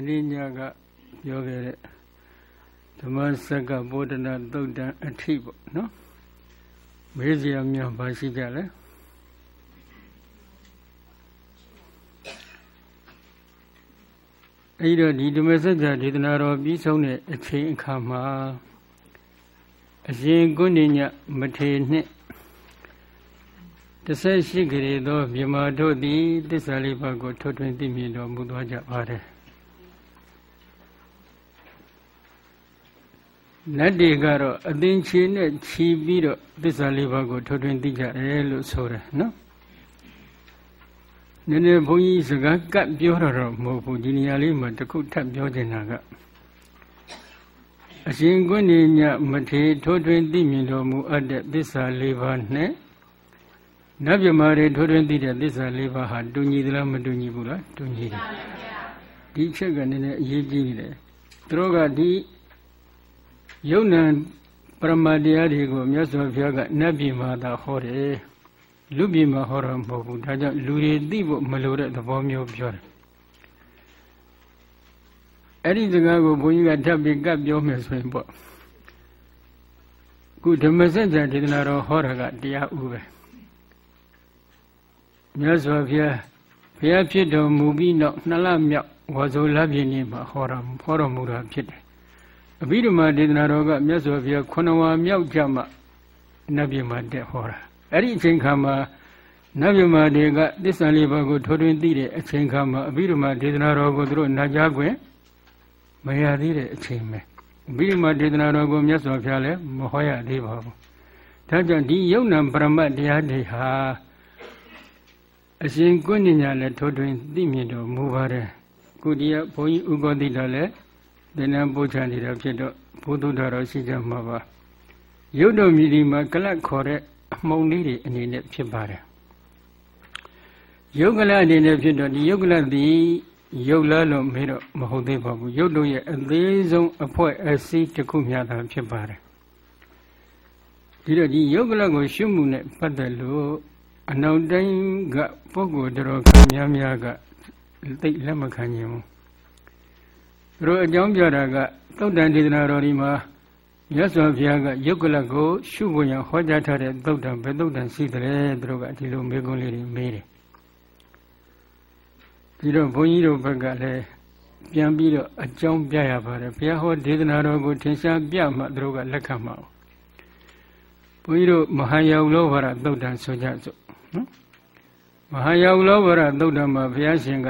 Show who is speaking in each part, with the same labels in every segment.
Speaker 1: ကဲမင်းညကပြောခဲ့တဲ့ဓမ္မစက္ကဗောဓနာသုတ်တံအထိပေါ့နော်မေးစရာများပါရှိကြလဲအဲဒီတော့ဒီဓမ္မစကြာဒေသနာတော်ပြီးဆုံးတဲ့အချိန်အခါမှာအရှင်ကုဏ္ဏညမထေနှင့်18ခရီသောမြမတို့သည်တစ္ဆာလေးပါးကိုထုတ်ထွင်းသိမြင်တော်မူသွားကြပါတယ် နတ်တွေကတော့အသင်ချေနဲ့ခြီးပြီးတော့သစ္စာလေးပါးကိုထုတ်ထွင်းသိကြတယ်လို့ဆိုတယ်နော်နည်းနည်းဘုန်းကြီးစကားကတ်ပြောတော့မဟုတ်ဘူးဒီနေရာလေးမှာတခုထပ်ပြောချင်တာကအရှင်ကွဏ္ဏညမထေထိုးထွင်းသိမြင်တော်မူအပ်တဲ့သစ္စာလေးပါးနဲ့နတ်မြမာတွေထိုးထွင်းသိတဲ့သစ္စာလေးပါးဟာတူညီသလားမတူညီဘူးလားတူညီတယ်ဒီချက်ကနည်းနည်းအရေးကြီးနေတယ်သူတို့ကဒီ ယုံနံပရမတရားတွေကိုမြတ်စွာဘုရားကနတ်ပြည်မှာသာဟောတယ်လူပြည်မှာဟောတာမဟုတ်ဘူးဒါကြောင့်လူတွေသိဖို့မလိုတဲ့သဘောမျိုးပြောတယ်အဲ့ဒီစကားကိုဘုန်းကြီးကထပ်ပြီးကပ်ပြောမယ်ဆိုရင်ပေါ့ခုဓမ္မစကြာဒေသနာတော်ဟောတာကတရားဥပဲမြတ်စွာဘုရားဘုရားဖြစ်တော်မူပြီးနောက်နှစ်လမြောက်ဝါဆိုလပြည့်နေ့မှာဟောတာဟောတော်မူတာဖြစ်တယ် အဘိဓမ္မာဒေသနာတော်ကမြတ်စွာဘုရားခုနဝါမြောက်ကြမှာနတ်ပြည်မှာတက်ဟောတာအဲ့ဒီအချိန်ခါမှာနတ်ပြည်မှာတွေကသစ္စာလေးပါးကိုထိုးထွင်းသိတဲ့အချိန်ခါမှာအဘိဓမ္မာဒေသနာတော်ကိုသူတို့နာကြားခွင့်မရသေးတဲ့အချိန်ပဲအဘိဓမ္မာဒေသနာတော်ကိုမြတ်စွာဘုရားလည်းမဟောရသေးပါဘူးဒါကြောင့်ဒီယုံနံပရမတ်တရားတွေဟာအရှင်ကုဏ္ဏညာလည်းထိုးထွင်းသိမြင်တော်မူပါတယ်ကုတိယဘုန်းကြီးဥက္ကောတိတော်လည်း သင်္นานပို့ချနေတာဖြစ်တော့ဘုဒ္ဓတော်ရှိကြမှာပါရုပ်တော်မြည်ဒီမှာကလတ်ခေါ်တဲ့အမှုန်လေးတွေအနေနဲ့ဖြစ်ပါတယ်ယုတ်ကလအနေနဲ့ဖြစ်တော့ဒီယုတ်ကလသည်ယုတ်လားလို့မေးတော့မဟုတ်သေးပါဘူးယုတ်တို့ရဲ့အသေးဆုံးအဖွဲ့အစည်းတစ်ခုမျှသာဖြစ်ပါတယ်ဒီတော့ဒီယုတ်ကလကိုရှုမှုနဲ့ပတ်သက်လို့အနောက်တိုင်းကပုဂ္ဂိုလ်တော်ခံများများကသိလက်မခံခြင်းဘူး သူတို့အကြောင်းပြတာကသုတ်တန်ဒေသနာတော်ဒီမှာမြတ်စွာဘုရားကယုတ်ကလကိုရှုဖို့ရန်ဟောကြားထားတဲ့သုတ်တန်ဘယ်သုတ်တန်ရှိသလဲသူတို့ကဒီလိုမေးခွန်းလေးတွေမေးတယ်ဒီတော့ဘုန်းကြီးတို့ဘက်ကလည်းပြန်ပြီးတော့အကြောင်းပြရပါတယ်ဘုရားဟောဒေသနာတော်ကိုထင်ရှားပြမှသူတို့ကလက်ခံမှာဘုန်းကြီးတို့မဟာယောလောဝရသုတ်တန်ဆိုကြစို့နော်မဟာယောလောဝရသုတ်တန်မှာဘုရားရှင်က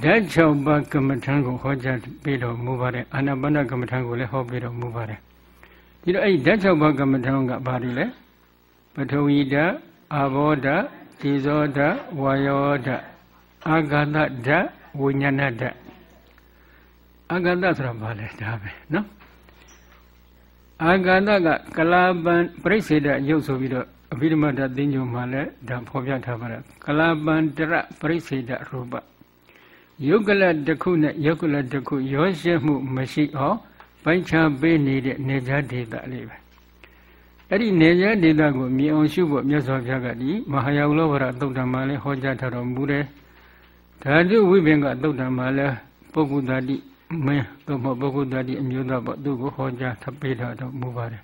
Speaker 1: ဓာတ်6ပါးကမ္မထံကိုဟောကြားပေးတော်မူပါတယ်အာနာပါနကမ္မထံကိုလည်းဟောပေးတော်မူပါတယ်ဒီတော့အဲ့ဒီဓာတ်6ပါးကမ္မထံကဘာတွေလဲပထဝီဓာတ်အာဘောဓာတ်ဒီဇောဓာတ်ဝါယောဓာတ်အာဂတဓာတ်ဝိညာဏဓာတ်အာဂတဆိုတာဘာလဲဒါပဲနော်အာဂတကကလာပံပြိစေတရုပ်ဆိုပြီးတော့အဘိဓမ္မဓာတ်သင်္ကြန်မှာလည်းဒါဖော်ပြထားပါတယ်ကလာပံတရပြိစေတရူပ ယုတ်ကလတစ်ခုနဲ့ယုတ်ကလတစ်ခုရောရှက်မှုမရှိအောင်ပိုင်းခြားပေးနေတဲ့နေကြဒေသလေးပဲအဲ့ဒီနေကြဒေသကိုမြင်အောင်ရှုဖို့မြတ်စွာဘုရားကဒီမဟာယာဝလောဝရသုတ်တံမှာလည်းဟောကြားထားတော်မူတယ်ဓာတုဝိပင်ကသုတ်တံမှာလည်းပုဂ္ဂုတတိမင်းသို့မဟုတ်ပုဂ္ဂုတတိအမျိုးသားပေါ့သူ့ကိုဟောကြားထပ်ပေးထားတော်မူပါတယ်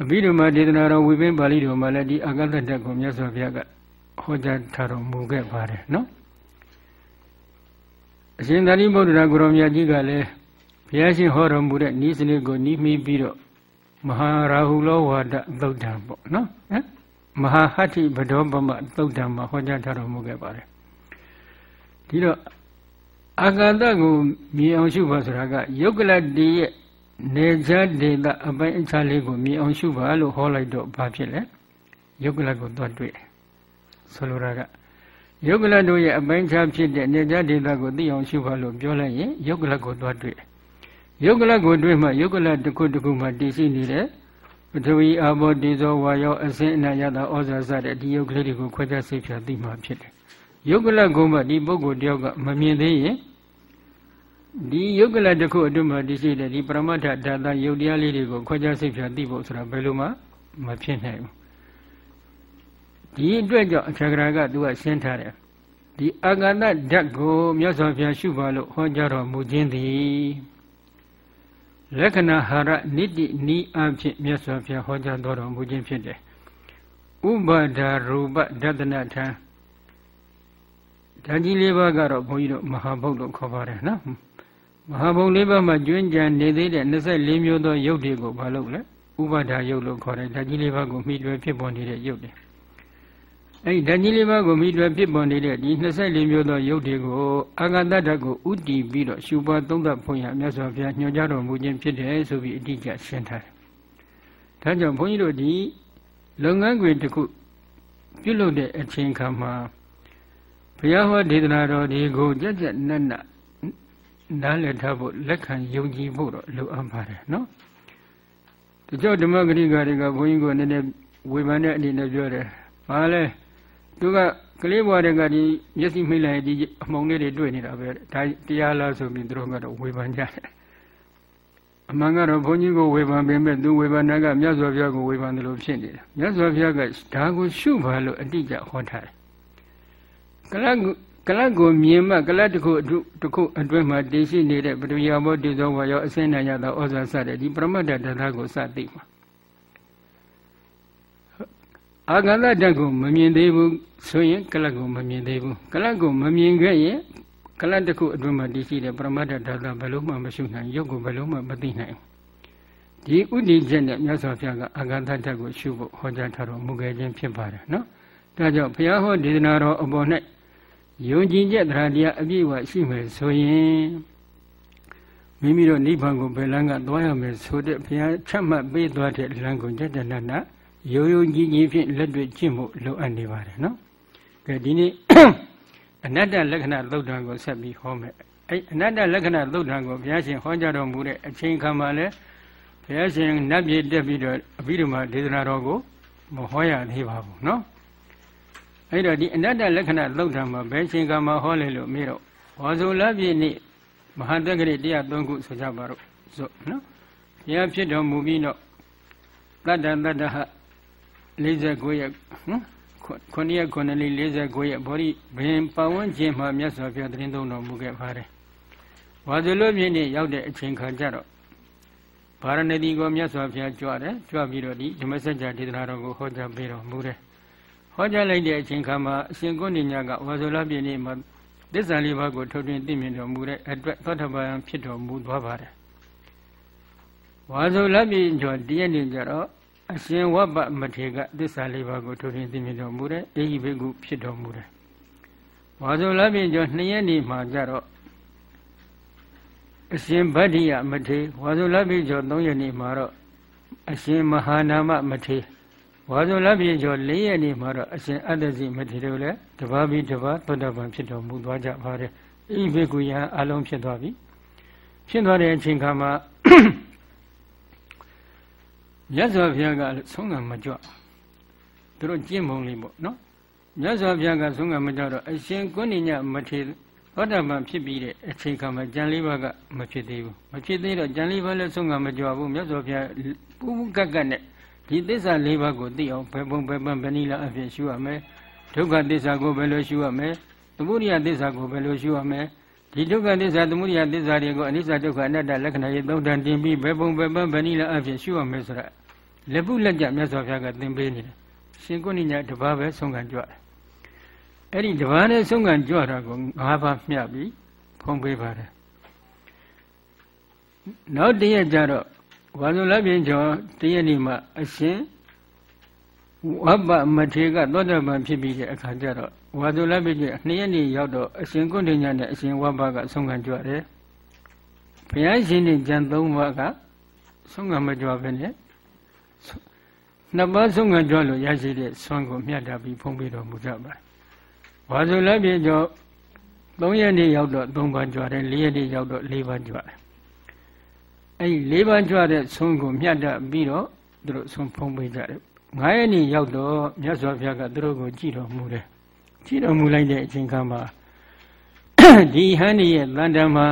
Speaker 1: အဘိဓမ္မာဒေသနာတော်ဝိပင်ပါဠိတော်မှာလည်းဒီအာဂတတက်ကိုမြတ်စွာဘုရားကဟောကြားထားတော်မူခဲ့ပါတယ်နော် အရှင်သာရိပုတ္တရာကိုရောမြတ်ကြီးကလည်းဘုရားရှင်ဟောတော်မူတဲ့ဤစနစ်ကိုနီးမိပြီးတော့မဟာရာဟုလောဝါဒသုတ်တံပေါ့နော်ဟမ်မဟာဟတ္တိဘဒောပမသုတ်တံမှာဟောကြားထားတော်မူခဲ့ပါတယ်ဒီတော့အာဂတကိုမြင်အောင်ရှုပါဆိုတာကယုတ်ကလတည်းရဲ့နေချဒေတာအပိုင်းအခြားလေးကိုမြင်အောင်ရှုပါလို့ဟောလိုက်တော့ဘာဖြစ်လဲယုတ်ကလကိုသွားတွေ့ဆိုလိုတာက ယုတ်ကလတို့ရဲ့အပိုင်းခြားဖြစ်တဲ့နေကြဒေသကိုသိအောင်ရှုပါလို့ပြောလိုက်ရင်ယုတ်ကလကိုသွားတွေ့ယုတ်ကလကိုတွေ့မှယုတ်ကလတစ်ခုတစ်ခုမှတည်ရှိနေတဲ့ပထဝီအာဘောတေဇောဝါယောအစင်းအနာယတာဩဇာစတဲ့ဒီယုတ်ကလေးတွေကိုခွဲခြားစိတ်ဖြာသိမှဖြစ်တယ်ယုတ်ကလကိုမှဒီပုဂ္ဂိုလ်တယောက်ကမမြင်သေးရင်ဒီယုတ်ကလတစ်ခုအတွင်းမှာတည်ရှိတဲ့ဒီပရမတ္ထဓာတယုတ်တရားလေးတွေကိုခွဲခြားစိတ်ဖြာသိဖို့ဆိုတာဘယ်လိုမှမဖြစ်နိုင်ဘူး ဒီအတွက်ကြောင့်အထက်ကရာကသူကရှင်းထားတယ်ဒီအာဂတဓာတ်ကိုမြတ်စွာဘုရားရှုပါလို့ဟောကြားတော်မူခြင်းသည်လက္ခဏာဟာရနိတိနီးအဖြစ်မြတ်စွာဘုရားဟောကြားတော်မူခြင်းဖြစ်တယ်ဥပါဒါရူပဒသနထံဓာကြီးလေးပါးကတော့ဘုန်းကြီးတို့မဟာဘုတ်လို့ခေါ်ပါတယ်နော်မဟာဘုံလေးပါးမှာကျွင်းကြံနေသေးတဲ့24မျိုးသောယုတ်တွေကိုဘာလို့လဲဥပါဒါယုတ်လို့ခေါ်တယ်ဓာကြီးလေးပါးကိုမိတွယ်ဖြစ်ပေါ်နေတဲ့ယုတ်တွေ အဲဒီဓာကြီးလေးပါးကိုမိတွယ်ဖြစ်ပေါ်နေတဲ့ဒီ24မျိုးသောယုတ်တွေကိုအာဂတတကိုဥတည်ပြီးတော့ရှုပွားသုံးသပ်ဖို့ရမြတ်စွာဘုရားညွှန်ကြားတော်မူခြင်းဖြစ်တယ်ဆိုပြီးအတိအကျရှင်းထားတယ်။ဒါကြောင့်ဘုန်းကြီးတို့ဒီလုပ်ငန်းခွင်တစ်ခုပြုလုပ်တဲ့အချိန်ခါမှာဘုရားဟောဒေသနာတော်ဒီကိုကြက်ကြက်နက်နက်နားလည်ထားဖို့လက်ခံယုံကြည်ဖို့တော့လိုအပ်ပါတယ်နော်တချို့ဓမ္မဂရိကတွေကဘုန်းကြီးကိုနည်းနည်းဝေဖန်တဲ့အနေနဲ့ပြောတယ်ဘာလဲ သူကကလေးဘွားတွေကဒီမျက်စိမိလိုက်ဒီအမှုံလေးတွေတွေ့နေတာပဲဒါတရားလားဆိုပြီးသူတို့ကတော့ဝေဖန်ကြတယ်အမှန်ကတော့ဘုန်းကြီးကိုဝေဖန်ပေမဲ့သူဝေဖန်တာကမြတ်စွာဘုရားကိုဝေဖန်တယ်လို့ဖြစ်နေတယ်မြတ်စွာဘုရားကဒါကိုရှုပါလို့အတိအကျဟောထားတယ်ကလကလကိုမြင်မှကလတစ်ခုတစ်ခုအတွင်းမှာတည်ရှိနေတဲ့ပရိယာဘောတည်သောဝါရောအစင်းနိုင်ရသောဩဇာစတဲ့ဒီပရမတ္တတရားကိုစသိမှာ အာဂန္တဓာတ်ကိုမမြင်သေးဘူးဆိုရင်ကလတ်ကိုမမြင်သေးဘူးကလတ်ကိုမမြင်ခဲ့ရင်ကလတ်တစ်ခုအတွင်းမှာတည်ရှိတဲ့ပရမတ္တဓာတ်ဘယ်လို့မှမရှိနိုင်ရုပ်ကိုဘယ်လို့မှမသိနိုင်ဒီဥဒိချက်နဲ့မြတ်စွာဘုရားကအာဂန္တဓာတ်ကိုရှုဖို့ဟောကြားထားတော်မူခဲ့ခြင်းဖြစ်ပါတယ်နော်ဒါကြောင့်ဘုရားဟောဒေသနာတော်အပေါ်၌ယုံကြည်ချက်တရားတရားအပြည့်အဝရှိမယ်ဆိုရင်မိမိတို့နိဗ္ဗာန်ကိုဘယ်လမ်းကသွားရမယ်ဆိုတဲ့ဘုရားချမှတ်ပေးသွားတဲ့လမ်းကိုကြတဲ့နတ်နာ ရိုးရိုးကြီးကြီးဖြင့်လက်တွေ့ကျင့်ဖို့လိုအပ်နေပါတယ်နော်။ကဲဒီနေ့အနတ္တလက္ခဏာသုတ်တံကိုဆက်ပြီးဟောမယ်။အဲ့အနတ္တလက္ခဏာသုတ်တံကိုဘုရားရှင်ဟောကြားတော်မူတဲ့အချိန်ခါမှာလည်းဘုရားရှင်နတ်ပြည်တက်ပြီးတော့အဘိဓမ္မာဒေသနာတော်ကိုမဟောရသေးပါဘူးနော်။အဲ့တော့ဒီအနတ္တလက္ခဏာသုတ်တံမှာဘယ်ချိန်ခါမှာဟောလဲလို့မေးတော့ဝါဇုလပြည့်နေ့မဟာတက္ကရိ103ခုဆိုကြပါတော့ဆိုနော်။ဘုရားဖြစ်တော်မူပြီးတော့တတ္တတတ္တဟ 49ရက်နော်9ရက်9လေး49ရက်ဘောဓိဘင်ပဝန်းကျင်မှာမြတ်စွာဘုရားတရင်သုံးတော်မူခဲ့ပါတယ်။ဝါဇလွပြည့်နေ့ရောက်တဲ့အချိန်ခါကျတော့ဗာရဏသီကိုမြတ်စွာဘုရားကြွတယ်ကြွပြီးတော့ဒီဓမ္မစကြာဒေသနာတော်ကိုဟောကြားပေးတော်မူတယ်။ဟောကြားလိုက်တဲ့အချိန်ခါမှာအရှင်ကိုဏိညာကဝါဇလွပြည့်နေ့မှာသစ္စာလေးပါးကိုထုတ်တွင်သိမြင်တော်မူတဲ့အတွက်သောထပန်ဖြစ်တော်မူသွားပါတယ်။ဝါဇလပြည့်ကျော်တည့်ရနေကြတော့ အရှင်ဝဘ္ဗမထေကသစ္စာလေးပါးကိုထိုးထွင်းသိမြင်တော်မူတဲ့အေဟိဘိကုဖြစ်တော်မူတယ်။ဝါဇုလပြည့်ကျော်နှစ်ရက်နေမှာကြတော့အရှင်ဗတ္တိယမထေဝါဇုလပြည့်ကျော်သုံးရက်နေမှာတော့အရှင်မဟာနာမမထေဝါဇုလပြည့်ကျော်၄ရက်နေမှာတော့အရှင်အတ္တစီမထေတို့လည်းတပါးပြီးတပါးသောတပန်ဖြစ်တော်မူသွားကြပါတယ်။အေဟိဘိကုယံအလုံးဖြစ်သွားပြီ။ဖြစ်သွားတဲ့အချိန်ခါမှာ မြတ်စွာဘုရားကဆုံးကမကြွသူတို့ကျင့်ပုံလေးပေါ့နော်မြတ်စွာဘုရားကဆုံးကမကြတော့အရှင်ကုဏိညမထေသောတာပန်ဖြစ်ပြီးတဲ့အချိန်ခါမှာကြံလေးပါးကမဖြစ်သေးဘူးမဖြစ်သေးတော့ကြံလေးပါးလည်းဆုံးကမကြွဘူးမြတ်စွာဘုရားပူပူကက်ကက်နဲ့ဒီသစ္စာလေးပါးကိုသိအောင်ဘယ်ပုံဘယ်ပန်းဘယ်နည်းလားအဖြစ်ရှုရမယ်ဒုက္ခသစ္စာကိုဘယ်လိုရှုရမယ်သမုဒိယသစ္စာကိုဘယ်လိုရှုရမယ်ဒီဒုက္ခသစ္စာသမုဒိယသစ္စာတွေကိုအနိစ္စဒုက္ခအနတ္တလက္ခဏာရေးသုံးတန်တင်ပြီးဘယ်ပုံဘယ်ပန်းဘယ်နည်းလားအဖြစ်ရှုရမယ်ဆိုတာ လက်ပုလက်ကြမြတ်စွာဘုရားကသင်ပေးနေတယ်ရှင်ကုဏိညာတပါးပဲဆုံးခံကြွတယ်အဲ့ဒီတပါးနဲ့ဆုံးခံကြွတာကို၅ပါးမျှပြီးဖုံးပေးပါတယ်နောက်တရက်ကျတော့ဝါဇုလပြင်းကျော်တရက်နေ့မှာအရှင်ဝဘ္ဗမထေကသောတပန်ဖြစ်ပြီးတဲ့အခါကျတော့ဝါဇုလပြင်းကျော်နှစ်ရက်နေ့ရောက်တော့အရှင်ကုဏိညာနဲ့အရှင်ဝဘ္ဗကဆုံးခံကြွတယ်ဘုရားရှင်နဲ့ကြံ၃ပါးကဆုံးခံမကြွဘဲနဲ့ နှစ်ပါးဆုံးခံကြွလို့ရရှိတဲ့ဆွမ်းကိုမြတ်တာပြီးဖုံးပေးတော်မူကြပါတယ်။ဝါဆိုလည်းပြေကျော်၃ရက်နေ့ရောက်တော့၃ပါးကြွတယ်၄ရက်နေ့ရောက်တော့၄ပါးကြွတယ်။အဲဒီ၄ပါးကြွတဲ့ဆွမ်းကိုမြတ်တာပြီးတော့သူတို့ဆွမ်းဖုံးပေးကြတယ်။၅ရက်နေ့ရောက်တော့မြတ်စွာဘုရားကသူတို့ကိုကြည်တော်မူတယ်။ကြည်တော်မူလိုက်တဲ့အချိန်ခါမှာဒီဟန်ဒီရဲ့တန်တမှာ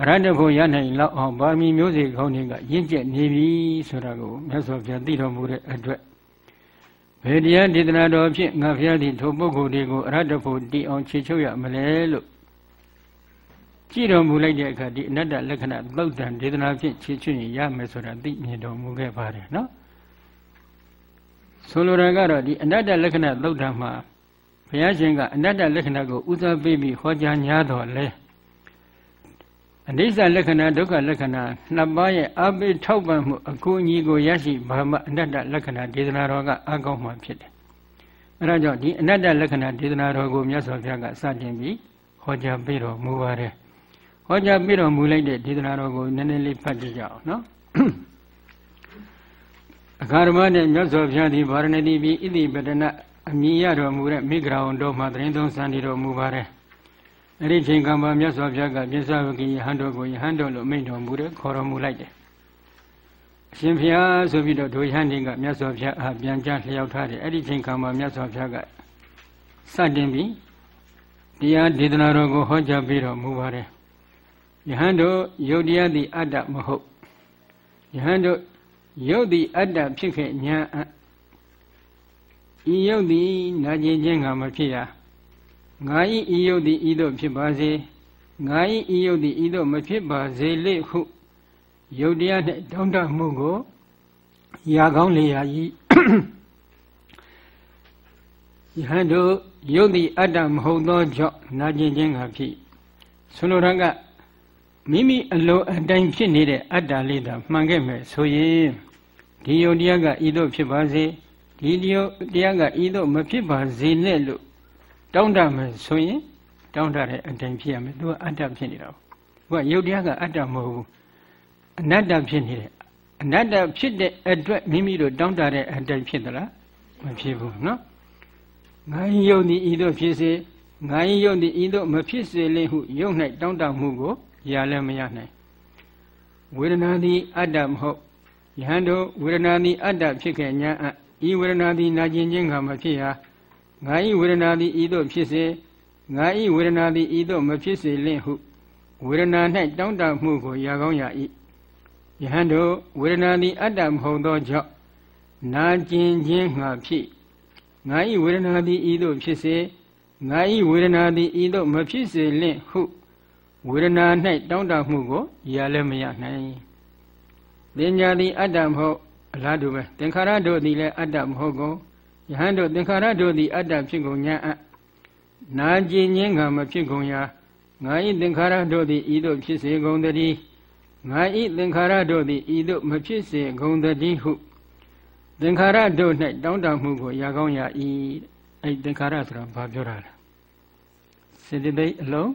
Speaker 1: အရဟတဖို့ရနိုင်လောက်အောင်ပါမီမျိုးစေခေါင်းတွေကရင့်ကျက်နေပြီဆိုတာကိုမြတ်စွာဘုရားသိတော်မူတဲ့အတွက်ဘဘယ်တရားဒေသနာတော်ဖြင့်ငါဖျားသည့်ထိုပုဂ္ဂိုလ်တွေကိုအရဟတဖို့တည်အောင်ခြေချုပ်ရမလဲလို့ကြည့်တော်မူလိုက်တဲ့အခါဒီအနတ္တလက္ခဏာသုတ်တံဒေသနာဖြင့်ခြေချွရင်ရမယ်ဆိုတာသိမြင်တော်မူခဲ့ပါတယ်နော်ဆိုလိုတာကတော့ဒီအနတ္တလက္ခဏာသုတ်တံမှာဘုရားရှင်ကအနတ္တလက္ခဏာကိုဥစားပေးပြီးဟောကြား냐တော်လဲ အနိစ္စလက္ခဏာဒုက္ခလက္ခဏာနှစ်ပါးရဲ့အပိထောက်ပံ့မှုအကူအညီကိုရရှိဘာမှအနတ္တလက္ခဏာဒေသနာတော်ကအကောင်းမှဖြစ်တယ်။အဲဒါကြောင့်ဒီအနတ္တလက္ခဏာဒေသနာတော်ကိုမြတ်စွာဘုရားကစတင်ပြီးဟောကြားပေးတော်မူပါတယ်။ဟောကြားပေးတော်မူလိုက်တဲ့ဒေသနာတော်ကိုနည်းနည်းလေးဖတ်ကြည့်ကြအောင်နော်။အခါဓမ္မနဲ့မြတ်စွာဘုရားဒီဗာရဏတိပြည်ဣတိပတနာအမိရတော်မူတဲ့မိဂရာဝန်တော်မှာတရင်သုံးစံတည်တော်မူပါတယ်။ အဲ့ဒီချိန်ကံပါမြတ်စွာဘုရားကပြစ္ဆဝကိယဟန်တော်ကိုယဟန်တော်လို့မိန့်တော်မူတယ်ခေါ်တော်မူလိုက်တယ်အရှင်ဘုရားဆိုပြီးတော့ဒုယဟန်တင်ကမြတ်စွာဘုရားအားပြန်ကြားလျှောက်ထားတယ်အဲ့ဒီချိန်ကံပါမြတ်စွာဘုရားကစတင်ပြီးတရားဒေသနာတော်ကိုဟောကြားပြီးတော်မူပါတယ်ယဟန်တို့ယုတ်တရားသည်အတ္တမဟုတ်ယဟန်တို့ယုတ်သည်အတ္တဖြစ်ခဲ့ညာဤယုတ်သည်နာကျင်ခြင်းကမဖြစ်ရ ငါဤဤယုတ်သည်ဤသို့ဖြစ်ပါစေငါဤဤယုတ်သည်ဤသို့မဖြစ်ပါစေလေဟုယုတ်တရားနှင့်တောင်းတမှုကိုရာကောင်းလေရာဤယဟန်တို့ယုတ်သည်အတ္တမဟုတ်သောကြောင့်နာကျင်ခြင်းကဖြစ်ဆိုလိုတာကမိမိအလိုအတိုင်းဖြစ်နေတဲ့အတ္တလေးသာမှန်ခဲ့မယ်ဆိုရင်ဒီယုတ်တရားကဤသို့ဖြစ်ပါစေဒီတရားကဤသို့မဖြစ်ပါစေနဲ့လို့ တောင်းတမယ်ဆိုရင်တောင်းတတဲ့အတိုင်းဖြစ်ရမယ်သူကအတ္တဖြစ်နေတာပေါ့သူကယုတ်တရားကအတ္တမဟုတ်ဘူးအနတ္တဖြစ်နေတယ်အနတ္တဖြစ်တဲ့အတွက်မိမိတို့တောင်းတတဲ့အတိုင်းဖြစ်သလားမဖြစ်ဘူးနော်ငါယုတ်ဒီဤသို့ဖြစ်စေငါယုတ်ဒီဤသို့မဖြစ်စေလင်ဟုယုတ်၌တောင်းတမှုကိုရလည်းမရနိုင်ဝေဒနာသည်အတ္တမဟုတ်ယဟန်တို့ဝေဒနာသည်အတ္တဖြစ်ခဲ့ညာဤဝေဒနာသည်နာကျင်ခြင်းကမဖြစ်ရာ ငါဤဝေဒနာသည်ဤသို့ဖြစ်စေငါဤဝေဒနာသည်ဤသို့မဖြစ်စေလင့်ဟုဝေဒနာ၌တောင်းတမှုကိုရာကောင်းရ၏ယဟန်တို့ဝေဒနာသည်အတ္တမဟုတ်သောကြောင့်နာကျင်ခြင်းငှာဖြစ်ငါဤဝေဒနာသည်ဤသို့ဖြစ်စေငါဤဝေဒနာသည်ဤသို့မဖြစ်စေလင့်ဟုဝေဒနာ၌တောင်းတမှုကိုရလည်းမရနိုင်ပညာသည်အတ္တမဟုတ်အလားတူပဲသင်္ခါရတို့သည်လည်းအတ္တမဟုတ်ကုန် ယဟန်တို့သင်္ခါရတို့သည်အတ္တဖြစ်ကုန်ညာအနာကျင်ခြင်းကမဖြစ်ကုန်ရာငါဤသင်္ခါရတို့သည်ဤသို့ဖြစ်စေကုန်တည်းငါဤသင်္ခါရတို့သည်ဤသို့မဖြစ်စေကုန်တည်းဟုသင်္ခါရတို့၌တောင်းတမှုကိုရကောင်းရ၏အဲ့သင်္ခါရဆိုတာဘာပြောတာလဲစေတသိက်အလုံး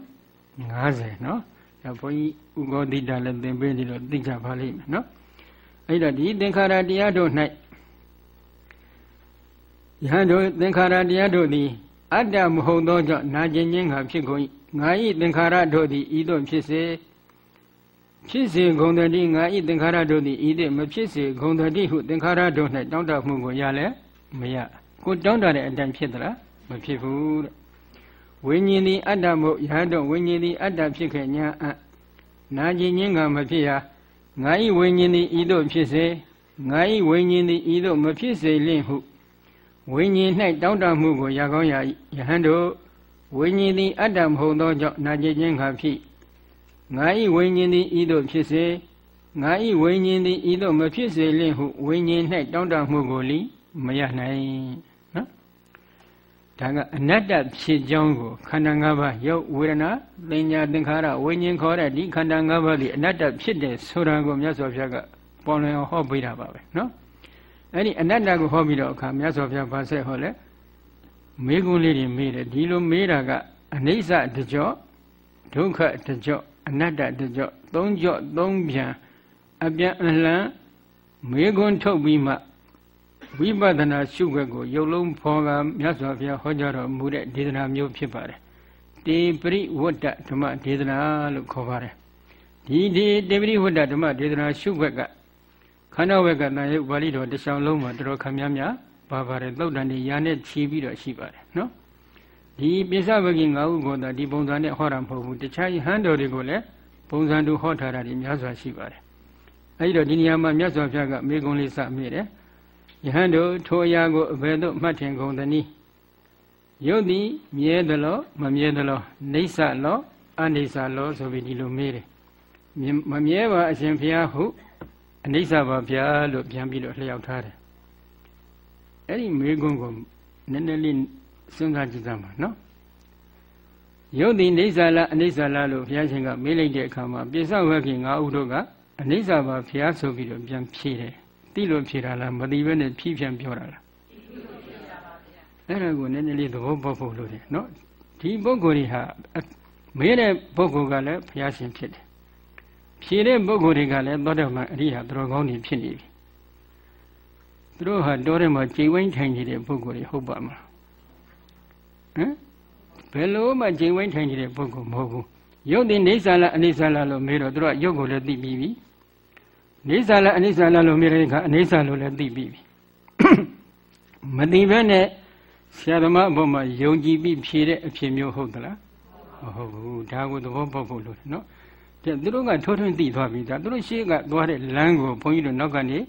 Speaker 1: 90နော်ဒါဘုန်းကြီးဥဂောတိတာလည်းသင်ပေးနေလို့သိကြပါလိမ့်မယ်နော်အဲ့တော့ဒီသင်္ခါရတရားတို့၌ ယဟန်တို့သင်္ခါရတရားတို့သည်အတ္တမဟုတ်သောကြောင့်နာကျင်ခြင်းကဖြစ်ကုန်၏ငါ၏သင်္ခါရတို့သည်ဤသို့ဖြစ်စေဖြစ်စေဂုံတတိငါ၏သင်္ခါရတို့သည်ဤသို့မဖြစ်စေဂုံတတိဟုသင်္ခါရတို့၌တောင်းတမှုကိုရလဲမရကိုတောင်းတတဲ့အတိုင်းဖြစ်သလားမဖြစ်ဘူးတဲ့ဝိညာဉ်သည်အတ္တမို့ယဟန်တို့ဝိညာဉ်သည်အတ္တဖြစ်ခဲ့ညာအနာကျင်ခြင်းကမဖြစ်ရငါ၏ဝိညာဉ်သည်ဤသို့ဖြစ်စေငါ၏ဝိညာဉ်သည်ဤသို့မဖြစ်စေလင့်ဟု ဝိညာဉ်၌တောင်းတမှုကိုရကောင်းရ၏ယဟန်တို့ဝိညာဉ်သည်အတ္တမဟုတ်သောကြောင့်နာကျင်ခြင်းခါဖြစ်ငါ၏ဝိညာဉ်သည်ဤသို့ဖြစ်စေငါ၏ဝိညာဉ်သည်ဤသို့မဖြစ်စေလင့်ဟုဝိညာဉ်၌တောင်းတမှုကိုလီမရနိုင်နော်ဒါကအနတ္တဖြစ်ကြောင်းကိုခန္ဓာ၅ပါးရုပ်ဝေဒနာသင်ညာသင်္ခါရဝိညာဉ်ခေါ်တဲ့ဒီခန္ဓာ၅ပါးဒီအနတ္တဖြစ်တယ်ဆိုတာကိုမြတ်စွာဘုရားကပေါ်လွင်အောင်ဟောပေးတာပါပဲနော် အဲ့ဒီအနတ္တကိုဟောပြီးတော့အခါမြတ်စွာဘုရားဗာဆက်ဟောလဲမေးခွန်းလေးတွေမေးတယ်ဒီလိုမေးတာကအနိစ္စတကြော့ဒုက္ခတကြော့အနတ္တတကြော့သုံးကြော့သုံးပြန်အပြန်အလှန်မေးခွန်းထုတ်ပြီးမှဝိပဿနာရှုခွက်ကိုရုပ်လုံးဖော်ကမြတ်စွာဘုရားဟောကြားတော်မူတဲ့ဒေသနာမျိုးဖြစ်ပါတယ်တေပရိဝတ္တဓမ္မဒေသနာလို့ခေါ်ပါတယ်ဒီဒီတေပရိဝတ္တဓမ္မဒေသနာရှုခွက်ကခ န္ဓာဝက်ကတန်ရုပ်ပါဠိတော်တစ်ချောင်းလုံးမှာတော်တော်ခမ်းများများပါပါတယ်သုတ်တန်တွေယာနဲ့ခြီးပြီးတော့ရှိပါတယ်နော်ဒီပိဿဝဂီ၅ခုကိုသာဒီပုံစံနဲ့ဟောတာမဟုတ်ဘူးတခြားဟန်တော်တွေကိုလည်းပုံစံတူဟောထားတာတွေများစွာရှိပါတယ်အဲဒီတော့ဒီနေရာမှာမြတ်စွာဘုရားကမေကုံလေးစမေးတယ်ယဟန်တို့ထိုအရာကိုအဘယ်သို့မှတ်ထင်ကုန်သနည်းယုတ်သည်မြဲသလားမမြဲသလားနေဆလောအနေဆလောဆိုပြီးဒီလိုမေးတယ်မမြဲပါအရှင်ဘုရားဟု အနေဆပါဗျာလို့ပြန်ပြီးတော့လျှောက်ထားတယ်အဲ့ဒီမေးခွန်းကိုနည်းနည်းလေးစဉ်းစားကြည့်သမှာနော်ယုတ်သည်နေဆလားအနေဆလားလို့ဘုရားရှင်ကမေးလိုက်တဲ့အခါမှာပိဿဝဂ္ဂင်၅ဦးတို့ကအနိစ္စပါဘုရားဆိုပြီးတော့ပြန်ဖြေတယ်သိလို့ဖြေတာလားမသိဘဲနဲ့ဖြီးပြန်ပြောတာလားအဲ့ဒါကိုနည်းနည်းလေးသဘောပေါက်ဖို့လိုတယ်နော်ဒီပုဂ္ဂိုလ်တွေဟာမေးတဲ့ပုဂ္ဂိုလ်ကလည်းဘုရားရှင်ဖြစ်တယ် ဖြေတဲ့ပုဂ္ဂိုလ်တွေကလည်းသောတော်မှအရိယာသူတော်ကောင်းတွေဖြစ်နေပြီသူတို့ဟာတောထဲမှာကြိမ်ဝိုင်းထိုင်နေတဲ့ပုဂ္ဂိုလ်တွေဟုတ်ပါမလားဟမ်ဘယ်လိုမှကြိမ်ဝိုင်းထိုင်နေတဲ့ပုဂ္ဂိုလ်မဟုတ်ဘူးရုပ်တင်နေဆာလားအနေဆာလားလို့မေးတော့သူတို့ကရုပ်ကိုလည်းသိပြီးပြီနေဆာလားအနေဆာလားလို့မေးတဲ့အခါအနေဆာလို့လည်းသိပြီးပြီမသိဘဲနဲ့ဆရာသမားအပေါ်မှာယုံကြည်ပြီးဖြေတဲ့အဖြစ်မျိုးဟုတ်သလားမဟုတ်ဘူးဒါကိုသဘောပေါက်ဖို့လိုတယ်နော် တဲ့သူတို့ကထိုးထွင်းသိသွားပြီဒါသူတို့ရှေ့ကသွားတဲ့လမ်းကိုဘုန်းကြီးတို့နောက်ကနေ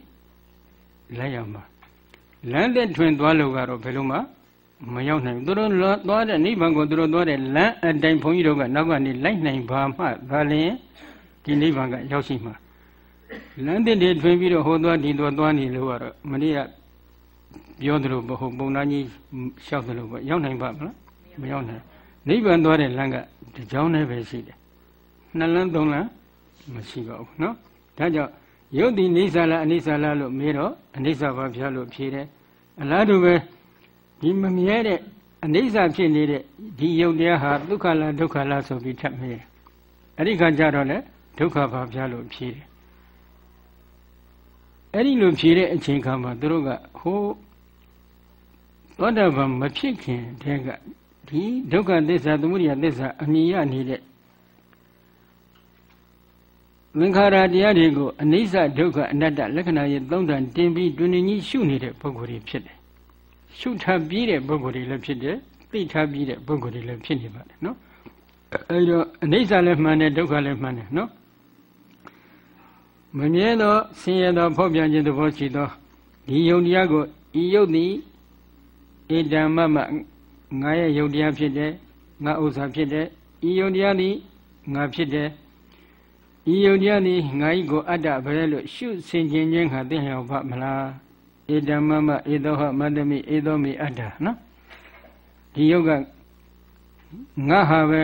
Speaker 1: လိုက်ရမှာလမ်းတဲ့ထွင်သွားလို့ကတော့ဘယ်လိုမှမရောက်နိုင်ဘူးသူတို့သွားတဲ့နိဗ္ဗာန်ကိုသူတို့သွားတဲ့လမ်းအတိုင်းဘုန်းကြီးတို့ကနောက်ကနေလိုက်နိုင်ပါမှဒါလျင်ဒီနိဗ္ဗာန်ကရောက်ရှိမှာလမ်းတဲ့တွေထွင်ပြီးတော့ဟိုသွားဒီသွားသွားနေလို့ကတော့မနေ့ကပြောသလိုဘဟုတ်ပုံသားကြီးလျှောက်သလိုပေါ့ရောက်နိုင်ပါမလားမရောက်နိုင်နိဗ္ဗာန်သွားတဲ့လမ်းကဒီကြောင်းနဲ့ပဲရှိတယ် နှစ်လမ်းသုံးလမ်းမရှိပါဘူးเนาะဒါကြောင့်ယုတ်တိနေဆာလားအနိစ္စလားလို့မေးတော့အနိစ္စပါဗျာလို့ဖြေတယ်အလားတူပဲဒီမမြဲတဲ့အနိစ္စဖြစ်နေတဲ့ဒီယုတ်တရားဟာဒုက္ခလားဒုက္ခလားဆိုပြီးထပ်မေးတယ်အဲ့ဒီခါကျတော့လေဒုက္ခပါဗျာလို့ဖြေတယ်အဲ့ဒီလိုဖြေတဲ့အချိန်ခါမှာသူတို့ကဟိုးသောတာပန်မဖြစ်ခင်တည်းကဒီဒုက္ခသစ္စာသမုဒယသစ္စာအမြင်ရနေတဲ့ သင်္ခါရတရားတွေကိုအနိစ္စဒုက္ခအနတ္တလက္ခဏာရဲ့သုံးတန်တင်ပြီးတွင်တွင်ကြီးရှုနေတဲ့ပုဂ္ဂိုလ်တွေဖြစ်တယ်။ရှုထားပြီးတဲ့ပုဂ္ဂိုလ်တွေလည်းဖြစ်တယ်။သိထားပြီးတဲ့ပုဂ္ဂိုလ်တွေလည်းဖြစ်နေပါတယ်နော်။အဲဒီတော့အနိစ္စလည်းမှန်တယ်ဒုက္ခလည်းမှန်တယ်နော်။မမြဲသောဆင်းရဲသောဖောက်ပြန်ခြင်းသဘောရှိသောဒီယုံတရားကိုဤယုတ်သည်ဣဒံမမငါရဲ့ယုတ်တရားဖြစ်တယ်ငါဥစ္စာဖြစ်တယ်ဤယုတ်တရားသည်ငါဖြစ်တယ် ဤယုတ်တရားသည်ငါဤကိုအတ္တပဲလို့ရှုဆင်ခြင်ခြင်းဟာသိလျော်ပါမလားဣဒံမမဧသောဟမတ္တမိဧသောမိအတ္တနော်ဒီယုတ်ကငါဟာပဲ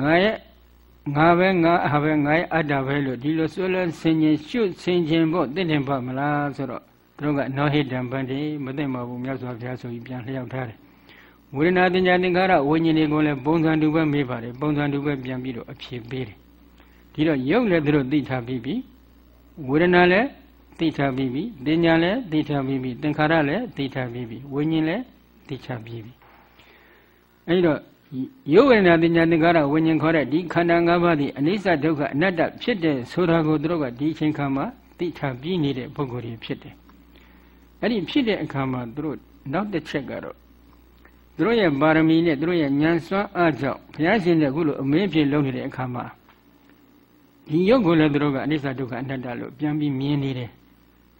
Speaker 1: ငါရဲ့ငါပဲငါဟာပဲငါရဲ့အတ္တပဲလို့ဒီလိုဆွလဲဆင်ခြင်ရှုဆင်ခြင်ဖို့သိတယ်ပါမလားဆိုတော့သူတို့ကနောဟိတံပန္တိမသိမှာဘူးမြတ်စွာဘုရားဆိုပြီးပြန်လျှောက်ထားတယ်ဝေဒနာတင်ညာသင်္ခါရဝိညာဉ်တွေကိုလည်းပုံစံတူပဲမေးပါတယ်ပုံစံတူပဲပြန်ပြီးတော့အဖြေပေးတယ် ဒီတော့ယုတ်လည်းသူတို့သိထားပြီးပြီဝေဒနာလည်းသိထားပြီးပြီတင်ညာလည်းသိထားပြီးပြီသင်္ခါရလည်းသိထားပြီးပြီဝိညာဉ်လည်းသိထားပြီးပြီအဲဒီတော့ယုတ်ဝေဒနာတင်ညာသင်္ခါရဝိညာဉ်ခေါ်တဲ့ဒီခန္ဓာ၅ပါးသည်အနိစ္စဒုက္ခအနတ္တဖြစ်တဲ့ဆိုတာကိုသူတို့ကဒီအချိန်ခါမှာသိထားပြီးနေတဲ့ပုဂ္ဂိုလ်တွေဖြစ်တယ်အဲ့ဒီဖြစ်တဲ့အခါမှာသူတို့နောက်တစ်ချက်ကတော့သူတို့ရဲ့ပါရမီနဲ့သူတို့ရဲ့ဉာဏ်စွမ်းအားကြောင့်ဘုရားရှင်တဲ့ခုလိုအမင်းဖြစ်လုပ်နေတဲ့အခါမှာ ဒီယုတ်ကိုလည်းသူတို့ကအနိစ္စဒုက္ခအနတ္တလို့ပြန်ပြီးမြင်နေတယ်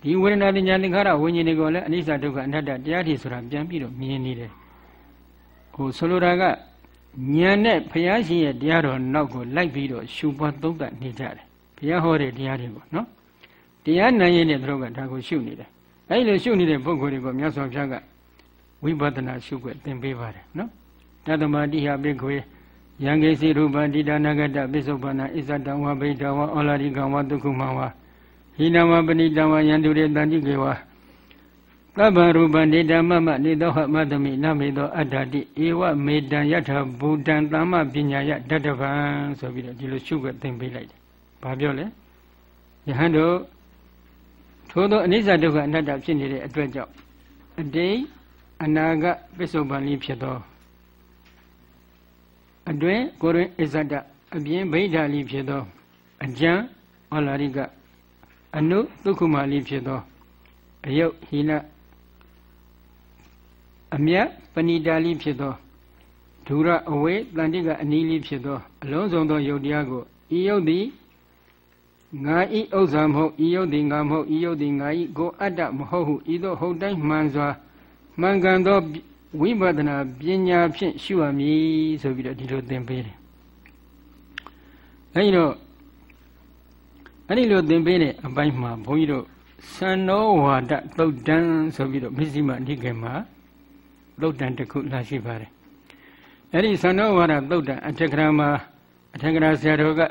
Speaker 1: ဒီဝေဒနာတင်ညာသင်္ခါရဝိညာဉ်တွေကိုလည်းအနိစ္စဒုက္ခအနတ္တတရားတွေဆိုတာပြန်ပြီးတော့မြင်နေတယ်ဟိုဆိုလိုတာကဉာဏ်နဲ့ဘုရားရှင်ရဲ့တရားတော်နောက်ကိုလိုက်ပြီးတော့ရှုပွားသုံးသပ်နေကြတယ်ဘုရားဟောတဲ့တရားတွေကိုနော်တရားနိုင်ရင်လည်းသူတို့ကဒါကိုရှုနေတယ်အဲဒီလိုရှုနေတဲ့ပုဂ္ဂိုလ်တွေကိုမြတ်စွာဘုရားကဝိပဿနာရှုခွင့်သင်ပေးပါတယ်နော်တတမတိဟပိခွေ ယံကေစီရူပတိဒါနဂတပိစုပ္ပနာဣဇတံဝဗိဒဝဩလာရိကံဝဒုက္ခမဝဟိနဝပဏိတံဝယန္တုရေတန္တိကေဝသဗ္ဗရူပံဒေတမမနေသောဟမတမိနမေသောအတ္တတိဧဝမေတံယထဘူတံသမ္မပညာယတတဗံဆိုပြီးတော့ဒီလိုရှုခွင့်သင်ပေးလိုက်တယ်။ဘာပြောလဲယဟန်တို့ထို့သောအနိစ္စဒုက္ခအနတ္တဖြစ်နေတဲ့အတွက်ကြောင့်အတိတ်အနာဂတ်ပစ္စုပန်လေးဖြစ်သော အတွင်ကိုရင်အစ္ဆဒအပြင်ဗိဓာလေးဖြစ်သောအကျံဟောလာရိကအနုဒုက္ခမလေးဖြစ်သောအယုတ်ဟိနအမြတ်ပဏိတာလေးဖြစ်သောဒုရအဝေတန်တိကအနီးလေးဖြစ်သောအလုံးစုံသောယုတ်တရားကိုဤယုတ်သည်ငါဤဥစ္စာမဟုတ်ဤယုတ်သည်ငါမဟုတ်ဤယုတ်သည်ငါဤကိုအတ္တမဟုတ်ဟုဤသို့ဟုတ်တိုင်းမှန်စွာမှန်ကန်သော ဝိပဿနာပညာဖြင့်ရှုရမည်ဆိုပြီးတော့ဒီလိုသင်ပေးတယ်အဲဒီတော့အဲ့ဒီလိုသင်ပေးတဲ့အပိုင်းမှာဘုန်းကြီးတို့သံနောဝါဒသုတ်တံဆိုပြီးတော့မစ္စည်းမအဓိကမှာသုတ်တံတစ်ခုလာရှိပါတယ်အဲ့ဒီသံနောဝါဒသုတ်တံအထက်ကရာမှာအထက်ကရာဆရာတော်က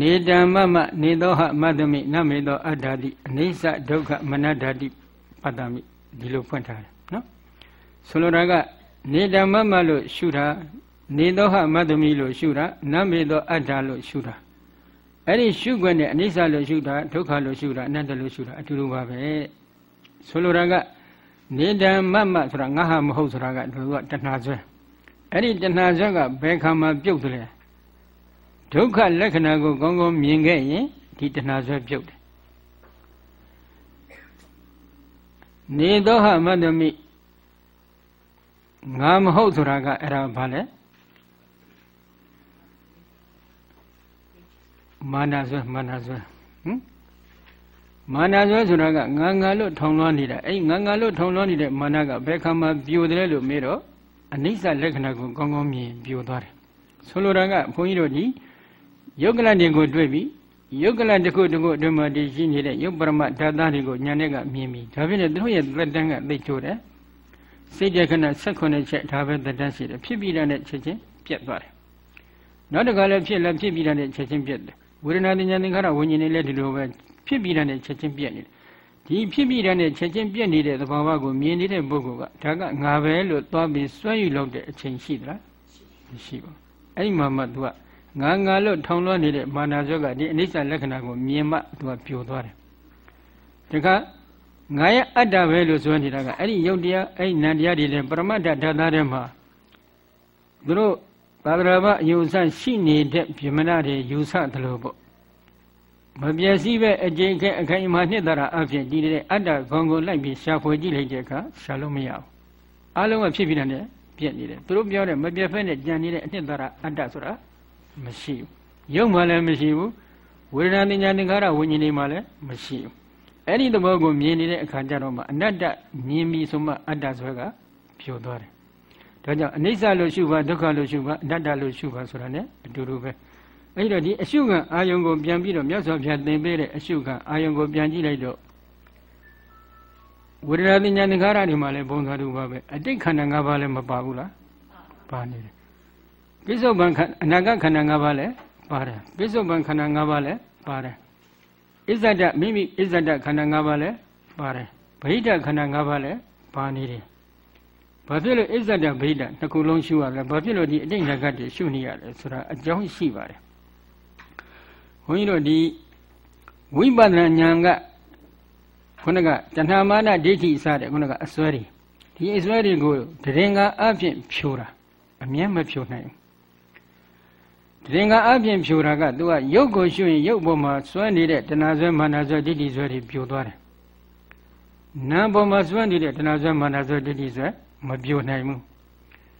Speaker 1: နေတံမမနေသောဟမတ္တမိနမေသောအတ္တာတိအနိစ္စဒုက္ခမနတ္တာတိပတ္တမိဒီလိုဖွင့်ထားတယ်နော် ဆိုလိုတာကနေတံမမလို့ရှုတာနေသောဟမတ္တမိလို့ရှုတာနမေသောအတ္တာလို့ရှုတာအဲ့ဒီရှုခွင့်နဲ့အနိစ္စလို့ရှုတာဒုက္ခလို့ရှုတာအနတ္တလို့ရှုတာအတူတူပါပဲဆိုလိုတာကနေတံမမဆိုတာငါဟာမဟုတ်ဆိုတာကသူကတဏှာဆွဲအဲ့ဒီတဏှာဆွဲကဘယ်ခါမှပြုတ်တယ်ဒုက္ခလက္ခဏာကိုကောင်းကောင်းမြင်ခဲ့ရင်ဒီတဏှာဆွဲပြုတ်တယ်နေသောဟမတ္တမိ ငါမဟုတ်ဆိုတာကအဲ့ဒါဘာလဲမာနဆွဲမာနဆွဲဟမ်မာနဆွဲဆိုတာကငါငါလို့ထောင်လွှမ်းနေတာအဲ့ငါငါလို့ထောင်လွှမ်းနေတဲ့မာနကဘယ်ခါမှပြိုတယ်လို့မေးတော့အနိစ္စလက္ခဏာကိုကောင်းကောင်းမြင်ပြိုသွားတယ်ဆိုလိုတာကဘုန်းကြီးတို့ဒီယုတ်ကလတ်တွေကိုတွေ့ပြီးယုတ်ကလတ်တစ်ခုတစ်ခုအတွင်းမှာတည်ရှိနေတဲ့ယုတ်ပရမဓာတ်သားတွေကိုညာနဲ့ကမြင်ပြီးဒါဖြင့်သူတို့ရဲ့သက်တမ်းကသိချိုးတယ် စိတ်တခဏ16ချက်ဒါပဲသက်တမ်းရှိတယ်ဖြစ်ပြီးတဲ့ချက်ချင်းပြတ်သွားတယ်နောက်တစ်ခါလည်းဖြစ်လည်းဖြစ်ပြီးတဲ့ချက်ချင်းပြတ်တယ်ဝေဒနာတင်ညာသင်္ခါရဝิญဉ်တွေလည်းဒီလိုပဲဖြစ်ပြီးတဲ့ချက်ချင်းပြတ်နေတယ်ဒီဖြစ်ပြီးတဲ့ချက်ချင်းပြတ်နေတဲ့သဘာဝကိုမြင်နေတဲ့ပုဂ္ဂိုလ်ကဒါကငါပဲလို့သွားပြီးစွဲယူလောက်တဲ့အချိန်ရှိသလားမရှိပါဘူးအဲ့ဒီမှာမှ तू ကငါငါလို့ထောင်လွှမ်းနေတဲ့မာနာဇောကဒီအနိစ္စလက္ခဏာကိုမြင်မှ तू ကပျော်သွားတယ်တခါ ငါရဲ့အတ္တပဲလို့ဆိုနေတာကအဲ့ဒီယုတ်တရားအဲ့ဒီနံတရားတွေလည်းပရမတ္ထဓာတ်သားထဲမှာသူတို့သာသနာ့ဘအယူဆရှိနေတဲ့ဗြဟ္မဏတွေယူဆသလိုပေါ့မပြည့်စည်ပဲအကျင့်ခဲအခိုင်အမာနှစ်သာရအဖြစ်ဒီတဲ့အတ္တခေါင်ကိုလိုက်ပြီးရှာဖွေကြည့်လိုက်တဲ့အခါရှာလို့မရဘူးအလုံးကဖြစ်ပြီးတဲ့ပြက်နေတယ်သူတို့ပြောတဲ့မပြတ်ဖက်နဲ့ကြံနေတဲ့အနှစ်သာရအတ္တဆိုတာမရှိဘူးရုပ်မှလည်းမရှိဘူးဝေဒနာဉာဏ်သင်္ခါရဝิญဉ်တွေမှလည်းမရှိဘူး အဲ့ဒီသဘောကိုမြင်နေတဲ့အခါကျတော့မှအနတ္တမြင်ပြီးဆိုမှအတ္တဆွဲကဖြိုသွားတယ်ဒါကြောင့်အနိစ္စလို့ရှုပါဒုက္ခလို့ရှုပါအနတ္တလို့ရှုပါဆိုတာ ਨੇ အတူတူပဲအဲ့တော့ဒီအရှုခံအာယုံကိုပြန်ပြီးတော့မြတ်စွာဘုရားသင်ပေးတဲ့အရှုခံအာယုံကိုပြန်ကြည့်လိုက်တော့ဝိရဒဉာဏ်သင်္ခါရတွေမှာလည်းဘုံသာတူပါပဲအတိတ်ခန္ဓာ၅ပါးလည်းမပါဘူးလားပါနေတယ်ပိဿုပန်အနာဂတ်ခန္ဓာ၅ပါးလည်းပါတယ်ပိဿုပန်ခန္ဓာ၅ပါးလည်းပါတယ် ဣဇဒမိမိဣဇဒခန္ဓာ၅ပါးလည်းပါတယ်ဗိဒခန္ဓာ၅ပါးလည်းပါနေတယ်ဘာဖြစ်လို့ဣဇဒဗိဒနှစ်ခုလုံးရှုရလဲဘာဖြစ်လို့ဒီအတိတ်နာဂတ်တွေရှုနေရလဲဆိုတာအကြောင်းရှိပါတယ်ဘုန်းကြီးတို့ဒီဝိပဿနာဉာဏ်ကခုနကတဏှာမာနဒိဋ္ဌိစတဲ့ခုနကအစွဲတွေဒီအစွဲတွေကိုတရင်ကအဖြစ်ဖြိုးတာအမျက်မဖြိုးနိုင်ဘူး တရင်ကအပြင်ဖြိုတာကသူကရုပ်ကိုရှုရင်ရုပ်ပေါ်မှာစွဲနေတဲ့တဏှာဆွဲမာနဆွဲဒိဋ္ဌိဆွဲတွေပြိုသွားတယ်။နာမ်ပေါ်မှာစွဲနေတဲ့တဏှာဆွဲမာနဆွဲဒိဋ္ဌိဆွဲမပြိုနိုင်ဘူး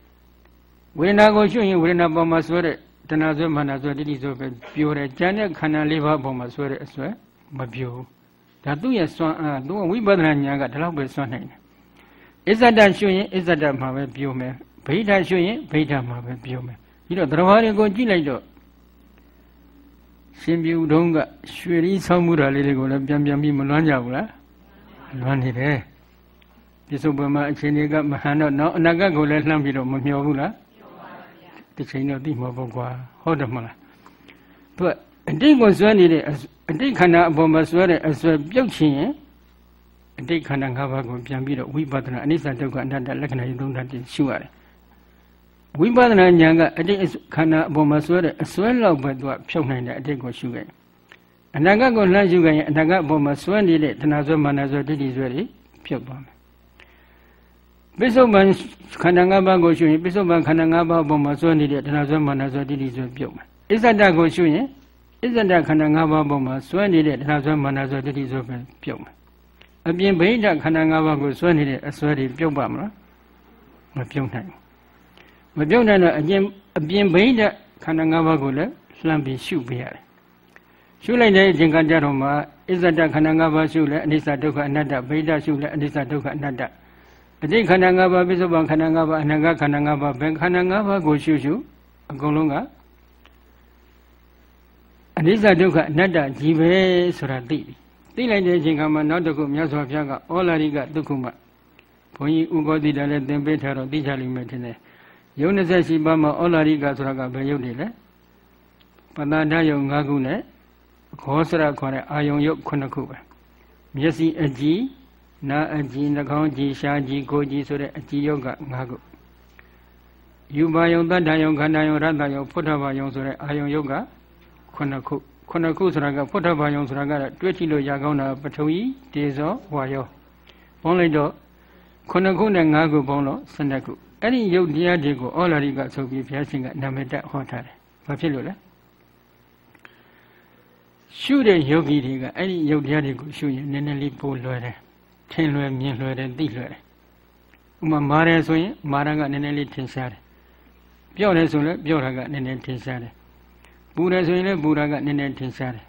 Speaker 1: ။ဝေဒနာကိုရှုရင်ဝေဒနာပေါ်မှာစွဲတဲ့တဏှာဆွဲမာနဆွဲဒိဋ္ဌိဆွဲပဲပြိုတယ်။ကျန်တဲ့ခန္ဓာလေးပါးပေါ်မှာစွဲတဲ့အဆွဲမပြိုဘူး။ဒါသူ့ရဲ့စွမ်းအားသူကဝိပဿနာဉာဏ်ကဒီလောက်ပဲစွမ်းနိုင်တယ်။အစ္ဆဒရှုရင်အစ္ဆဒမှာပဲပြိုမယ်။ဗိဓာရှုရင်ဗိဓာမှာပဲပြိုမယ် ပြီးတော့တရားတွေကိုကြည့်လိုက်တော့ရှင်ပြူတုံးကရွှေရီဆောင်းမှုတာလေးတွေကိုလည်းပြန်ပြန်ပြီးမလွမ်းကြဘူးလားလွမ်းနေတယ်ပြစ္ဆုတ်ပမအခြေအနေကမဟန်တော့နောက်အနာဂတ်ကိုလည်းလှမ်းပြီးတော့မမျှော်ဘူးလားဒီချိန်တော့သိမှာပေါ့ကွာဟုတ်တယ်မလားသူကအတိတ်ကိုဆွဲနေတဲ့အတိတ်ခန္ဓာအပေါ်မှာဆွဲတဲ့အဆွဲပြုတ်ချင်ရင်အတိတ်ခန္ဓာ၅ပါးကိုပြန်ပြီးတော့ဝိပဿနာအနိစ္စဒုက္ခအနတ္တလက္ခဏာယုံသုံးဓာတ်ရှုရတယ် ဝိပဿနာဉာဏ်ကအတိတ်ခန္ဓာအပေါ်မှာဆွဲတဲ့အစွဲလောက်ပဲသူကဖြုတ်နိုင်တဲ့အတိတ်ကိုရှုခဲ့အနာဂတ်ကိုလှမ်းရှုခဲ့ရင်အနာဂတ်အပေါ်မှာဆွဲနေတဲ့တဏှာဆွဲမာနဆွဲဒိဋ္ဌိဆွဲတွေဖြုတ်သွားမယ်ပိဿုပန်ခန္ဓာ၅ပါးကိုရှုရင်ပိဿုပန်ခန္ဓာ၅ပါးအပေါ်မှာဆွဲနေတဲ့တဏှာဆွဲမာနဆွဲဒိဋ္ဌိဆွဲပြုတ်မယ်အစ္ဆဒကိုရှုရင်အစ္ဆဒခန္ဓာ၅ပါးအပေါ်မှာဆွဲနေတဲ့တဏှာဆွဲမာနဆွဲဒိဋ္ဌိဆွဲပဲပြုတ်မယ်အပြင်ဗိဓခန္ဓာ၅ပါးကိုဆွဲနေတဲ့အစွဲတွေပြုတ်ပါမလားမပြုတ်နိုင်ဘူး မပြုတ်နိုင်တော့အပြင်အပြင်ဘိဓခန္ဓာ၅ပါးကိုလည်းလှမ်းပြီးရှုပေးရတယ်ရှုလိုက်တဲ့အချိန်ကကြတော့မှအစ္ဆဒခန္ဓာ၅ပါးရှုလဲအနိစ္စဒုက္ခအနတ္တဗိဒရှုလဲအနိစ္စဒုက္ခအနတ္တအတိတ်ခန္ဓာ၅ပါးပိဿဗံခန္ဓာ၅ပါးအနဂတ်ခန္ဓာ၅ပါးဘယ်ခန္ဓာ၅ပါးကိုရှုရှုအကုန်လုံးကအနိစ္စဒုက္ခအနတ္တကြီးပဲဆိုတာသိပြီသိလိုက်တဲ့အချိန်ကမှနောက်တစ်ခုမြတ်စွာဘုရားကဩလာရိကဒုက္ခမဘုန်းကြီးဥကောတိတယ်လည်းသင်ပေးထားတော့သိချလိမ့်မယ်ထင်တယ် ယုံ28ပါးမှာဩလာရိကဆိုတာကဘယ်ယုတ်တွေလဲပတ္တဒယုံ၅ခုနဲ့ခောစရခေါ်တဲ့အာယုံယုတ်9ခုပဲမျက်စိအကြည့်နားအကြည့်နှာခေါင်းကြည့်ရှားကြည့်ကိုယ်ကြည့်ဆိုတဲ့အကြည့်ယုတ်က5ခုယူပါယုံတတ္တယုံခန္ဓာယုံရတ္တယုံဖုထဘာယုံဆိုတဲ့အာယုံယုတ်က9ခု9ခုဆိုတာကဖုထဘာယုံဆိုတာကတွဲကြည့်လို့ရကောင်းတာပထဝီဒေဇောဝါယောပေါင်းလိုက်တော့9ခုနဲ့5ခုပေါင်းတော့12ခု အဲ့ဒီယုတ်တရားတွေကိုဩလာရိကဆိုပြီးဘုရားရှင်ကနာမည်တက်ဟောထားတယ်ဘာဖြစ်လို့လဲရှုတဲ့ယောဂီတွေကအဲ့ဒီယုတ်တရားတွေကိုရှုရင်နည်းနည်းလေးပိုလွယ်တယ်ထင်လွယ်မြင်လွယ်တယ်သိလွယ်တယ်ဥမာမာတယ်ဆိုရင်မာရကနည်းနည်းလေးထင်ရှားတယ်ပြော့တယ်ဆိုရင်ပြော့တာကနည်းနည်းထင်ရှားတယ်ပူတယ်ဆိုရင်လည်းပူတာကနည်းနည်းထင်ရှားတယ်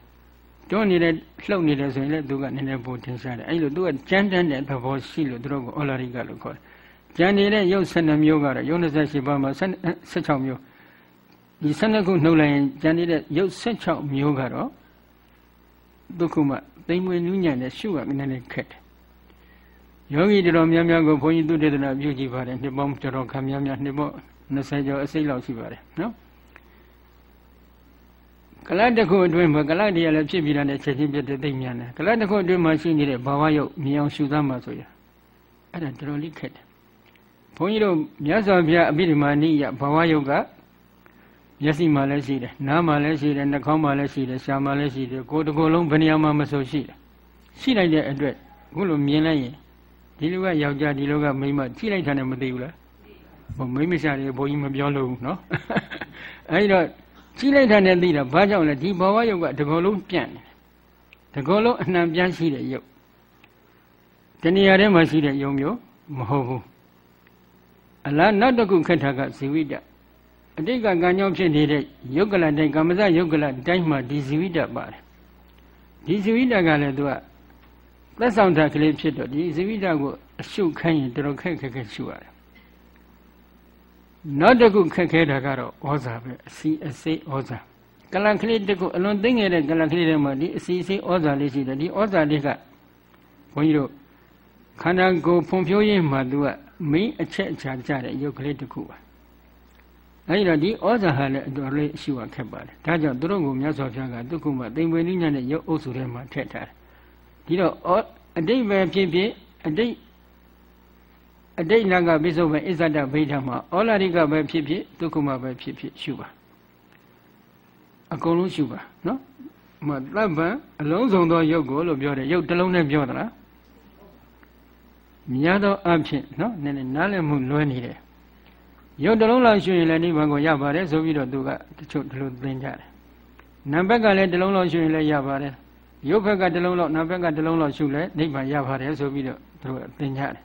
Speaker 1: တွန်းနေတယ်လှုပ်နေတယ်ဆိုရင်လည်းသူကနည်းနည်းပိုထင်ရှားတယ်အဲ့လိုသူကကြမ်းတမ်းတဲ့သဘောရှိလို့သူတို့ကအော်လာရိကလို့ခေါ်တယ် ကြံနေတဲ့ရုပ်12မျိုးကတော့ရုပ်28ပါးမှာ16မျိုးဒီ12ခုနှုတ်လိုက်ရင်ကြံနေတဲ့ရုပ်16မျိုးကတော့ဒုက္ခမသိမ့်မွေနူးညံ့တဲ့ရှုကနည်းနည်းခက်တယ်ယောဂီတော်များများကိုဘုန်းကြီးသူတေသနာပြုကြည့်ပါတယ်နှစ်ပေါင်းတော်တော်ခံများများနှစ်ပေါင်း20ကျော်အစိမ့်လောက်ရှိပါတယ်နော်ကလတ်တစ်ခုအတွင်းမှာကလတ်တရားလည်းဖြစ်ပြီးတာနဲ့ချက်ချင်းပြတဲ့သိမ့်မြန်တယ်ကလတ်တစ်ခုအတွင်းမှာရှိနေတဲ့ဘာဝရုပ်မြင်အောင်ရှုသမ်းပါဆိုရအဲ့ဒါတော်တော်လေးခက်တယ် ဘုန်းကြီးတို့မြတ်စွာဘုရားအဘိဓမ္မာနိယဘာဝယုတ်ကမျက်စိမှာလည်းရှိတယ်နားမှာလည်းရှိတယ်နှာခေါင်းမှာလည်းရှိတယ်ရှားမှာလည်းရှိတယ်ကိုယ်တစ်ကိုယ်လုံးဘယ်နေရာမှာမဆိုရှိတယ်ရှိလိုက်တဲ့အတွက်အခုလိုမြင်လိုက်ရင်ဒီလိုကယောက်ျားဒီလိုကမိန်းမကြည့်လိုက်တာနဲ့မသိဘူးလားဟိုမိန်းမရှာတယ်ဘုန်းကြီးမပြောလို့နော်အဲဒီတော့ကြည့်လိုက်တာနဲ့သိတာဘာကြောင့်လဲဒီဘာဝယုတ်ကတစ်ကိုယ်လုံးပြန့်တယ်တစ်ကိုယ်လုံးအနှံပြန့်ရှိတဲ့ယုတ်တဏှာထဲမှာရှိတဲ့ယုံမျိုးမဟုတ်ဘူး အလားနောက်တစ်ခုခက်တာကဇီဝိတအတိတ်ကကံကြောင့်ဖြစ်နေတဲ့ယုတ်ကလတိုင်းကာမဇယုတ်ကလတိုင်းမှာဒီဇီဝိတပါတယ်ဒီဇီဝိတကလည်းသူကသက်ဆောင်တာကလေးဖြစ်တော့ဒီဇီဝိတကိုအရှုခိုင်းရင်တော်တော်ခက်ခက်ခက်ရှုရတယ်နောက်တစ်ခုခက်ခဲတာကတော့ဩဇာပဲအစီအစိဩဇာကလန်ကလေးတစ်ခုအလွန်သိငယ်တဲ့ကလန်ကလေးတွေမှာဒီအစီအစိဩဇာလေးရှိတယ်ဒီဩဇာလေးကဘုန်းကြီးတို့ခန္ဓာကိုယ်ဖွံ့ဖြိုးရေးမှာသူက မင်းအချက်အချာကြတဲ့ရုပ်ကလေးတစ်ခုပါအဲဒီတော့ဒီဩဇာဟာလည်းအတော်လေးရှိဝခက်ပါတယ်ဒါကြောင့်သူတို့ကိုမြတ်စွာဘုရားကဒုက္ခမသိမ့်ပွေနည်းနဲ့ရုပ်အုပ်စုထဲမှာထည့်ထားတယ်ဒီတော့အတိတ်ပဲဖြစ်ဖြစ်အတိတ်အတိတ်နာကပိစုံပဲအစ္ဆဒဗိဓမှာဩလာရိကပဲဖြစ်ဖြစ်ဒုက္ခမပဲဖြစ်ဖြစ်ရှုပါအကုန်လုံးရှုပါနော်မသဗ္ဗံအလုံးစုံသောရုပ်ကိုလို့ပြောတယ်ရုပ်တစ်လုံးနဲ့ပြောသလား များသောအဖြစ်နော်နည်းနည်းနားလည်မှုလွဲနေတယ်ရုပ်တစ်လုံးလောက်ရှင်ရင်လည်းနိဗ္ဗာန်ကိုရပါတယ်ဆိုပြီးတော့သူကတချို့ဒီလိုသင်ကြတယ်နံဘက်ကလည်းတစ်လုံးလောက်ရှင်ရင်လည်းရပါတယ်ရုပ်ဘက်ကတစ်လုံးလောက်နံဘက်ကတစ်လုံးလောက်ရှုလဲနိဗ္ဗာန်ရပါတယ်ဆိုပြီးတော့သူတို့သင်ကြတယ်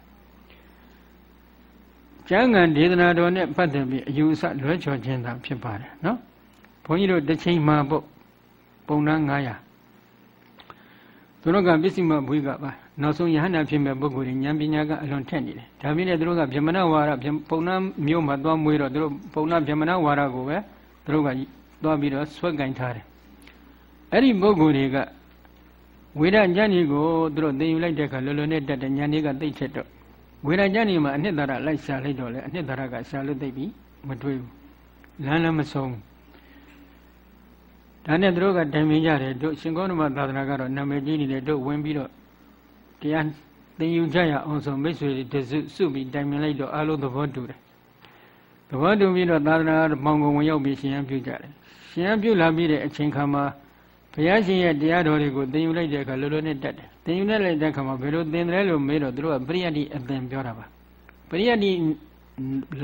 Speaker 1: ကျမ်းဂန်ဒေသနာတော်နဲ့ပတ်သက်ပြီးအယူအဆလွဲချော်ခြင်းသာဖြစ်ပါတယ်နော်ဘုန်းကြီးတို့တစ်ချိန်မှာပုတ်ပုံနှန်း900သူတို့ကပစ္စည်းမဘွေးကပါ နောက်ဆုံးယဟန္တာဖြစ်မဲ့ပုဂ္ဂိုလ်တွေဉာဏ်ပညာကအလွန်ထက်နေတယ်ဒါပြင်းနဲ့သူတို့ကဗြဟ္မဏဝါဒပုံနာမျိုးမှာသွားမွေးတော့သူတို့ပုံနာဗြဟ္မဏဝါဒကိုပဲသူတို့ကသွားပြီးတော့ဆွဲကင်ထားတယ်အဲ့ဒီပုဂ္ဂိုလ်တွေကဝေဒဉာဏ်ကြီးကိုသူတို့သိယူလိုက်တဲ့အခါလောလောနဲ့တက်တဲ့ဉာဏ်တွေကသိချက်တော့ဝေဒဉာဏ်ကြီးမှာအနှစ်သာရလိုက်ရှာလိုက်တော့လေအနှစ်သာရကရှာလို့သိပြီမတွေ့ဘူးလမ်းလည်းမဆုံးဒါနဲ့သူတို့ကတိုင်ပင်ကြတယ်တို့ရှင်ကောဓမသာသနာကတော့နာမည်ကြီးနေတယ်တို့ဝင်ပြီးတော့ တရားသင်ယူကြရအောင်ဆိုမိတ်ဆွေတွေတစုစုပြီးတိုင်ပင်လိုက်တော့အလုံးသဘောတူတယ်သဘောတူပြီးတော့သာသနာမောင်ကုန်ဝင်ရောက်ပြီးရှင်ရန်ပြုကြတယ်ရှင်ရန်ပြုလာပြီးတဲ့အချိန်ခါမှာဘုရားရှင်ရဲ့တရားတော်တွေကိုသင်ယူလိုက်တဲ့အခါလောလောနဲ့တက်တယ်သင်ယူလိုက်တဲ့အခါမှာဘယ်လိုသင်တယ်လို့မေးတော့သူတို့ကပရိယတ်တိအသင်ပြောတာပါပရိယတ်တိ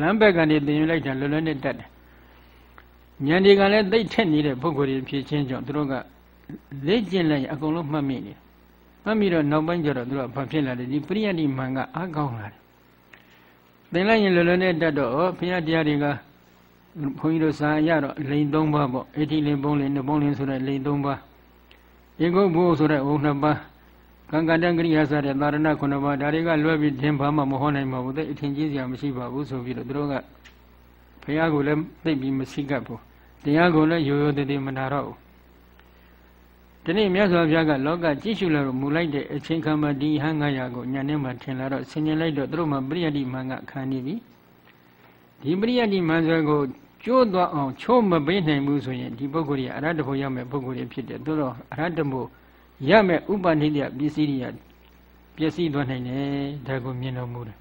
Speaker 1: လမ်းဘက်ကနေသင်ယူလိုက်တာလောလောနဲ့တက်တယ်ဉာဏ်တွေကလည်းသိထက်နေတဲ့ပုဂ္ဂိုလ်တွေဖြစ်ချင်းကြောင့်သူတို့ကလေ့ကျင့်လိုက်အကုန်လုံးမှတ်မိနေ မှတ်ပြီးတော့နောက်ပိုင်းကျတော့သူတို့ကဘာဖြစ်လာလဲဒီပရိယတ်တိမှန်ကအားကောင်းလာတယ်သင်လိုက်ရင်လောလောနဲ့တက်တော့ဘုရားတရားတွေကဘုန်းကြီးတို့စာရတော့လိန်၃ပါးပေါ့အဋ္ဌိလိန်ပုံးလိန်နှပုံးလိန်ဆိုတဲ့လိန်၃ပါးဧကုဘုဆိုတဲ့ဘုံနှစ်ပါးကံကတ္တကရိယာစတဲ့သာရဏခုနှစ်ပါးဒါတွေကလွဲပြီးသင်ဘာမှမဟောနိုင်ပါဘူးတဲ့အထင်ကြီးစရာမရှိပါဘူးဆိုပြီးတော့သူတို့ကဘုရားကိုလည်းသိပြီးမရှိကပ်ဘူးတရားကိုလည်းရိုးရိုးသေးသေးမနာတော့ဘူး ဒီနေ့မြတ်စွာဘုရားကလောကကြည့်ရှုလို့မူလိုက်တဲ့အချိန်ခါမှာဒီဟန်900ကိုညာနဲ့မှထင်လာတော့ဆင်ញင်လိုက်တော့သူတို့မှပရိယတ်တိမန်ကခံနေပြီဒီပရိယတ်တိမန်ဆွဲကိုကျိုးသွားအောင်ချိုးမပေးနိုင်ဘူးဆိုရင်ဒီပုဂ္ဂိုလ်ကြီးအရဟတဖို့ရမယ်ပုဂ္ဂိုလ်ကြီးဖြစ်တယ်သို့တော့အရဟတဖို့ရမယ်ဥပနိဒယပစ္စည်းတွေကပျက်စီးသွားနိုင်တယ်ဒါကိုမြင်တော်မူတယ်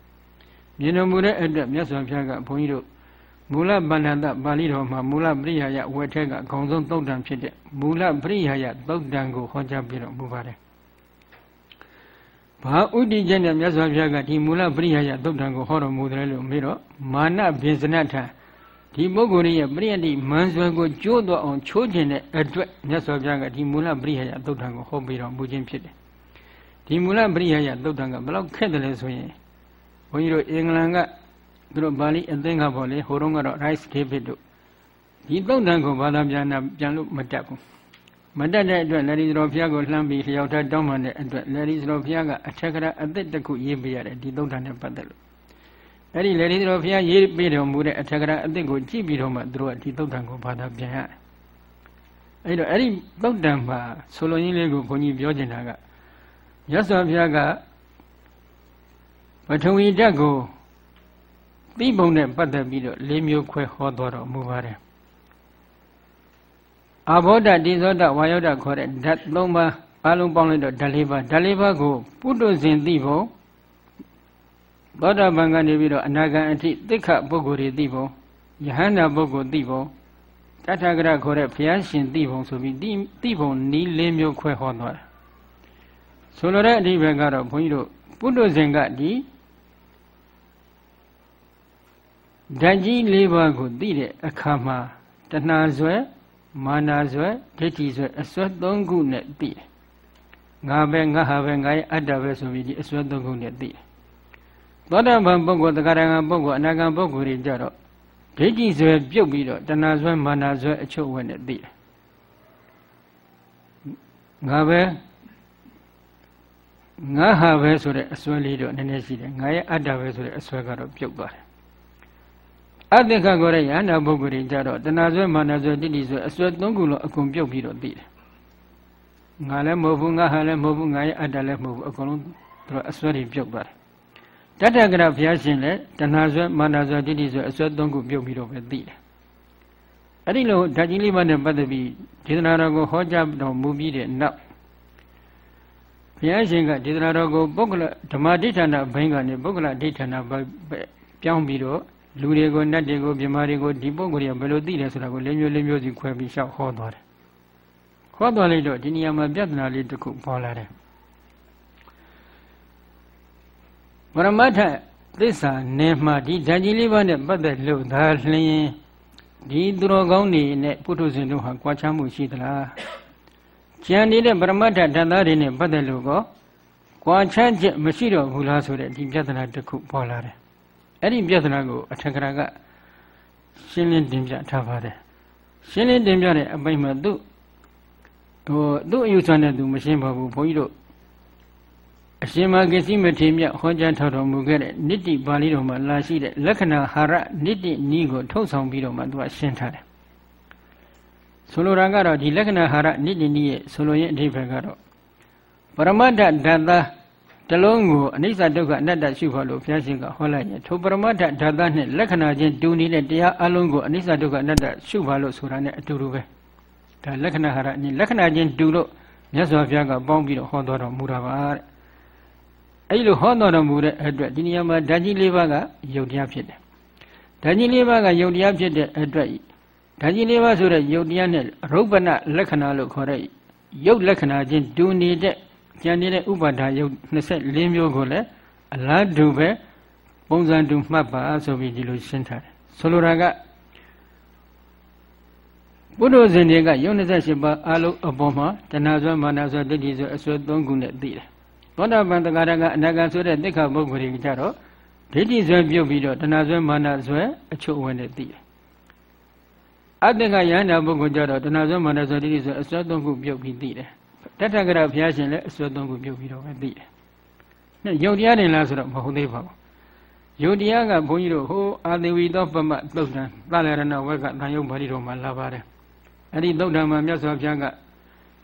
Speaker 1: မြင်တော်မူတဲ့အတွက်မြတ်စွာဘုရားကဘုန်းကြီးတို့ မူလဗန္ဒတပါဠိတော်မှာမူလပရိယာယဝက်ထက်ကအကောင်ဆုံးသုတ်တံဖြစ်တဲ့မူလပရိယာယသုတ်တံကိုဟောကြားပြတော်မူပါတယ်ဘာဥဒိကျနဲ့မြတ်စွာဘုရားကဒီမူလပရိယာယသုတ်တံကိုဟောတော်မူတယ်လို့မေးတော့မာနဘင်္ဇနထံဒီပုဂ္ဂိုလ်ရဲ့ပရိယတ်တိမန်ဆွဲကိုကျိုးတော့အောင်ချိုးခြင်းတဲ့အတွက်မြတ်စွာဘုရားကဒီမူလပရိယာယသုတ်တံကိုဟောပြီးတော်မူခြင်းဖြစ်တယ်ဒီမူလပရိယာယသုတ်တံကဘယ်လောက်ခက်တယ်လဲဆိုရင်ဘုန်းကြီးတို့အင်္ဂလန်က သူတို့ပါဠိအသင်းကပေါ့လေဟိုတုန်းကတော့ rice david တို့ဒီသုတ်တံကိုဘာသာပြန်တာပြန်လို့မတတ်ဘူးမတတ်တဲ့အတွက်လေဒီစတော်ဘုရားကိုလှမ်းပြီးလျှောက်ထားတောင်းပန်တဲ့အတွက်လေဒီစတော်ဘုရားကအထက်ကရာအသက်တစ်ခုရေးပေးရတယ်ဒီသုတ်တံနဲ့ပတ်သက်လို့အဲ့ဒီလေဒီတော်ဘုရားရေးပေးတော်မူတဲ့အထက်ကရာအသက်ကိုကြည့်ပြီးတော့မှသူတို့ကဒီသုတ်တံကိုဘာသာပြန်ရတယ်အဲ့တော့အဲ့ဒီသုတ်တံမှာဆိုလိုရင်းလေးကိုဘုန်းကြီးပြောချင်တာကမြတ်စွာဘုရားကပထဝီဓာတ်ကို သိပုံနဲ့ပတ်သက်ပြီးတော့၄မျိုးခွဲဟောတော်တော်မူပါတယ်အဘောဓတိသောတဝါယောဓခေါ်တဲ့ဓာတ်၃ပါးအလုံးပေါင်းလိုက်တော့ဓာတ်၄ပါးဓာတ်၄ပါးကိုပုထုဇဉ်သိပုံသောတာပန်ကနေပြီးတော့အနာဂံအထိသိက္ခပုဂ္ဂိုလ်တွေသိပုံယဟန္တာပုဂ္ဂိုလ်သိပုံတထာဂရခေါ်တဲ့ဘုရားရှင်သိပုံဆိုပြီးသိပုံနီး၄မျိုးခွဲဟောသွားတယ်ဆိုလိုတဲ့အဓိပ္ပာယ်ကတော့ဘုန်းကြီးတို့ပုထုဇဉ်ကဒီ ဓာတ်ကြီး၄ပါးကိုသိတဲ့အခါမှာတဏှာဇွဲမာနာဇွဲဒိဋ္ဌိဇွဲအစွဲ၃ခုနဲ့သိတယ်ငါပဲငါဟာပဲငါရဲ့အတ္တပဲဆိုပြီးဒီအစွဲ၃ခုနဲ့သိတယ်သောတာပန်ပုဂ္ဂိုလ်သက္ကရာဂံပုဂ္ဂိုလ်အနာဂံပုဂ္ဂိုလ်တွေကြတော့ဒိဋ္ဌိဇွဲပြုတ်ပြီးတော့တဏှာဇွဲမာနာဇွဲအချုပ်ဝဲနဲ့သိတယ်ငါပဲငါဟာပဲဆိုတဲ့အစွဲလေးတော့နည်းနည်းရှိတယ်ငါရဲ့အတ္တပဲဆိုတဲ့အစွဲကတော့ပြုတ်သွားတယ် အတ္တခကိုရရဟန္တာပုဂ္ဂိုလ်တွေကြတော့တဏှာဆွဲမာနဆွဲတိတိဆွဲအစွဲသုံးခုလုံးအကုန်ပြုတ်ပြီးတော့သိတယ်ငါလည်းမဟုတ်ဘူးငါဟာလည်းမဟုတ်ဘူးငါရဲ့အတ္တလည်းမဟုတ်ဘူးအကုန်လုံးသူတို့အစွဲတွေပြုတ်သွားတယ်တတ္တကရဘုရားရှင်လည်းတဏှာဆွဲမာနဆွဲတိတိဆွဲအစွဲသုံးခုပြုတ်ပြီးတော့ပဲသိတယ်အဲ့ဒီလိုဓာတ်ကြီးလေးပါးနဲ့ပတ်သက်ပြီးဒေသနာတော်ကိုဟောကြားတော်မူပြီးတဲ့နောက်ဘုရားရှင်ကဒေသနာတော်ကိုပုဂ္ဂလဓမ္မဒိဋ္ဌာဏဘိန်းကနေပုဂ္ဂလဒိဋ္ဌာဏပြောင်းပြီးတော့ လူတွေကိုနတ်တွေကိုပြမာတွေကိုဒီပုံကိုယ်တွေကဘယ်လိုသိလဲဆိုတာကိုလေးမျိုးလေးမျိုးစီခွဲပြီးရှောက်ဟောသွားတယ်ဟောသွားလိုက်တော့ဒီနေရာမှာပြဿနာလေးတစ်ခုပေါ်လာတယ်ပရမတ္ထသစ္စာနယ်မှာဒီဓာကြီးလေးပါးနဲ့ပတ်သက်လို့ဒါလျင်ဒီသူတော်ကောင်းတွေနဲ့ပုထုဇဉ်တို့ဟာကြွားချမှုရှိသလားကျန်နေတဲ့ပရမတ္ထဓာတ်သားတွေနဲ့ပတ်သက်လို့ကောကြွားချချက်မရှိတော့ဘူးလားဆိုတဲ့ဒီပြဿနာတစ်ခုပေါ်လာတယ် အဲ့ဒီပြဿနာကိုအထက်ကရာကရှင်းလင်းတင်ပြထားပါတယ်ရှင်းလင်းတင်ပြတဲ့အပိုင်းမှာသူ့ဟိုသူ့အယူဆနဲ့သူမရှင်းပါဘူးဘုန်းကြီးတို့အရှင်မဂစီမထေမြတ်ဟောကြားထောက်တော်မူခဲ့တဲ့နိတိပါဠိတော်မှာလာရှိတဲ့လက္ခဏာဟာရနိတိနီးကိုထုတ်ဆောင်ပြီးတော့မှသူကရှင်းထားတယ်ဆိုလိုတာကတော့ဒီလက္ခဏာဟာရနိတိနီးရဲ့ဆိုလိုရင်းအဓိပ္ပာယ်ကတော့ပရမတ္ထဓာတ်သား တလုံးကိုအနိစ္စဒုက္ခအနတ္တရှုဖို့လို့ဘုရားရှင်ကဟောလိုက်ရင်ထိုပရမတ္ထဓာတ်နဲ့လက္ခဏာချင်းတူနေတဲ့တရားအလုံးကိုအနိစ္စဒုက္ခအနတ္တရှုပါလို့ဆိုတာနဲ့အတူတူပဲဒါလက္ခဏာဟာရအင်းလက္ခဏာချင်းတူလို့မြတ်စွာဘုရားကပေါင်းပြီးတော့ဟောတော်တော်မူတာပါတဲ့အဲဒီလိုဟောတော်တော်မူတဲ့အတွက်ဒီနေရာမှာဓာကြီးလေးပါးကယုတ်တရားဖြစ်တယ်ဓာကြီးလေးပါးကယုတ်တရားဖြစ်တဲ့အတွက်ဓာကြီးလေးပါးဆိုတဲ့ယုတ်တရားနဲ့ရုပ်ပနလက္ခဏာလို့ခေါ်တဲ့ယုတ်လက္ခဏာချင်းတူနေတဲ့ ကျန်နေတဲ့ဥပါဒါယုတ်24မျိုးကိုလည်းအလားတူပဲပုံစံတူမှတ်ပါဆိုပြီးဒီလိုရှင်းထားတယ်ဆိုလိုတာကဘုဒ္ဓဇင်တွေကယုတ်28ပါးအလုံးအပေါ်မှာတဏှာဆွဲမာနဆွဲဒိဋ္ဌိဆွဲအဆွဲ3ခုနဲ့သိတယ်သောတာပန်တဂရကအနာဂံဆိုတဲ့သိက္ခာပုဂ္ဂိုလ်တွေကြတော့ဒိဋ္ဌိဆွဲပြုတ်ပြီးတော့တဏှာဆွဲမာနဆွဲအချုပ်ဝင်နဲ့သိတယ်အတ္တကယန္တာပုဂ္ဂိုလ်ကြတော့တဏှာဆွဲမာနဆွဲဒိဋ္ဌိဆွဲအဆွဲ3ခုပြုတ်ပြီးသိတယ် တထကရဘုရားရှင်လည်းအစွဲသုံးခုပြုတ်ပြီးတော့ပဲသိတယ်။နဲ့ယုတ်တရားတင်လားဆိုတော့မဟုတ်သေးပါဘူး။ယုတ်တရားကဘုန်းကြီးတို့ဟိုအာသေဝီသောပမသုတ်တံသလရဏဝက်ကတန်ယုတ်ပါဠိတော်မှာလာပါတယ်။အဲ့ဒီသုတ်တံမှာမြတ်စွာဘုရားက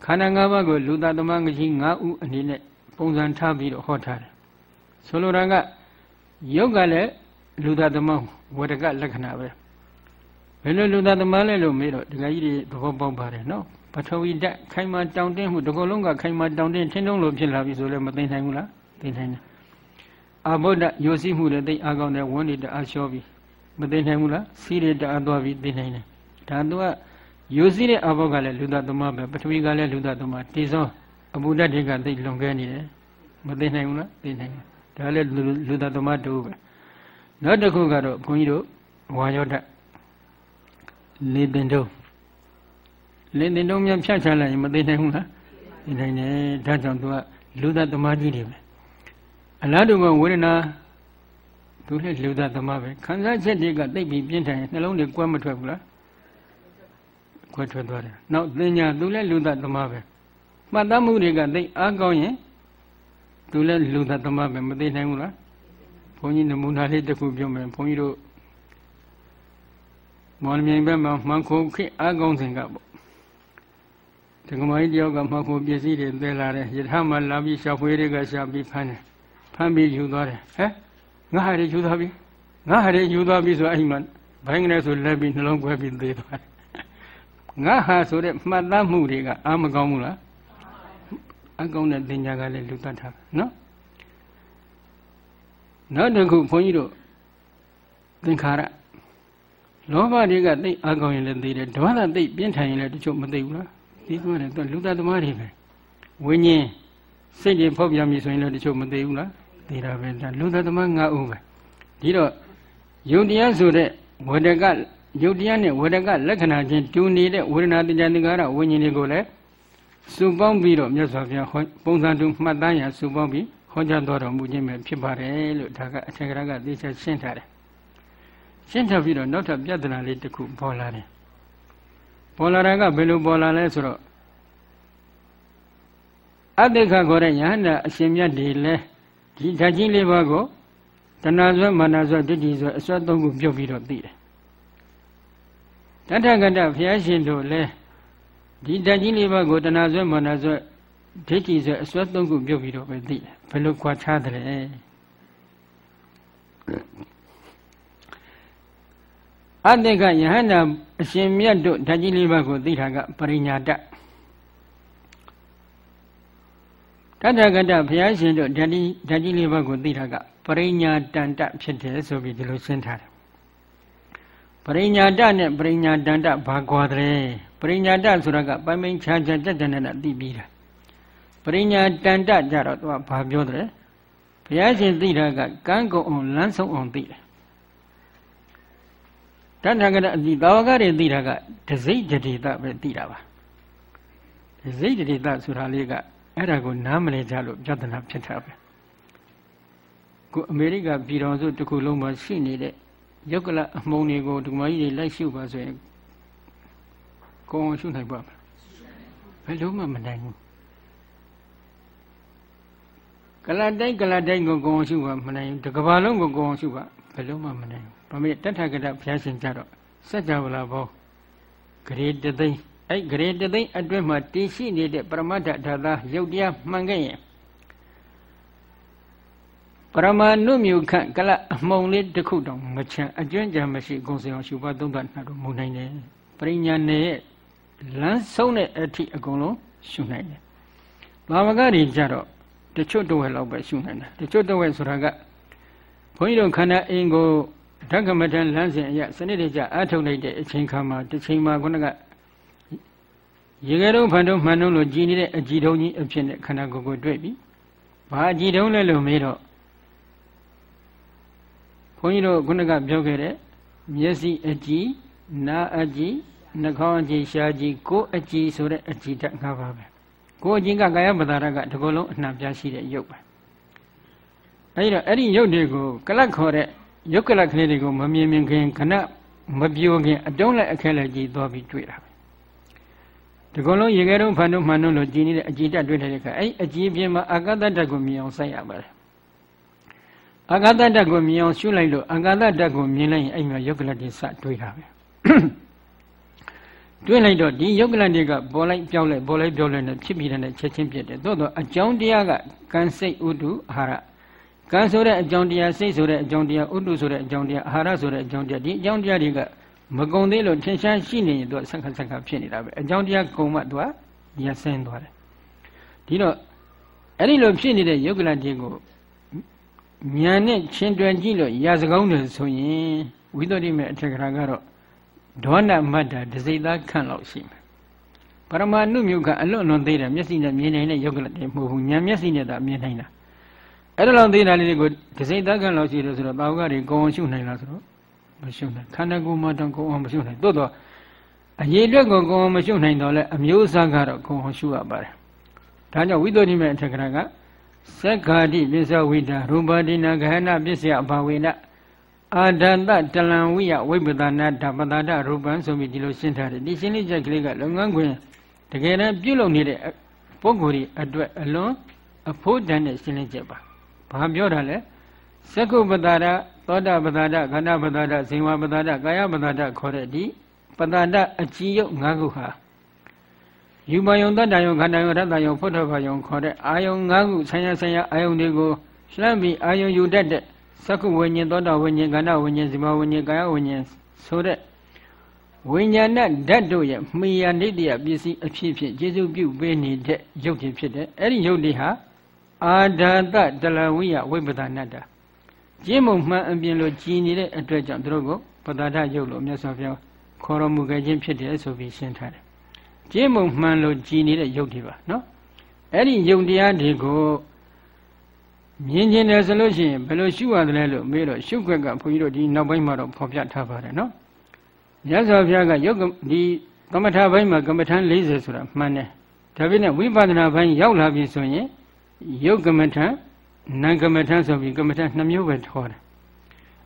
Speaker 1: ခန္ဓာ၅ပါးကိုလူသားသမဂကြီး၅ဦးအနေနဲ့ပုံစံထားပြီးတော့ဟောထားတယ်။ဆိုလိုတာကယုတ်ကလည်းလူသားသမဝရကလက္ခဏာပဲ။ဘယ်လိုလူသားသမလဲလို့မေးတော့ဒကာကြီးတွေသဘောပေါက်ပါတယ်နော်။ ပထဝီဓာတ်ခိုင်မာတောင်တင်းမှုဒီကုလုံးကခိုင်မာတောင်တင်းထင်းထုံးလို့ဖြစ်လာပြီဆိုလည်းမသိနိုင်ဘူးလားသိနိုင်တယ်အာဘုဒ္ဓယိုစီးမှုလည်းသိအားကောင်းတယ်ဝန်းနေတအားလျှောပြီးမသိနိုင်ဘူးလားစီးရတအားသွားပြီးသိနိုင်တယ်ဒါတော့ယိုစီးတဲ့အာဘုဒ္ဓကလည်းလူသားသမားပဲပထဝီကလည်းလူသားသမားတေသောအဘုဒ္ဓတွေကသိလွန်ခဲ့နေတယ်မသိနိုင်ဘူးလားသိနိုင်တယ်ဒါလည်းလူသားသမားတူပဲနောက်တစ်ခုကတော့ဘုန်းကြီးတို့ဝါယောဓာတ်လေတင်တုံး လင်းတင်တုံးများဖြတ်ချလိုက်ရင်မသိနိုင်ဘူးလားသိနိုင်တယ်ဒါကြောင့်သူကလူသားသမားကြီးတွေပဲအလားတူပဲဝေဒနာသူလည်းလူသားသမားပဲခံစားချက်တွေကသိပြီးပြင်းထန်ရင်နှလုံးတွေကွဲမထွက်ဘူးလားကွဲထွက်သွားတယ်နောက်သင်ညာသူလည်းလူသားသမားပဲမှတ်သားမှုတွေကသိအားကောင်းရင်သူလည်းလူသားသမားပဲမသိနိုင်ဘူးလားဘုန်းကြီးနမူနာလေးတစ်ခုပြောမယ်ဘုန်းကြီးတို့မော်လမြိုင်ဘက်မှာမှန်ခိုခေအားကောင်းစဉ်ကပေါ့ ဒကမကြီးတယောက်ကမှတ်ဖို့ပစ္စည်းတွေသဲလာတယ်ယထာမှလာပြီးရှာဖွေတွေကရှာပြီးဖမ်းတယ်ဖမ်းပြီးယူသွားတယ်ဟဲ့ငါဟာတွေယူသွားပြီငါဟာတွေယူသွားပြီဆိုအဲ့မှဘိုင်းကနေဆိုလက်ပြီးနှလုံးကွဲပြီးသေးသွားတယ်ငါဟာဆိုတဲ့မှတ်သားမှုတွေကအာမကောင်းဘူးလားအကောင်းတဲ့တင်ညာကလည်းလူတတ်တာနော်နောက်တစ်ခုဘုန်းကြီးတို့သင်္ခါရလောဘတွေကသိအကောင်းရင်လည်းသိတယ်ဒေါသသိပြင်းထန်ရင်လည်းတချို့မသိဘူးလား သိသွားတယ်သူလူသားသမားတွေပဲဝိညာဉ်စိတ်တွေဖောက်ပြန်ပြီဆိုရင်လည်းတချို့မသိဘူးလားသိတာပဲဒါလူသားသမား၅ဦးပဲဒီတော့ယုတ်တရားဆိုတဲ့ဝေဒကယုတ်တရားနဲ့ဝေဒကလက္ခဏာချင်းတူနေတဲ့ဝေဒနာတရားသင်္ကာရဝိညာဉ်တွေကိုလည်းစုပေါင်းပြီးတော့မြတ်စွာဘုရားပုံစံတူမှတ်သားရစုပေါင်းပြီးဟောကြားတော်တော်မူခြင်းပဲဖြစ်ပါတယ်လို့ဒါကအထက်ကရကသိချရှင်းထားတယ်ရှင်းထားပြီးတော့နောက်ထပ်ပြဿနာလေးတစ်ခုပေါ်လာတယ် ပေါ်လာတာကဘယ်လိုပေါ်လာလဲဆိုတော့အတ္တခခေါ်တဲ့ယဟန္တာအရှင်မြတ်တွေလဲဒီဓာတ်ကြီးလေးပါးကိုတဏှာဆွဲမာနဆွဲဒိဋ္ဌိဆွဲအစွဲသုံးခုပြုတ်ပြီးတော့သိတယ်တထကတဘုရားရှင်တို့လဲဒီဓာတ်ကြီးလေးပါးကိုတဏှာဆွဲမာနဆွဲဒိဋ္ဌိဆွဲအစွဲသုံးခုပြုတ်ပြီးတော့ပဲသိတယ်ဘယ်လိုခွာခြားတယ် အတ္တကယဟန္တာအရှင်မြတ်တို့ဓာတ်ကြီးလေးပါးကိုသိတာကပရိညာတတတ္တကတဘုရားရှင်တို့ဓာတ်ကြီးဓာတ်ကြီးလေးပါးကိုသိတာကပရိညာတန်တဖြစ်တယ်ဆိုပြီးဒီလိုရှင်းထားတယ်ပရိညာတနဲ့ပရိညာတန်တဘာကွာတယ်ပရိညာတဆိုတာကပိုင်ပိုင်ခြားခြားတက်တက်နဲ့သိပြီးတာပရိညာတန်တကြတော့သူကဘာပြောတယ်ဘုရားရှင်သိတာကကန်းကုံအောင်လမ်းဆုံးအောင်သိတယ် တဏ္ဍကရအတိတာဝကတွေသိတာကဒစိတ်တတိတပဲသိတာပါဒစိတ်တတိတဆိုတာလေးကအဲ့ဒါကိုနားမလည်ကြလို့ပြဿနာဖြစ်တာပဲခုအမေရိကပြည်တော်စုတစ်ခုလုံးမှာရှိနေတဲ့ယုတ်ကလအမုံတွေကိုဒီမကြီးတွေလိုက်ရှုပါဆိုရင်ကိုယ်ရှုနိုင်ပါမလားဘယ်လုံးမှမနိုင်ဘူးကလတိုင်းကလတိုင်းကိုကိုယ်ရှုပါမနိုင်ဘူးတစ်ကဘာလုံးကိုကိုယ်ရှုပါဘယ်လုံးမှမနိုင်ဘူး ဗမေတထကတဘုရားရှင်ကြတော့စัจ java လာဘောဂရေတသိန်းအဲ့ဂရေတသိန်းအတွင်းမှာတည်ရှိနေတဲ့ပရမတ္ထဓာတာရုပ်တရားမှန်ခဲ့ရင်ပရမနုမြုခန့်ကလအမှုံလေးတစ်ခုတောင်မချမ်းအကျွမ်းကြံမရှိဂုံစင်အောင်ရှုပါသုံးသပ်နှတော့မူနိုင်တယ်ပရိညာနဲ့လမ်းဆုံးတဲ့အထိအကုန်လုံးရှုနိုင်တယ်ဘာမကတွေကြတော့တချို့တဝက်လောက်ပဲရှုနိုင်တယ်တချို့တဝက်ဆိုတာကဘုန်းကြီးတို့ခန္ဓာအင်းကို ဓကမထန်လမ်းစဉ်အရစနစ်တကျအထုတ်လိုက်တဲ့အချိန်ခါမှာတစ်ချိန်မှာခုနကရေကဲတော့ဖန်တော့မှန်တော့လို့ကြည်နေတဲ့အကြည်တုံးကြီးအဖြစ်နဲ့ခန္ဓာကိုယ်ကိုတွေ့ပြီ။ဘာအကြည်တုံးလဲလို့မေးတော့ခွန်ကြီးတို့ခုနကပြောခဲ့တဲ့မျက်စိအကြည်နားအကြည်နှာခေါင်းအကြည်ရှားကြည်ကိုယ်အကြည်ဆိုတဲ့အကြည်ဓာတ်၅ပါးပဲ။ကိုယ်အကြည်ကကာယပဒါရကဒီကုလုံးအနှံ့ပြရှိတဲ့ရုပ်ပဲ။အဲဒီတော့အဲ့ဒီရုပ်တွေကိုကလတ်ခေါ်တဲ့ ယုတ်ကလကလေးတွေကိုမမြင်မြင်ခင်ခဏမပြောခင်အတုံးလိုက်အခက်လိုက်ကြည့်သွားပြီးတွေ့တာပဲဒီကုလုံးရေခဲတုံးဖန်တုံးမှန်တုံးလို့ကြည်နေတဲ့အကြည်တက်တွေ့တဲ့အခါအဲ့အကြည်ပြင်းမှာအာကတတ္တကိုမြင်အောင်စိုက်ရပါတယ်အာကတတ္တကိုမြင်အောင်ရှုလိုက်လို့အာကတတ္တကိုမြင်လိုက်ရင်အဲ့မှာယုတ်ကလတ်တွေစတွေးတာပဲတွေးလိုက်တော့ဒီယုတ်ကလတ်တွေကပေါ်လိုက်ပြောက်လိုက်ပေါ်လိုက်ပြောက်လိုက်နဲ့ဖြစ်ပြီးတဲ့ချက်ချင်းဖြစ်တယ်သို့တော့အကြောင်းတရားကကံစိတ်ဥဒုအာဟာရ ကံဆိုတဲ့အကြောင်းတရားစိတ်ဆိုတဲ့အကြောင်းတရားဥဒုဆိုတဲ့အကြောင်းတရားအာဟာရဆိုတဲ့အကြောင်းတရားဒီအကြောင်းတရားတွေကမကုံသေးလို့ထင်ရှားရှိနေရင်သူကဆက်ခါဆက်ခါဖြစ်နေတာပဲအကြောင်းတရားကုံမှသူကရဆင်းသွားတယ်ဒီတော့အဲ့ဒီလိုဖြစ်နေတဲ့ယုတ်ကလတိကိုဉာဏ်နဲ့ချင်းတွယ်ကြည့်လို့ရာစကောင်းတယ်ဆိုရင်ဝိသုဒ္ဓိမေအထက်ကရာကတော့ဒေါနမတ္တာဒစိတ်သားခန့်လောက်ရှိမယ်ပရမအနုမြုပ်ကအလွန်လွန်သေးတယ်မျက်စိနဲ့မြင်နေတဲ့ယုတ်ကလတိမဟုတ်ဘူးဉာဏ်မျက်စိနဲ့သာမြင်နိုင်တာ အဲ့ဒါလောက်သေးတာလေးတွေကိုဒစိတ်သားခန့်လောက်ရှိတယ်ဆိုတော့တာဝကတွေကိုအောင်ရှုနိုင်လားဆိုတော့မရှုနိုင်ခန္ဓာကိုယ်မှာတော့ကိုယ်အောင်မရှုနိုင်သို့တော့အရေးအတွက်ကိုကိုယ်အောင်မရှုနိုင်တော့လဲအမျိုးအစားကတော့ကိုယ်အောင်ရှုရပါတယ်ဒါကြောင့်ဝိသုဒ္ဓိမေအထက်ကရာကသက္ခာတိပစ္စဝိတာရူပတိနာဂဟနာပစ္စယအဘာဝေနအာဒန္တတလံဝိယဝိပဒနာဓပတာဒရူပံဆိုပြီးဒီလိုရှင်းထားတယ်ဒီရှင်းလေးချက်ကလေးကလုပ်ငန်းခွင်တကယ်တမ်းပြုလုပ်နေတဲ့ပုဂ္ဂိုလ်တွေအတွက်အလွန်အဖို့တန်တဲ့ရှင်းလင်းချက်ပါ ဘာပြောတာလဲသက္ကုပတာဒသောတာပတာဒခန္ဓာပတာဒဇင်ဝပတာဒကာယပတာဒခေါ်တဲ့ဒီပတာဒအကြည်ယုတ်၅ခုဟာယူမယုံတတ္တယုံခန္ဓာယုံရတ္တယုံဖုထဘယုံခေါ်တဲ့အာယုံ၅ခုဆံရဆံရအာယုံတွေကိုလှမ်းပြီးအာယုံယူတတ်တဲ့သက္ကုဝိညာဉ်သောတာဝိညာဉ်ခန္ဓာဝိညာဉ်ဇိမဝိညာဉ်ကာယဝိညာဉ်ဆိုတဲ့ဝိညာဏဓာတ်တို့ရဲ့မှီရနိတ္တယပစ္စည်းအဖြစ်ဖြစ်ကျေစုပြုပေးနေတဲ့ရုပ်တွေဖြစ်တဲ့အဲ့ဒီရုပ်တွေဟာ အာဒာတတလဝိယဝိပဒနာတ္တကျင်းမုံမှန်အပြင်လိုကြည်နေတဲ့အတွက်ကြောင့်သူတို့ကိုပတာဒရုပ်လို့မြတ်စွာဘုရားခေါ်တော်မူခဲ့ခြင်းဖြစ်တယ်ဆိုပြီးရှင်းထားတယ်ကျင်းမုံမှန်လို့ကြည်နေတဲ့ရုပ်တွေပါနော်အဲ့ဒီယုံတရားတွေကိုမြင်ကျင်တယ်ဆိုလို့ရှိရင်ဘယ်လိုရှုရတယ်လဲလို့မေးတော့ရှုခွက်ကဘုန်းကြီးတို့ဒီနောက်ပိုင်းမှာတော့ဖော်ပြထားပါတယ်နော်မြတ်စွာဘုရားကယုတ်ဒီကမ္မထာပိုင်းမှာကမ္မထာ40ဆိုတာမှန်တယ်ဒါပေမဲ့ဝိပဿနာပိုင်းရောက်လာပြီဆိုရင် ယုတ်ကမ္မထာနာကမ္မထံဆိုပြီးကမ္မထံနှစ်မျိုးပဲဟောတယ်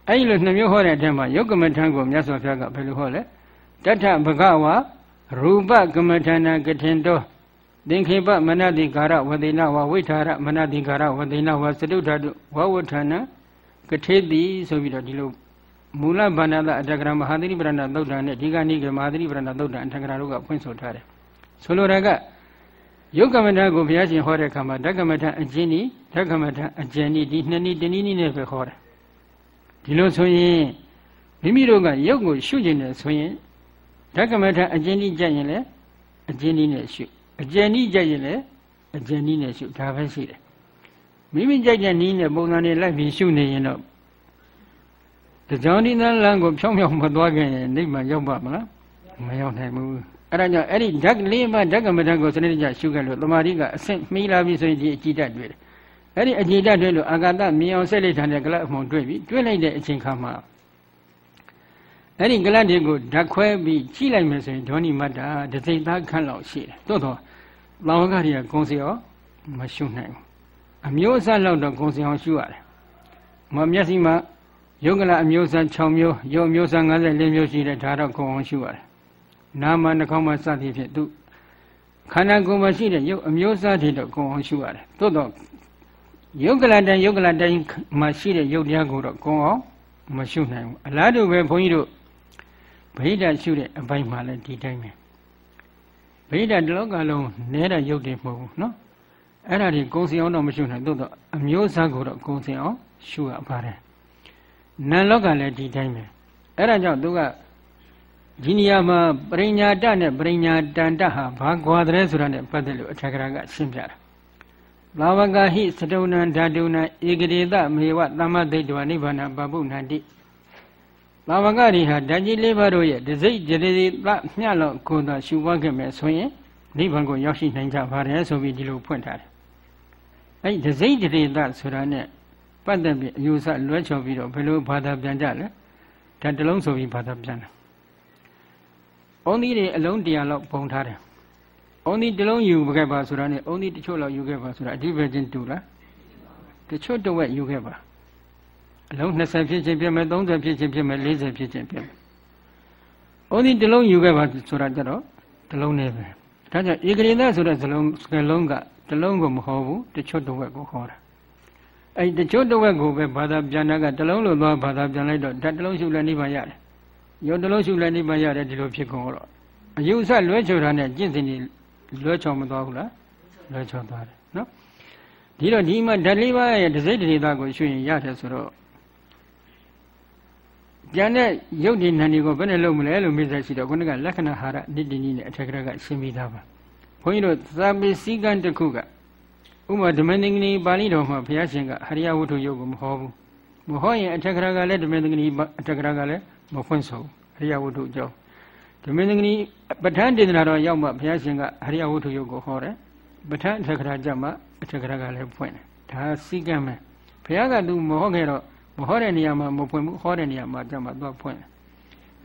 Speaker 1: အဲ့ဒီလိုနှစ်မျိုးဟောတဲ့အထက်မှာယုတ်ကမ္မထံကိုမြတ်စွာဘုရားကဘယ်လိုဟောလဲတထဘဂဝါရူပကမ္မထနာကထင်တောသင်္ခေပမနတိကာရဝတိနဝဝိထာရမနတိကာရဝတိနဝစတုဓာတုဝဝဋ္ဌာနကထေတိဆိုပြီးတော့ဒီလိုမူလဗန္ဒတအတ္တကရမဟာသတိပရဏသုတ်တံနဲ့ဒီကနိကေမဟာသတိပရဏသုတ်တံအတ္တကရတို့ကဖွင့်ဆိုထားတယ်ဆိုလိုတာက ယုတ်ကမ္မဋ္ဌာန်းကိုဘုရားရှင်ဟောတဲ့အခါမှာဓကမ္မဋ္ဌာန်းအကျဉ်းဤဓကမ္မဋ္ဌာန်းအကျဉ်းဤဒီနှစ်နည်းတနည်းနည်းနဲ့ပဲဟောတယ်ဒီလိုဆိုရင်မိမိတို့ကယုတ်ကိုရှုကျင်တယ်ဆိုရင်ဓကမ္မဋ္ဌာန်းအကျဉ်းဤကြရင်လည်းအကျဉ်းဤနဲ့ရှုအကျဉ်းဤကြရင်လည်းအကျဉ်းဤနဲ့ရှုဒါပဲရှိတယ်မိမိကြိုက်တဲ့နည်းနဲ့ပုံစံနဲ့လိုက်ပြီးရှုနေရင်တော့တကြောင်ဒီနလန်းကိုဖြောင်းဖြောင်းမသွားခင်နိဗ္ဗာန်ရောက်ပါမလားမရောက်နိုင်ဘူး အဲ့ဒါကြောင့်အဲ့ဒီဓာတ်လေးမှဓာတ်ကမ္မဋ္ဌာန်းကိုစနစ်တကျရှုခဲ့လို့တမာတိကအဆင့်မှီးလာပြီဆိုရင်ဒီအကြည်တတ်တွေ့တယ်အဲ့ဒီအကြည်တတ်တွေ့လို့အာဂတမြင်အောင်ဆက်လိုက်တာနဲ့ကလပ်အမှုံတွေ့ပြီတွေ့လိုက်တဲ့အချိန်ခါမှာအဲ့ဒီကလပ်တွေကိုဓာတ်ခွဲပြီးကြည့်လိုက်မယ်ဆိုရင်ဒေါဏိမတ္တာဒသိသားခန့်လောက်ရှိတယ်သို့တော့လောကတွေကဂုံစီရောမရှုနိုင်ဘူးအမျိုးအစားလောက်တော့ဂုံစီအောင်ရှုရတယ်မမျက်စိမှာယုတ်ကလအမျိုးအစား6မျိုးယုတ်အမျိုးအစား54မျိုးရှိတယ်ဒါတော့ဂုံအောင်ရှုရတယ် နာမနှာခေါင်းမှာစသည်ဖြင့်သူခန္ဓာကိုယ်မှာရှိတဲ့ရုပ်အမျိုးအစားတွေတော့ကိုယ်အောင်ရှုရတယ်သို့တော့ယုတ်ကလတိုင်းယုတ်ကလတိုင်းမှာရှိတဲ့ယုတ်တရားကိုတော့ကိုယ်အောင်မရှုနိုင်ဘူးအလားတူပဲဘုန်းကြီးတို့ဗိဓာရှုတဲ့အပိုင်းမှာလည်းဒီတိုင်းပဲဗိဓာတလောကလုံးနဲတဲ့ယုတ်တွေမဟုတ်ဘူးနော်အဲ့ဒါတွေကိုယ်စီအောင်တော့မရှုနိုင်သို့တော့အမျိုးအစားကိုတော့ကိုယ်စီအောင်ရှုရပါတယ်နံလောကလည်းဒီတိုင်းပဲအဲ့ဒါကြောင့်သူက ဒီနေရာမှာပရိညာတနဲ့ပရိညာတန်တဟာဘာကွာတဲ့ဆိုတာနဲ့ပတ်သက်လို့အထက်ကရာကရှင်းပြတာလာဝကဟိစတုဏံဓာတုဏံဧကရေတမေဝသမ္မဒိဋ္ဌဝနိဗ္ဗာန်ပပုဏ္ဏတိလာဝကတွေဟာဓာကြီးလေးပါးတို့ရဲ့ဒစိတ်ဒရေတမျှလောက်ကိုယ်သာရှုပွားခဲ့မယ်ဆိုရင်နိဗ္ဗာန်ကိုရောက်ရှိနိုင်ကြပါတယ်ဆိုပြီးဒီလိုဖွင့်ထားတယ်အဲ့ဒစိတ်ဒရေတဆိုတာနဲ့ပတ်သက်ပြီးအယူဆလွဲချော်ပြီးတော့ဘယ်လိုဘာသာပြန်ကြလဲဒါတလုံးဆိုပြီးဘာသာပြန်တယ်။ အုံသီးတွေအလုံးတရာလောက်ပုံထားတယ်။အုံသီးတစ်လုံးယူခဲ့ပါဆိုတာနဲ့အုံသီးတချို့လောက်ယူခဲ့ပါဆိုတာအဓိပ္ပာယ်ချင်းတူလား။တချို့တဝက်ယူခဲ့ပါ။အလုံး20ဖြစ်ချင်းဖြစ်မယ်30ဖြစ်ချင်းဖြစ်မယ်40ဖြစ်ချင်းဖြစ်မယ်။အုံသီးတစ်လုံးယူခဲ့ပါဆိုတာကြတော့တစ်လုံးနဲ့ပဲ။တဒါကြောင့်ဧကရိသဆိုတဲ့စလုံးစကလုံးကတလုံးကိုမဟောဘူးတချို့တစ်ဝက်ကိုဟောတာအဲ့တချို့တစ်ဝက်ကိုပဲဘာသာပြန်တာကတလုံးလို့သွားဘာသာပြန်လိုက်တော့ဓာတ်တလုံးရှုလည်းနိဗ္ဗာန်ရတယ် ရုပ်တလုံးရှုလည်းနိဗ္ဗာန်ရတယ်ဒီလိုဖြစ်ကုန်တော့အယူဆလွဲချော်တာနဲ့ကျင့်စဉ်တွေလွဲချော်မသွားဘူးလားလွဲချော်သွားတယ်နော်ဒီတော့ဒီမှာဓာတ်လေးပါးရဲ့ဒစိတ်ဒေသကိုရှုရင်ရတယ်ဆိုတော့ကျန်တဲ့ရုပ်ဒီနာနေကိုဘယ်နဲ့လုပ်မလဲလို့မေးစားရှိတော့ခုနကလက္ခဏာဟာရနိတ္တိနီနဲ့အထက်ကရကရှင်းပြီးသားပါဘုန်းကြီးတို့သာမေစည်းကမ်းတစ်ခုကဥမာဓမ္မသင်္ကနီပါဠိတော်မှာဘုရားရှင်ကဟရိယဝတ္ထုယုတ်ကိုမဟောဘူးမဟောရင်အထက်ကရကလည်းဓမ္မသင်္ကနီအထက်ကရကလည်း မဖွင့်ဆိုဟရိယဝတ္ထုအကြောင်းဓမ္မသင်္ကနီပဋ္ဌာန်းဒေသနာတော်ရောက်မှဘုရားရှင်ကဟရိယဝတ္ထုယုတ်ကိုဟောတယ်ပဋ္ဌာန်းအထက်ကရကြမှာအထက်ကရကလည်းဖွင့်တယ်ဒါစည်းကမ်းပဲဘုရားကသူမဟောခဲ့တော့မဟောတဲ့နေရာမှာမဖွင့်ဘူးဟောတဲ့နေရာမှာကြမှာသွားဖွင့်တယ်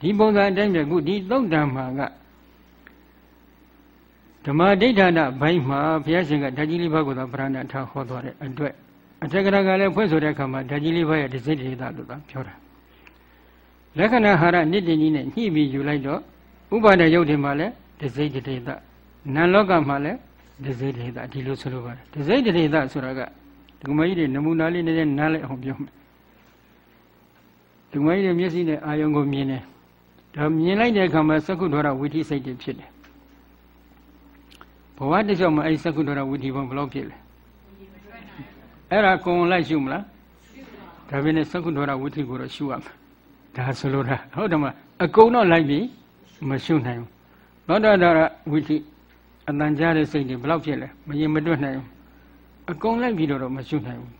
Speaker 1: ဒီပုံစံအတိုင်းပဲခုဒီသုတ်တံမှာကဓမ္မဒိဋ္ဌာနဘိုင်းမှာဘုရားရှင်ကဓာကြီးလေးပါးကိုသာပြဏာထားဟောသွားတဲ့အတွက်အထက်ကရာကလည်းဖွင့်ဆိုတဲ့အခါမှာဓာကြီးလေးပါးရဲ့ဒစိတ္တိတာလို့သာပြောတာ လက္ခဏာဟာရနိတ္တိကြီးနဲ့ညှိပြီးယူလိုက်တော့ဥပါဒယုတ်တွေမှာလည်းဒစိတ္တိတာနံလောကမှာလည်းဒစိတ္တိတာဒီလိုဆိုလိုပါတယ်ဒစိတ္တိတာဆိုတာကဒီမကြီးတွေနမူနာလေးနဲ့နားလိုက်အောင်ပြောမယ်ဒီမကြီးတွေမျက်စိနဲ့အာယုံကိုမြင်တယ်ဒါမြင်လိုက်တဲ့အခါမှာသက္ကုဒ္ဒရဝိသိစိတ်တွေဖြစ်တယ်ဘဝတစ်လျှောက်မှာအဲဒီသက္ကုဒ္ဒရဝိသိဘုံဘယ်လောက်ဖြစ်လဲအဲ့ဒါကုံလိုက်ရှုမလားဒါပေမဲ့သက္ကုဒ္ဒရဝိသိကိုတော့ရှုရမှာ ဒါဆိုလိုတာဟုတ်တယ်မလားအကုန်တော့လိုက်ပြီးမရှုနိုင်ဘူးသောတာဒရဝိသိအတန်ကြားတဲ့စိတ်တွေဘယ်လောက်ဖြစ်လဲမရင်မတွက်နိုင်ဘူးအကုန်လိုက်ပြီးတော့မရှုနိုင်ဘူး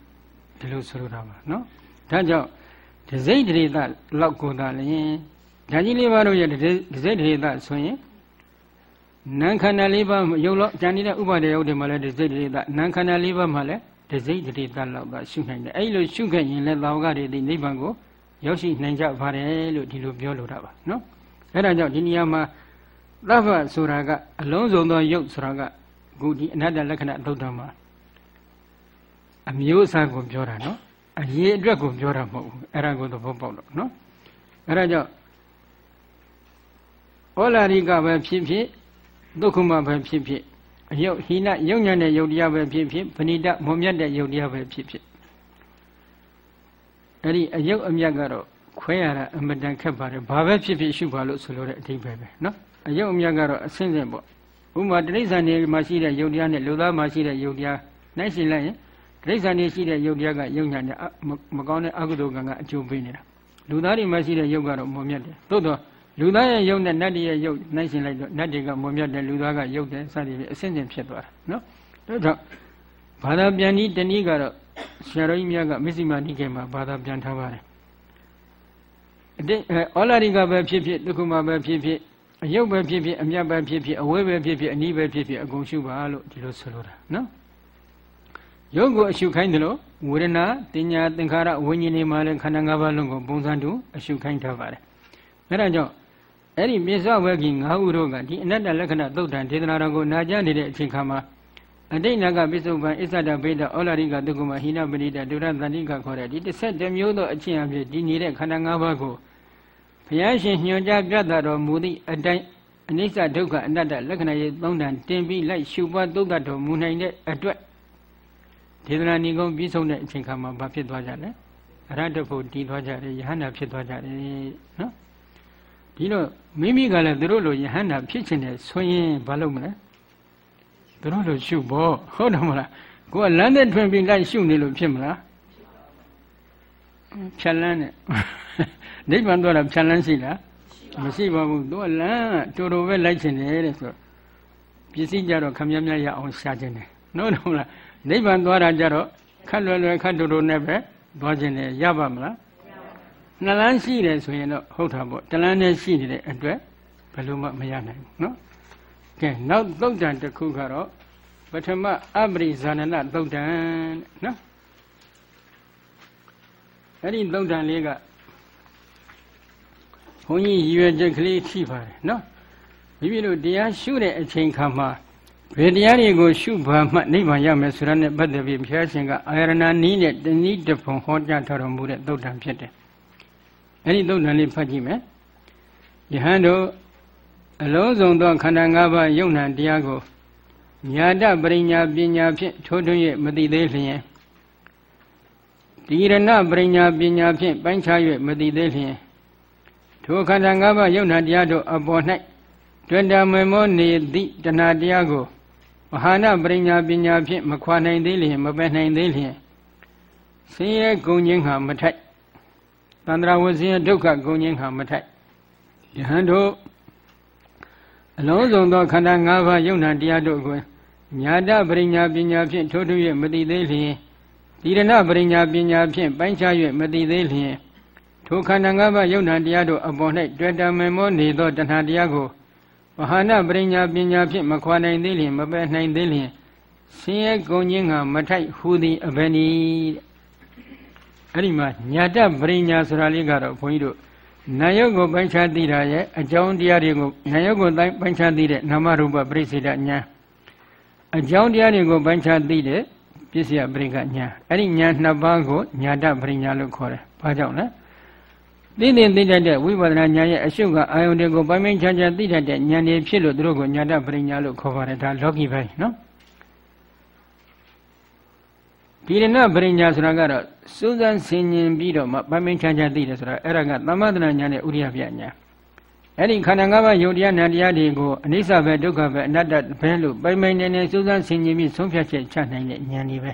Speaker 1: ဒီလိုဆိုလိုတာပါနော်ဒါကြောင့်ဒစိတ်ဒိဋ္ဌလောက်ကိုသာလျင်ဓာကြီးလေးပါးတို့ရဲ့ဒစိတ်ဒိဋ္ဌဆိုရင်နံခန္ဓာလေးပါးရုပ်လို့ဉာဏ်နေတဲ့ဥပါဒေယုတ်တွေမှာလည်းဒစိတ်ဒိဋ္ဌနံခန္ဓာလေးပါးမှာလည်းဒစိတ်ဒိဋ္ဌလောက်သာရှုနိုင်တယ်အဲ့လိုရှုခဲ့ရင်လည်းသာဝကတွေဒီနိဗ္ဗာန်ကို ရောက်ရှိနိုင်ကြပါတယ်လို့ဒီလိုပြောလိုတာပါနော်အဲ့ဒါကြောင့်ဒီနေရာမှာသဗ္ဗဆိုတာကအလုံးစုံသောယုတ်ဆိုတာကခုဒီအနတ္တလက္ခဏာသုတ်တံမှာအမျိုးအစားကိုပြောတာနော်အရေးအတွက်ကိုပြောတာမဟုတ်ဘူးအဲ့ဒါကိုသဘောပေါက်တော့နော်အဲ့ဒါကြောင့်ဩလာရိကပဲဖြစ်ဖြစ်ဒုက္ခမပဲဖြစ်ဖြစ်အယုတ်ဟိနယုံညာတဲ့ယုတ်တရားပဲဖြစ်ဖြစ်ဗဏိတမွန်မြတ်တဲ့ယုတ်တရားပဲဖြစ်ဖြစ် အဲ့ဒီအယုတ်အမြတ်ကတော့ခွဲရတာအမတန်ခက်ပါတယ်ဘာပဲဖြစ်ဖြစ်ရှုပါလို့ဆိုလိုတဲ့အဓိပ္ပာယ်ပဲနော်အယုတ်အမြတ်ကတော့အဆင့်ဆင့်ပေါ့ဥမာတိဋ္ဌာန်တွေမှာရှိတဲ့ယုတ်တရားနဲ့လူသားမှာရှိတဲ့ယုတ်တရားနိုင်ရှင်လိုက်ရင်တိဋ္ဌာန်တွေရှိတဲ့ယုတ်တရားကယုတ်ညာနဲ့မကောင်းတဲ့အကုသိုလ်ကံကအကျိုးပေးနေတာလူသားတွေမှာရှိတဲ့ယုတ်ကတော့မွန်မြတ်တယ်သို့တော့လူသားရဲ့ယုတ်နဲ့နတ်ရဲ့ယုတ်နိုင်ရှင်လိုက်တော့နတ်တွေကမွန်မြတ်တယ်လူသားကယုတ်တယ်စသည်ဖြင့်အဆင့်ဆင့်ဖြစ်သွားတာနော်ဒါကြောင့်ဘာသာပြန်ဤတနည်းကတော့ ဆရာတော်ကြီးများကမစ္စည်းမနိကေမှာဘာသာပြန်ထားပါတယ်အတိဩလာရိကပဲဖြစ်ဖြစ်ဒုက္ခမပဲဖြစ်ဖြစ်အယုတ်ပဲဖြစ်ဖြစ်အမြတ်ပဲဖြစ်ဖြစ်အဝဲပဲဖြစ်ဖြစ်အနီးပဲဖြစ်ဖြစ်အကုန်ရှုပါလို့ဒီလိုဆိုလိုတာနော်ယုတ်ကိုအရှုခိုင်းတယ်လို့ဝေဒနာတင်ညာသင်္ခါရဝိညာဉ်တွေမှာလည်းခန္ဓာ၅ပါးလုံးကိုပုံစံတူအရှုခိုင်းထားပါတယ်အဲဒါကြောင့်အဲ့ဒီမြေစဝဲကြီး၅ခုတို့ကဒီအနတ္တလက္ခဏာသုတ်တံဒေသနာတော်ကိုနာကြားနေတဲ့အချိန်ခါမှာ အတိတ်နာကပိစုံပံအစ္ဆဒဗေဒဩလာရိကတုကုမဟိနပရိဒဒုရသန္တိကခေါ်တဲ့ဒီတစ်ဆက်တမျိုးသောအချင်းအဖြစ်ဒီနေတဲ့ခန္ဓာ၅ပါးကိုဘုရားရှင်ညွှန်ကြားပြသတော်မူသည့်အတိုင်းအနိစ္စဒုက္ခအနတ္တလက္ခဏာရဲ့သုံးတန်တင်ပြီးလိုက်ရှုပွားသုတ်တတော်မူနိုင်တဲ့အတွက်ဒေသနာဏီကုံပြီးဆုံးတဲ့အချိန်ခါမှာဘာဖြစ်သွားကြလဲအရဟတဖို့တည်သွားကြတယ်ယဟန္တာဖြစ်သွားကြတယ်နော်ဒီတော့မိမိကလည်းသူတို့လိုယဟန္တာဖြစ်ချင်တယ်ဆိုရင်ဘာလုပ်မလဲ သူတို့လိုရှုဖို့ဟုတ်တယ်မလားကိုကလမ်းနဲ့ထွင်ပြီးလိုက်ရှုနေလို့ဖြစ်မလားဖြတ်လန်းနဲ့နိဗ္ဗာန်တော့ဖြတ်လန်းရှိလားမရှိပါဘူးသူကလမ်းတူတူပဲလိုက်ချင်တယ်တဲ့ဆိုပစ္စည်းကြတော့ခမည်းများရအောင်ရှာခြင်းတယ်နော်တော့မလားနိဗ္ဗာန်သွားတာကြတော့ခက်လွယ်လွယ်ခက်တူတူနဲ့ပဲသွားခြင်းတယ်ရပါမလားနှလန်းရှိတယ်ဆိုရင်တော့ဟုတ်တာပေါ့တလန်းနဲ့ရှိနေတဲ့အတွက်ဘယ်လိုမှမရနိုင်ဘူးနော် ကဲနောက်သုတ်တန်တစ်ခုကတော့ပထမအပရိဇာနနသုတ်တန်နော်အဲ့ဒီသုတ်တန်လေးကဘုန်းကြီးရည်ရွယ်ချက်ကလေးရှိပါတယ်နော်မိမိတို့တရားရှုတဲ့အချိန်ခါမှာဘယ်တရားတွေကိုရှုပါမှနိဗ္ဗာန်ရမယ်ဆိုတာနဲ့ပတ်သက်ပြီးဘုရားရှင်ကအာရဏနီးနဲ့တနည်းတစ်ပုံဟောကြားထားတော်မူတဲ့သုတ်တန်ဖြစ်တယ်အဲ့ဒီသုတ်တန်လေးဖတ်ကြည့်မယ်ယဟန်တို့ အလုံးစုံသောခန္ဓာ၅ပါးယုံနာတရားကိုညာတပရိညာပညာဖြင့်ထိုးထွင်း၍မသိသေးလျင်ဒီရဏပရိညာပညာဖြင့်ပိုင်းခြား၍မသိသေးလျင်ထိုခန္ဓာ၅ပါးယုံနာတရားတို့အပေါ်၌တွေ့တာမမောနေသည့်တဏှာတရားကိုမဟာနာပရိညာပညာဖြင့်မခွာနိုင်သေးလျင်မပယ်နိုင်သေးလျင်ဆင်းရဲကုန်ခြင်းဟာမထိုက်တန္တရာဝဆင်းရဲဒုက္ခကုန်ခြင်းဟာမထိုက်ယဟန်တို့ အလုံးစုံသောခန္ဓာ၅ပါးယုံနာတရားတို့ကိုညာတပရိညာပညာဖြင့်ထိုးထွင်း၍မသိသေးလျင်ဒီရဏပရိညာပညာဖြင့်ပိုင်းခြား၍မသိသေးလျင်ထိုခန္ဓာ၅ပါးယုံနာတရားတို့အပေါ်၌တွေ့တမေမောနေသောတဏှာတရားကိုဝဟာနပရိညာပညာဖြင့်မခွာနိုင်သေးလျင်မပယ်နိုင်သေးလျင်ဆင်းရဲကုန်ခြင်းကမထိုက်ဟူသည်အဘယ်နည်းအဲ့ဒီမှာညာတပရိညာဆိုတာလေးကတော့ဘုန်းကြီးတို့ နာယုတ်ကိုပိုင်းခြားသိတာရဲ့အကြောင်းတရားတွေကိုနာယုတ်ကိုပိုင်းခြားသိတဲ့နာမရူပပရိစ္ဆေဒညာအကြောင်းတရားတွေကိုပိုင်းခြားသိတဲ့ပစ္စယပရိကညာအဲ့ဒီညာနှစ်ပါးကိုညာတပရိညာလို့ခေါ်တယ်။ဘာကြောင့်လဲ။သိသိသိတတ်တဲ့ဝိပဿနာညာရဲ့အရှုပ်ကအာယုန်တွေကိုပိုင်းပိုင်းခြားခြားသိတတ်တဲ့ညာတွေဖြစ်လို့သူတို့ကိုညာတပရိညာလို့ခေါ်ပါတယ်ဒါလောကီပိုင်းနော်။ ဒီရဏပရိညာဆိုတာကတော့စူးစမ်းဆင်ញင်ပြီးတော့မှပိုင်းပိုင်းခြားခြားသိတယ်ဆိုတာအဲ့ဒါကသမထနာညာနဲ့ဥရိယပြညာအဲ့ဒီခန္ဓာ၅ပါးယုတ်တရားနာတရားတွေကိုအနိစ္စပဲဒုက္ခပဲအနတ္တပဲလို့ပိုင်းပိုင်းနေနေစူးစမ်းဆင်ញင်ပြီးဆုံးဖြတ်ချက်ချနိုင်တဲ့ဉာဏ်တွေပဲ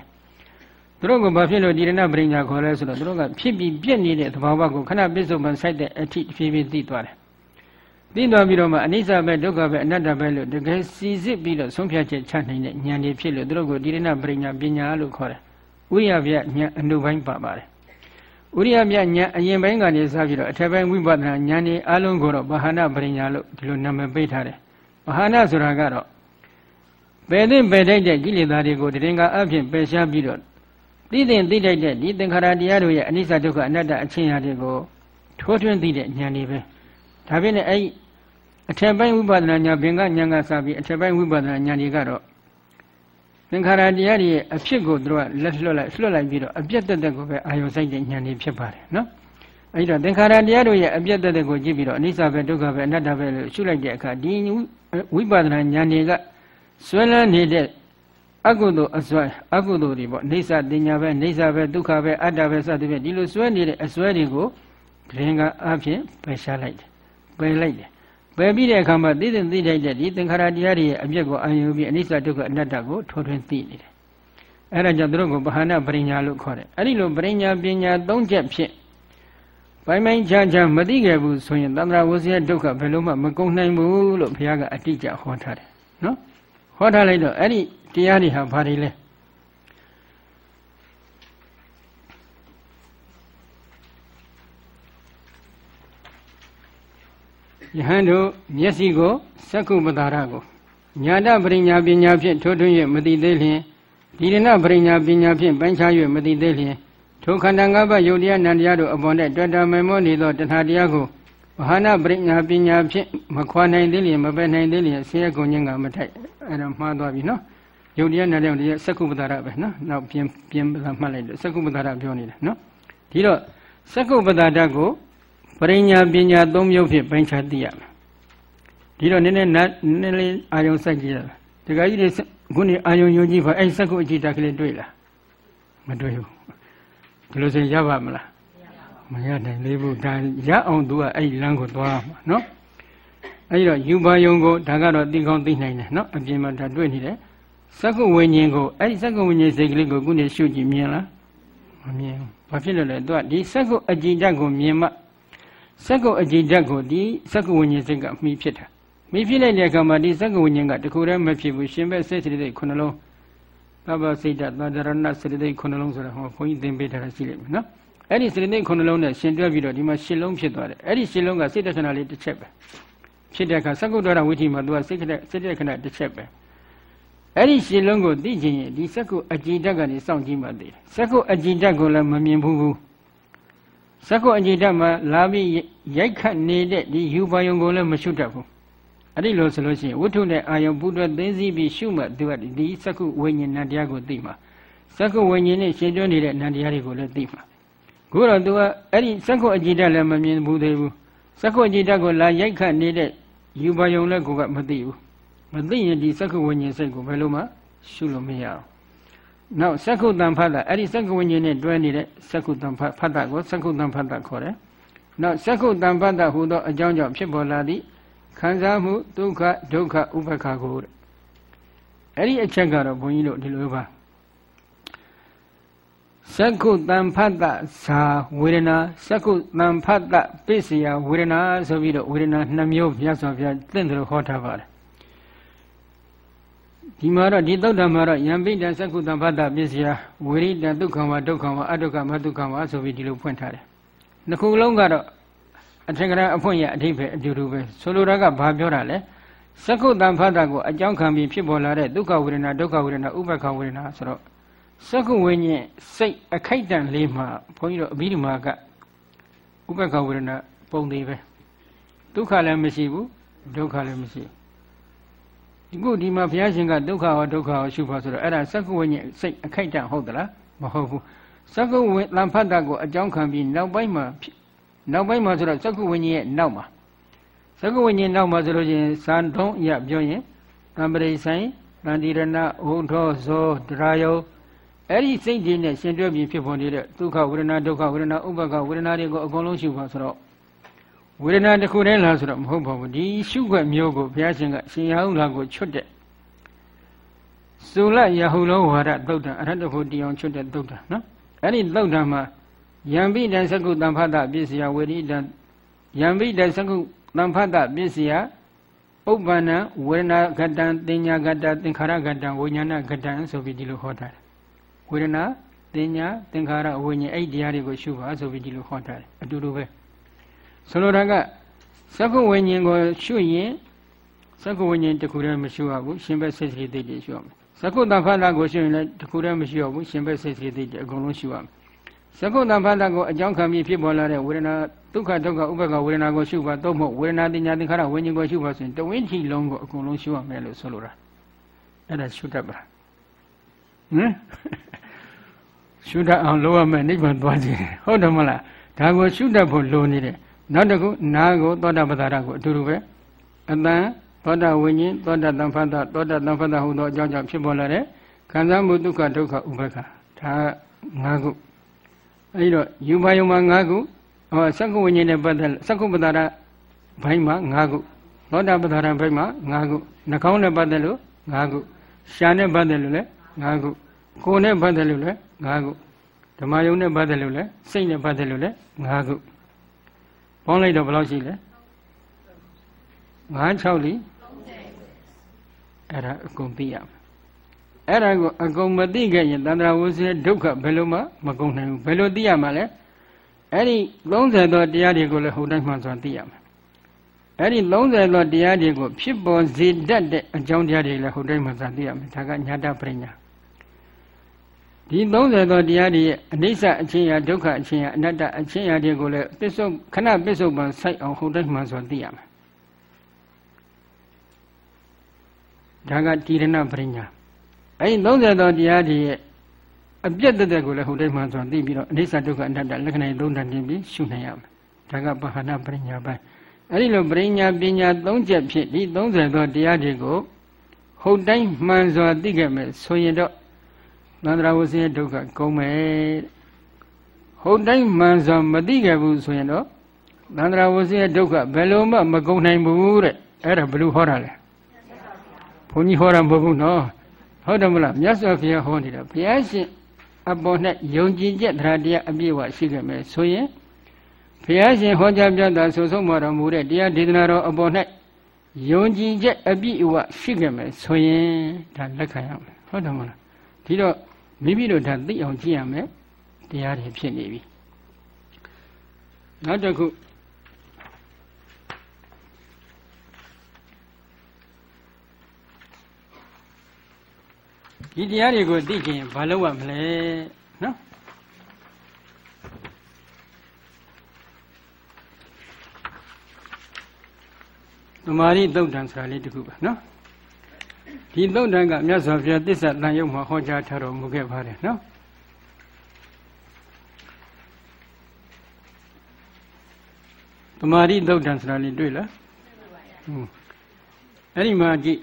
Speaker 1: သူတို့ကဘာဖြစ်လို့ဒီရဏပရိညာခေါ်လဲဆိုတော့သူတို့ကဖြစ်ပြီးပြည့်နေတဲ့သဘာဝကိုခဏပစ္စုပန်ဆိုင်တဲ့အထိဖြည်းဖြည်းသိသွားတယ်သိသွားပြီးတော့မှအနိစ္စပဲဒုက္ခပဲအနတ္တပဲလို့တကယ်စီစစ်ပြီးတော့ဆုံးဖြတ်ချက်ချနိုင်တဲ့ဉာဏ်တွေဖြစ်လို့သူတို့ကိုဒီရဏပရိညာပညာလို့ခေါ်တယ် ဥရိယပြဉာဏ်အနုပိုင်းပါပါတယ်ဥရိယပြဉာဏ်အရင်ပိုင်းကနေစပြီးတော့အထက်ပိုင်းဝိပဿနာဉာဏ်ဒီအလုံးကိုတော့ဘာဟာနာပရိညာလို့ဒီလိုနာမည်ပေးထားတယ်ဘာဟာနာဆိုတာကတော့ပယ်သိပယ်ထိုက်တဲ့ကိလေသာတွေကိုတရင်ကအဖြစ်ပယ်ရှားပြီးတော့သိသိသိထိုက်တဲ့ဒီသင်္ခါရတရားတို့ရဲ့အနိစ္စဒုက္ခအနတ္တအချင်းရာတွေကိုထိုးထွင်းသိတဲ့ဉာဏ်တွေပဲဒါဖြင့်လည်းအဲ့အထက်ပိုင်းဝိပဿနာဉာဏ်ဘင်္ဂဉာဏ်ကစပြီးအထက်ပိုင်းဝိပဿနာဉာဏ်တွေကတော့သ င်္ခါရတရားတွေရဲ့အဖြစ်ကိုသူတို့ကလက်လွတ်လိုက်လွတ်လိုက်ပြီးတော့အပြတ်တက်တက်ကိုပဲအာယုံဆိုင်တဲ့ဉာဏ်တွေဖြစ်ပါတယ်နော်အဲဒီတော့သင်္ခါရတရားတို့ရဲ့အပြတ်တက်တက်ကိုကြည့်ပြီးတော့အနိစ္စပဲဒုက္ခပဲအနတ္တပဲလို့ရှုလိုက်တဲ့အခါဒီဝိပဿနာဉာဏ်တွေကဆွဲလန်းနေတဲ့အကုသိုလ်အစွဲအကုသိုလ်တွေပေါ့အိဋ္ဌတင်ညာပဲအိဋ္ဌပဲဒုက္ခပဲအတ္တပဲစသဖြင့်ဒီလိုဆွဲနေတဲ့အစွဲတွေကိုဒရင်ကအဖြစ်ပယ်ရှားလိုက်တယ်ပယ်လိုက်တယ် ပယ်ပြီးတဲ့အခါမှာသိတဲ့သိထိုက်တဲ့ဒီသင်္ခါရတရားတွေရဲ့အပြည့်ကိုအာရုံပြီးအနိစ္စဒုက္ခအနတ္တကိုထိုးထွင်းသိနေတယ်အဲဒါကြောင့်သူတို့ကိုပဟာနာပရိညာလို့ခေါ်တယ်အဲ့ဒီလိုပရိညာပညာ၃ချက်ဖြင့်ပိုင်းပိုင်းခြားခြားမသိခဲ့ဘူးဆိုရင်သန္တရာဝစီယဒုက္ခဘယ်လိုမှမကုန်နိုင်ဘူးလို့ဘုရားကအတိအကျဟောထားတယ်နော်ဟောထားလိုက်တော့အဲ့ဒီတရားတွေဟာဘာတွေလဲ ယဟန်တို့မျက်စိကိုစက္ကုပ္ပတာရကိုညာတပရိညာပညာဖြင့်ထိုးထွင်း၍မသိသေးလျင်ဒီရဏပရိညာပညာဖြင့်ပိုင်းခြား၍မသိသေးလျင်ထိုခန္ဓာ၅ပါးယုတ်တရားနံတရားတို့အပေါ်၌တွေ့တာမေမောနေသောတဏှာတရားကိုဝဟနာပရိညာပညာဖြင့်မခွာနိုင်သေးလျင်မပယ်နိုင်သေးလျင်ဆင်းရဲကုန်ခြင်းကမထိုက်အဲ့ဒါမှားသွားပြီနော်ယုတ်တရားနံတရားတရားစက္ကုပ္ပတာရပဲနော်နောက်ပြင်ပြင်မှတ်လိုက်လို့စက္ကုပ္ပတာရပြောနေတယ်နော်ဒီတော့စက္ကုပ္ပတာရကို ပရိညာပညာ၃မျိုးဖြင့်ပိုင်းခြားသိရမယ်ဒီတော့နည်းနည်းနည်းလေးအာယုံစိုက်ကြည့်ရတာတခါကြီးတွေခုနေအာယုံယုံကြည့်ပါအဲ့စက္ကုအကြည့်တက်ကလေးတွေ့လားမတွေ့ဘူးဒီလိုဆိုရပါမလားမရနိုင်သေးဘူးဒါရအောင်သူကအဲ့လမ်းကိုသွားမှာနော်အဲ့တော့ယူပါယုံကိုဒါကတော့သိကောင်းသိနိုင်တယ်နော်အပြင်မှာဒါတွေ့နေတယ်စက္ကုဝိညာဉ်ကိုအဲ့ဒီစက္ကုဝိညာဉ်စိတ်ကလေးကိုခုနေရှုကြည့်မြင်လားမမြင်ဘူးဘာဖြစ်လို့လဲသူကဒီစက္ကုအကြည့်တက်ကိုမြင်မှ စက္ကုအကြည်ဓာတ်ကိုဒီစက္ကုဝိညာဉ်စိတ်ကမှီဖြစ်တာမှီဖြစ်လိုက်တဲ့အခါမှာဒီစက္ကုဝိညာဉ်ကတခုတည်းမဖြစ်ဘူးရှင်ဘက်စိတ်စိတ်တွေခုနှလုံးသဗ္ဗစိတ်တသန္တရဏစိတ်တွေခုနှလုံးဆိုတာဟောဘုန်းကြီးသင်ပေးထားတာရှိလိမ့်မယ်နော်အဲ့ဒီစိတ်တွေခုနှလုံးနဲ့ရှင်တွဲပြီးတော့ဒီမှာရှစ်လုံးဖြစ်သွားတယ်အဲ့ဒီရှစ်လုံးကစိတ်တခဏလေးတစ်ချက်ပဲဖြစ်တဲ့အခါစက္ကုဒ္ဒရဝိသီမှာသူကစိတ်ခဏစိတ်တဲ့ခဏတစ်ချက်ပဲအဲ့ဒီရှစ်လုံးကိုသိချင်ရင်ဒီစက္ကုအကြည်ဓာတ်ကနေစောင့်ကြည့်မှသိတယ်စက္ကုအကြည်ဓာတ်ကိုလည်းမမြင်ဘူးဘူး စက္ကုအကြည်ဓာတ်မှာလာပြီးရိုက်ခတ်နေတဲ့ဒီယူပါယုံကိုလည်းမရှုတတ်ဘူးအဲ့ဒီလိုဆိုလို့ရှိရင်ဝိထုနဲ့အာယုံပူတွဲသိသိပြီးရှုမှသူကဒီစက္ကုဝိညာဉ်နံတရားကိုသိမှာစက္ကုဝိညာဉ်နဲ့ရှင်းတွဲနေတဲ့နံတရားတွေကိုလည်းသိမှာခုတော့သူကအဲ့ဒီစက္ကုအကြည်ဓာတ်လည်းမမြင်ဘူးသေးဘူးစက္ကုအကြည်ဓာတ်ကိုလာရိုက်ခတ်နေတဲ့ယူပါယုံလည်းကိုယ်ကမသိဘူးမသိရင်ဒီစက္ကဝိညာဉ်စိတ်ကိုဘယ်လိုမှရှုလို့မရအောင် နောက်စက္ကုတံဖတ်တာအဲ့ဒီစက္ကဝိညာဉ်နဲ့တွဲနေတဲ့စက္ကုတံဖတ်ဖတ်တာကိုစက္ကုတံဖတ်တာခေါ်တယ်နောက်စက္ကုတံဖတ်တာဟူသောအကြောင်းကြောင့်ဖြစ်ပေါ်လာသည့်ခံစားမှုဒုက္ခဒုက္ခဥပ္ပခါကိုတဲ့အဲ့ဒီအချက်ကတော့ဘုန်းကြီးတို့ဒီလိုပါစက္ကုတံဖတ်တာဇာဝေဒနာစက္ကုတံဖတ်တာပစ္စယဝေဒနာဆိုပြီးတော့ဝေဒနာနှမျိုးမြတ်စွာဘုရားသင်တယ်လို့ဟောထားပါတယ် ဒီမှာတော့ဒီသုတ်တံမှာတော့ယံပိတံစက္ကုတံဖတ်တာပစ္စယဝေရိတံဒုက္ခံဝဒုက္ခံဝအဒုက္ခမဒုက္ခံဝဆိုပြီးဒီလိုဖွင့်ထားတယ်နှစ်ခုလုံးကတော့အထက်ကရာအဖွင့်ရအဓိပ္ပာယ်အတူတူပဲဆိုလိုတာကဘာပြောတာလဲစက္ကုတံဖတ်တာကိုအကြောင်းခံပြီးဖြစ်ပေါ်လာတဲ့ဒုက္ခဝေဒနာဒုက္ခဝေဒနာဥပ္ပခဝေဒနာဆိုတော့စက္ကုဝိညာဉ်စိတ်အခိုက်တန့်လေးမှာဘုန်းကြီးတို့အဘိဓမ္မာကဥပ္ပခဝေဒနာပုံသေးပဲဒုက္ခလည်းမရှိဘူးဒုက္ခလည်းမရှိဘူးဒီ ခုဒီမှာဘုရားရှင်ကဒုက္ခရောဒုက္ခရောရှုပါဆိုတော့အဲ့ဒါစက္ကုဝိညာဉ်စိတ်အခိုက်တန့်ဟုတ်သလားမဟုတ်ဘူးစက္ကုဝိလံဖတ်တာကိုအကြောင်းခံပြီးနောက်ပိုင်းမှာနောက်ပိုင်းမှာဆိုတော့စက္ကုဝိညာဉ်ရဲ့နောက်မှာစက္ကုဝိညာဉ်နောက်မှာဆိုလို့ရှိရင်ဇန်တုံးရပြောရင်တံပရိဆိုင်တန်တိရဏဥထောဇောဒရာယောအဲ့ဒီစိတ်တွေနဲ့ရှင်တွဲပြီးဖြစ်ပေါ်နေတဲ့ဒုက္ခဝေဒနာဒုက္ခဝေဒနာဥပ္ပခဝေဒနာတွေကိုအကုန်လုံးရှုပါဆိုတော့ ဝေဒနာတစ်ခုတည်းလားဆိုတော့မဟုတ်ပါဘူးဒီရှုခွက်မျိုးကိုဘုရားရှင်ကရှင်ရဟုလာကိုချွတ်တဲ့သုလယဟုလောဝါဒသုတ်တံအရဟတဖို့တရားချွတ်တဲ့သုတ်တံနော်အဲ့ဒီသုတ်တံမှာယံပိတံသကုတံဖတ်တပစ္စယဝေရိတံယံပိတံသကုတံဖတ်တပစ္စယဥပ္ပန္နဝေဒနာဂတံတင်ညာဂတသင်္ခါရဂတံဝိညာဏဂတံဆိုပြီးဒီလိုဟောတာဝေဒနာတင်ညာသင်္ခါရဝိညာဉ်အဲ့ဒီတရားတွေကိုရှုပါဆိုပြီးဒီလိုဟောတာအတူတူပဲ ဆိုလိုတာကသက္ကဝိညာဉ်ကိုရှုရင်သက္ကဝိညာဉ်တခုတည်းမရှုရဘူးရှင်ဘက်စိတ်စိတ်တွေရှုရမယ်သက္ကုတ္တဖတ်တာကိုရှုရင်လည်းတခုတည်းမရှုရဘူးရှင်ဘက်စိတ်စိတ်တွေအကုန်လုံးရှုရမယ်သက္ကုတ္တဖတ်တာကိုအကြောင်းခံပြီးဖြစ်ပေါ်လာတဲ့ဝေဒနာဒုက္ခဒုက္ခဥပ္ပကဝေဒနာကိုရှုပါတော့မဟုတ်ဝေဒနာတင်ညာသင်္ခါရဝိညာဉ်ကိုရှုပါဆိုရင်တဝင်းထီလုံးကိုအကုန်လုံးရှုရမယ်လို့ဆိုလိုတာအဲ့ဒါရှုတတ်ပါဟမ်ရှုတတ်အောင်လုပ်ရမယ်နိဗ္ဗာန်သွားခြင်းဟုတ်တယ်မလားဒါကိုရှုတတ်ဖို့လိုနေတယ် နောက်တစ်ခုနာကိုသောတာပတ္တရာကိုအတူတူပဲအတန်သောတာဝိညာဉ်သောတာတံဖတ်တာသောတာတံဖတ်တာဟူသောအကြောင်းကြောင့်ဖြစ်ပေါ်လာတဲ့ခံစားမှုဒုက္ခဒုက္ခဥပ္ပခဒါ၅ခုအဲဒီတော့ယူပါယုံမှာ၅ခုဟောသက္ကဝိညာဉ်နဲ့ပတ်သက်သက္ကုပ္ပတရာဘိုင်းမှာ၅ခုသောတာပတ္တရာဘိုင်းမှာ၅ခုနှာခေါင်းနဲ့ပတ်သက်လို့၅ခုရှာနဲ့ပတ်သက်လို့လည်း၅ခုကိုယ်နဲ့ပတ်သက်လို့လည်း၅ခုဓမ္မယုံနဲ့ပတ်သက်လို့လည်းစိတ်နဲ့ပတ်သက်လို့လည်း၅ခု ပေါင်းလိုက်တော့ဘယ်လောက်ရှိလဲ9 6လီအဲ့ဒါအကုန်သိရမယ်အဲ့ဒါကိုအကုန်မသိခဲ့ရင်တန္တရာဝစီဒုက္ခဘယ်လိုမှမကုန်နိုင်ဘူးဘယ်လိုသိရမှာလဲအဲ့ဒီ30သောတရားတွေကိုလည်းဟိုတိုင်းမှဆိုသိရမယ်အဲ့ဒီ30သောတရားတွေကိုဖြစ်ပေါ်စေတတ်တဲ့အကြောင်းတရားတွေလည်းဟိုတိုင်းမှဆိုသိရမယ်ဒါကညာတပရိညာ ဒီ30သောတရားတွေရဲ့အနိစ္စအချင်းရာဒုက္ခအချင်းရာအနတ္တအချင်းရာတွေကိုလည်းပစ္စုခဏပစ္စုပန်စိုက်အောင်ဟိုတိုင်းမှဆိုသိရမယ်ဒါကတိရဏပရိညာအဲဒီ30သောတရားတွေရဲ့အပြတ်တက်ကိုလည်းဟိုတိုင်းမှဆိုသိပြီးတော့အနိစ္စဒုက္ခအနတ္တလက္ခဏာသုံးတန်တင်ပြီးရှုနိုင်ရမယ်ဒါကပဟာနာပရိညာပိုင်းအဲဒီလိုပရိညာပညာ၃ချက်ဖြင့်ဒီ30သောတရားတွေကိုဟုတ်တိုင်းမှန်စွာသိခဲ့မယ်ဆိုရင်တော့ သန္တရာဝစီရဲ့ဒုက္ခကုန်မယ်ဟုတ်တိုင်းမှန်စွာမသိခဲ့ဘူးဆိုရင်တော့သန္တရာဝစီရဲ့ဒုက္ခဘယ်လိုမှမကုန်နိုင်ဘူးတဲ့အဲ့ဒါဘယ်လိုဟောတာလဲဘုန်းကြီးဟောတာမဟုတ်ဘူးနော်ဟုတ်တယ်မလားမြတ်စွာဘုရားဟောနေတာဘုရားရှင်အပေါ်၌ယုံကြည်ချက်တရားတရားအပြည့်အဝရှိခဲ့မယ်ဆိုရင်ဘုရားရှင်ဟောကြားပြတာဆိုဆုံးမတော်မူတဲ့တရားဒေသနာတော်အပေါ်၌ယုံကြည်ချက်အပြည့်အဝရှိခဲ့မယ်ဆိုရင်ဒါလက်ခံရမယ်ဟုတ်တယ်မလားဒီတော့ မိမိတို့ဒါသိအောင်ကြည့်ရမယ်တရားတွေဖြစ်နေပြီနောက်တစ်ခုဒီတရားတွေကိုသိခြင်းဘာလို့ရမလဲနော်သမာဓိသုတ်တံဆိုတာလေးတခုပါနော် ဒီသုတ်တံကမြတ်စွာဘုရားတစ္ဆတန်ယုတ်မှာဟောကြားထားတော်မူခဲ့ပါတယ်နော်သမာဓိသုတ်တံဆိုတာလေးတွေ့လားဟုတ်အဲ့ဒီမှာကြည့်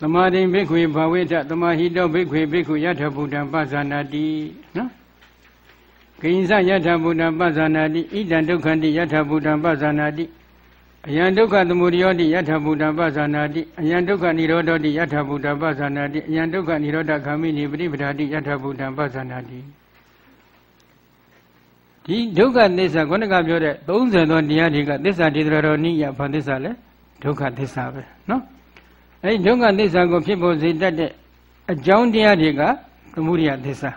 Speaker 1: သမာဓိဘိက္ခွေဘာဝိတသမာဟိတောဘိက္ခွေဘိက္ခုယထဗုဒ္ဓံပဇာနာတိနော်ကိဉ္စယထဗုဒ္ဓံပဇာနာတိဣဒံဒုက္ခန္တိယထဗုဒ္ဓံပဇာနာတိ အယံဒုက္ခသမုဒယောတိယထဗုဒ္ဓံပဇာနာတိအယံဒုက္ခនិရောဓတိယထဗုဒ္ဓံပဇာနာတိအယံဒုက္ခនិရောဓဂာမိနိပရိပဒာတိယထဗုဒ္ဓံပဇာနာတိဒီဒုက္ခသစ္စာခေါဏကပြောတဲ့30သောတရားတွေကသစ္စာတေတရောနိယဘာသစ္စာလဲဒုက္ခသစ္စာပဲနော်အဲဒီဒုက္ခသစ္စာကိုဖြစ်ပေါ်စေတတ်တဲ့အကြောင်းတရားတွေကသမုဒိယသစ္စာ